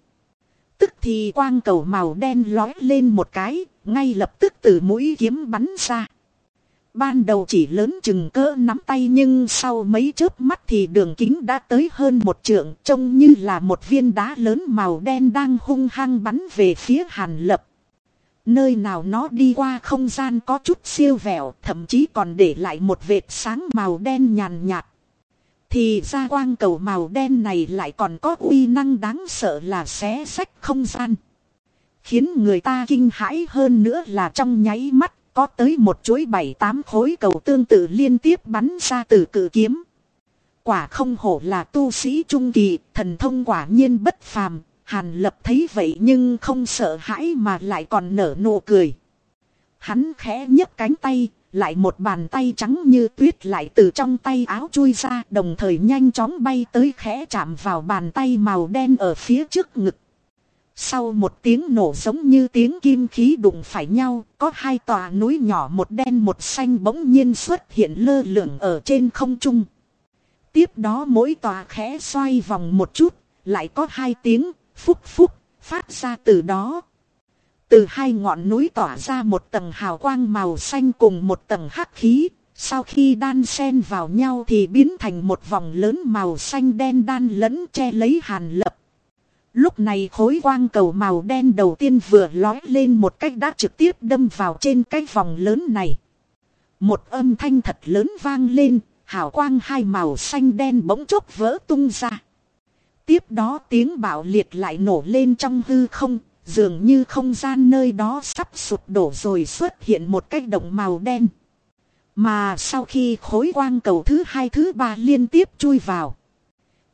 Tức thì quang cầu màu đen lói lên một cái, ngay lập tức từ mũi kiếm bắn ra. Ban đầu chỉ lớn chừng cỡ nắm tay nhưng sau mấy chớp mắt thì đường kính đã tới hơn một trượng, trông như là một viên đá lớn màu đen đang hung hăng bắn về phía hàn lập. Nơi nào nó đi qua không gian có chút siêu vẹo, thậm chí còn để lại một vệt sáng màu đen nhàn nhạt. Thì ra quang cầu màu đen này lại còn có uy năng đáng sợ là xé sách không gian. Khiến người ta kinh hãi hơn nữa là trong nháy mắt có tới một chuỗi bảy tám khối cầu tương tự liên tiếp bắn ra từ cử kiếm. Quả không hổ là tu sĩ trung kỳ, thần thông quả nhiên bất phàm, hàn lập thấy vậy nhưng không sợ hãi mà lại còn nở nụ cười. Hắn khẽ nhấc cánh tay, lại một bàn tay trắng như tuyết lại từ trong tay áo chui ra đồng thời nhanh chóng bay tới khẽ chạm vào bàn tay màu đen ở phía trước ngực. Sau một tiếng nổ giống như tiếng kim khí đụng phải nhau, có hai tòa núi nhỏ một đen một xanh bỗng nhiên xuất hiện lơ lửng ở trên không trung. Tiếp đó mỗi tòa khẽ xoay vòng một chút, lại có hai tiếng phúc phúc phát ra từ đó. Từ hai ngọn núi tỏa ra một tầng hào quang màu xanh cùng một tầng hắc khí, sau khi đan xen vào nhau thì biến thành một vòng lớn màu xanh đen đan lẫn che lấy hàn lập. Lúc này khối quang cầu màu đen đầu tiên vừa lói lên một cách đã trực tiếp đâm vào trên cái vòng lớn này. Một âm thanh thật lớn vang lên, hào quang hai màu xanh đen bỗng chốc vỡ tung ra. Tiếp đó tiếng bạo liệt lại nổ lên trong hư không, dường như không gian nơi đó sắp sụp đổ rồi xuất hiện một cái động màu đen. Mà sau khi khối quang cầu thứ hai thứ ba liên tiếp chui vào.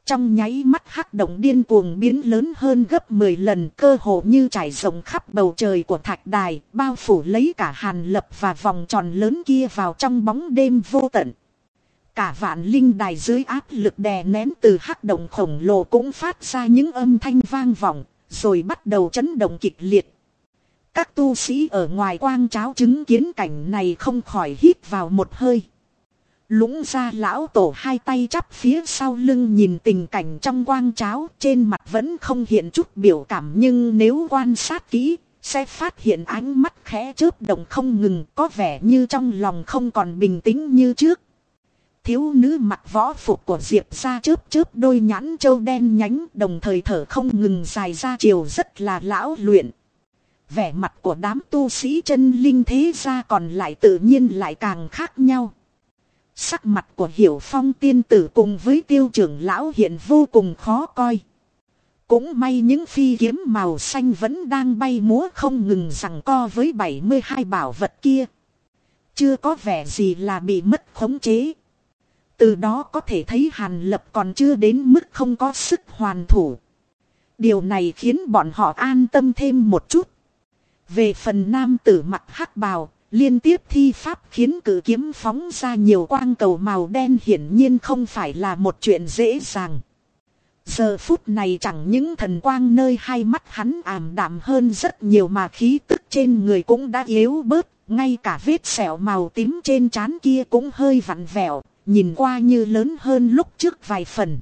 Trong nháy mắt hắc động điên cuồng biến lớn hơn gấp 10 lần cơ hồ như trải rộng khắp bầu trời của thạch đài, bao phủ lấy cả hàn lập và vòng tròn lớn kia vào trong bóng đêm vô tận. Cả vạn linh đài dưới áp lực đè nén từ hắc động khổng lồ cũng phát ra những âm thanh vang vọng, rồi bắt đầu chấn động kịch liệt. Các tu sĩ ở ngoài quang cháo chứng kiến cảnh này không khỏi hít vào một hơi. Lũng ra lão tổ hai tay chắp phía sau lưng nhìn tình cảnh trong quang cháo, trên mặt vẫn không hiện chút biểu cảm, nhưng nếu quan sát kỹ, sẽ phát hiện ánh mắt khẽ chớp động không ngừng, có vẻ như trong lòng không còn bình tĩnh như trước. Thiếu nữ mặc võ phục của Diệp ra chớp chớp đôi nhãn châu đen nhánh, đồng thời thở không ngừng dài ra chiều rất là lão luyện. Vẻ mặt của đám tu sĩ chân linh thế ra còn lại tự nhiên lại càng khác nhau. Sắc mặt của Hiểu Phong tiên tử cùng với tiêu trưởng lão hiện vô cùng khó coi. Cũng may những phi kiếm màu xanh vẫn đang bay múa không ngừng rằng co với 72 bảo vật kia. Chưa có vẻ gì là bị mất khống chế. Từ đó có thể thấy Hàn Lập còn chưa đến mức không có sức hoàn thủ. Điều này khiến bọn họ an tâm thêm một chút. Về phần nam tử mặt hắc bào, liên tiếp thi pháp khiến cử kiếm phóng ra nhiều quang cầu màu đen hiển nhiên không phải là một chuyện dễ dàng. Giờ phút này chẳng những thần quang nơi hai mắt hắn ảm đạm hơn rất nhiều mà khí tức trên người cũng đã yếu bớt, ngay cả vết sẹo màu tím trên trán kia cũng hơi vặn vẹo, nhìn qua như lớn hơn lúc trước vài phần.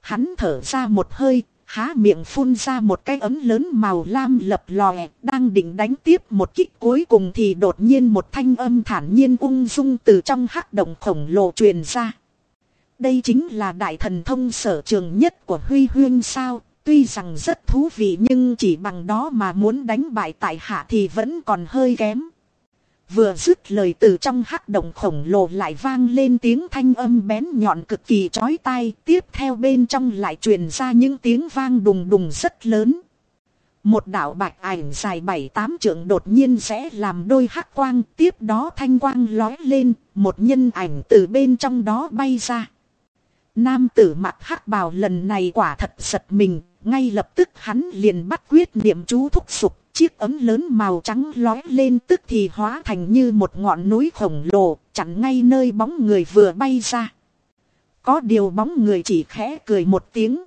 Hắn thở ra một hơi, há miệng phun ra một cái ấm lớn màu lam lập lòe, đang định đánh tiếp một kích cuối cùng thì đột nhiên một thanh âm thản nhiên ung dung từ trong hắc động khổng lồ truyền ra. Đây chính là đại thần thông sở trường nhất của Huy Huyên sao, tuy rằng rất thú vị nhưng chỉ bằng đó mà muốn đánh bại tại hạ thì vẫn còn hơi kém. Vừa dứt lời từ trong hắc động khổng lồ lại vang lên tiếng thanh âm bén nhọn cực kỳ chói tai, tiếp theo bên trong lại truyền ra những tiếng vang đùng đùng rất lớn. Một đạo bạch ảnh dài bảy tám trượng đột nhiên sẽ làm đôi hắc quang, tiếp đó thanh quang lói lên, một nhân ảnh từ bên trong đó bay ra. Nam tử mặt hắc bào lần này quả thật giật mình, ngay lập tức hắn liền bắt quyết niệm chú thúc sục Chiếc ấm lớn màu trắng lói lên tức thì hóa thành như một ngọn núi khổng lồ, chặn ngay nơi bóng người vừa bay ra. Có điều bóng người chỉ khẽ cười một tiếng.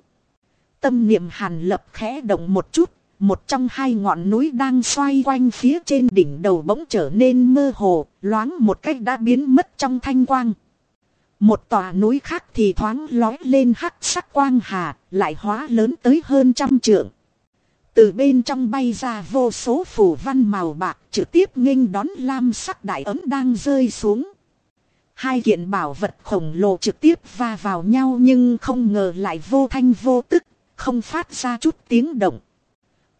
Tâm niệm hàn lập khẽ động một chút, một trong hai ngọn núi đang xoay quanh phía trên đỉnh đầu bỗng trở nên mơ hồ, loáng một cách đã biến mất trong thanh quang. Một tòa núi khác thì thoáng lói lên hắc sắc quang hà, lại hóa lớn tới hơn trăm trượng. Từ bên trong bay ra vô số phủ văn màu bạc trực tiếp nghênh đón lam sắc đại ấm đang rơi xuống. Hai kiện bảo vật khổng lồ trực tiếp va vào nhau nhưng không ngờ lại vô thanh vô tức, không phát ra chút tiếng động.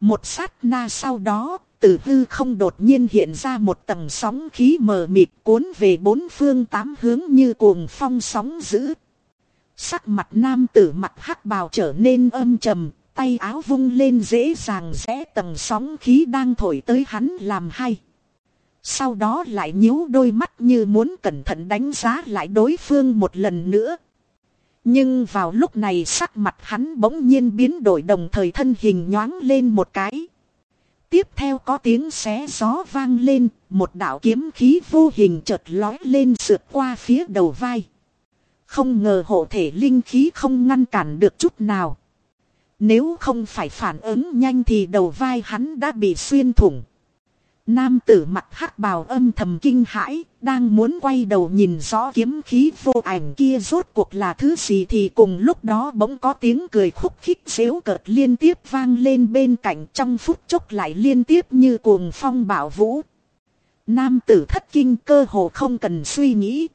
Một sát na sau đó, từ hư không đột nhiên hiện ra một tầng sóng khí mờ mịt cuốn về bốn phương tám hướng như cuồng phong sóng dữ. Sắc mặt nam tử mặt hắc bào trở nên âm trầm, tay áo vung lên dễ dàng rẽ tầng sóng khí đang thổi tới hắn làm hay. Sau đó lại nhíu đôi mắt như muốn cẩn thận đánh giá lại đối phương một lần nữa. Nhưng vào lúc này sắc mặt hắn bỗng nhiên biến đổi đồng thời thân hình nhoáng lên một cái. Tiếp theo có tiếng xé gió vang lên, một đạo kiếm khí vô hình chợt lói lên sượt qua phía đầu vai. Không ngờ hộ thể linh khí không ngăn cản được chút nào. Nếu không phải phản ứng nhanh thì đầu vai hắn đã bị xuyên thủng. Nam tử mặt hắc bào âm thầm kinh hãi, đang muốn quay đầu nhìn rõ kiếm khí vô ảnh kia rốt cuộc là thứ gì thì cùng lúc đó bỗng có tiếng cười khúc khích xéo cợt liên tiếp vang lên bên cạnh trong phút chốc lại liên tiếp như cuồng phong bảo vũ. Nam tử thất kinh cơ hồ không cần suy nghĩ.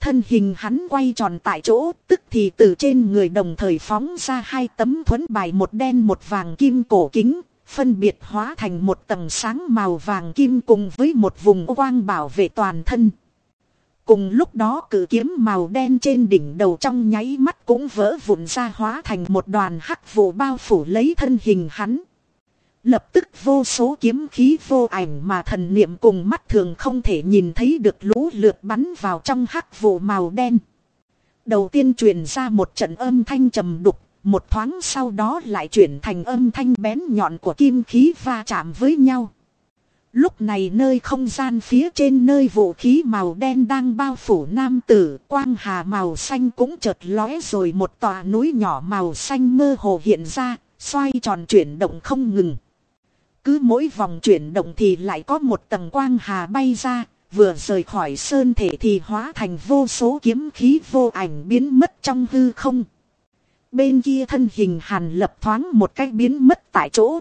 Thân hình hắn quay tròn tại chỗ, tức thì từ trên người đồng thời phóng ra hai tấm thuẫn bài một đen một vàng kim cổ kính, phân biệt hóa thành một tầng sáng màu vàng kim cùng với một vùng quang bảo vệ toàn thân. Cùng lúc đó cử kiếm màu đen trên đỉnh đầu trong nháy mắt cũng vỡ vụn ra hóa thành một đoàn hắc vụ bao phủ lấy thân hình hắn. Lập tức vô số kiếm khí vô ảnh mà thần niệm cùng mắt thường không thể nhìn thấy được lũ lượt bắn vào trong hắc vụ màu đen. Đầu tiên truyền ra một trận âm thanh trầm đục một thoáng sau đó lại chuyển thành âm thanh bén nhọn của kim khí va chạm với nhau. Lúc này nơi không gian phía trên nơi vũ khí màu đen đang bao phủ nam tử quang hà màu xanh cũng chợt lóe rồi một tòa núi nhỏ màu xanh mơ hồ hiện ra, xoay tròn chuyển động không ngừng. Cứ mỗi vòng chuyển động thì lại có một tầng quang hà bay ra, vừa rời khỏi sơn thể thì hóa thành vô số kiếm khí vô ảnh biến mất trong hư không. Bên kia thân hình hàn lập thoáng một cách biến mất tại chỗ.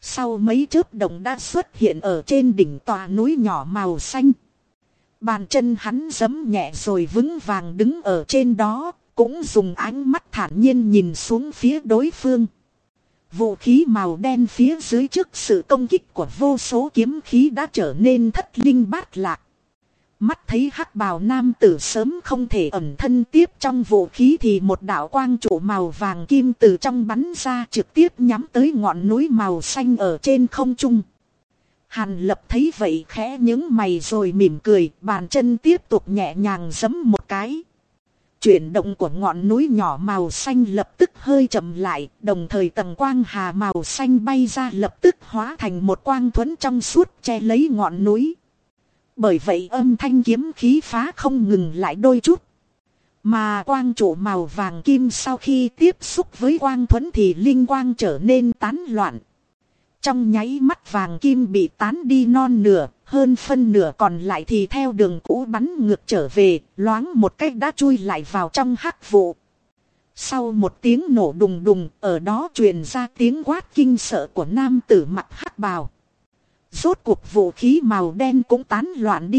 Sau mấy chớp đồng đã xuất hiện ở trên đỉnh tòa núi nhỏ màu xanh. Bàn chân hắn giấm nhẹ rồi vững vàng đứng ở trên đó, cũng dùng ánh mắt thản nhiên nhìn xuống phía đối phương. Vũ khí màu đen phía dưới trước sự công kích của vô số kiếm khí đã trở nên thất linh bát lạc. Mắt thấy hắc bào nam tử sớm không thể ẩn thân tiếp trong vũ khí thì một đạo quang trụ màu vàng kim từ trong bắn ra trực tiếp nhắm tới ngọn núi màu xanh ở trên không trung. Hàn lập thấy vậy khẽ những mày rồi mỉm cười, bàn chân tiếp tục nhẹ nhàng giấm một cái. Chuyển động của ngọn núi nhỏ màu xanh lập tức hơi chậm lại, đồng thời tầng quang hà màu xanh bay ra lập tức hóa thành một quang thuẫn trong suốt che lấy ngọn núi. Bởi vậy âm thanh kiếm khí phá không ngừng lại đôi chút. Mà quang trụ màu vàng kim sau khi tiếp xúc với quang thuẫn thì linh quang trở nên tán loạn. Trong nháy mắt vàng kim bị tán đi non nửa, hơn phân nửa còn lại thì theo đường cũ bắn ngược trở về, loáng một cách đã chui lại vào trong hắc vụ. Sau một tiếng nổ đùng đùng, ở đó truyền ra tiếng quát kinh sợ của nam tử mặt hắc bào. Rốt cuộc vũ khí màu đen cũng tán loạn đi.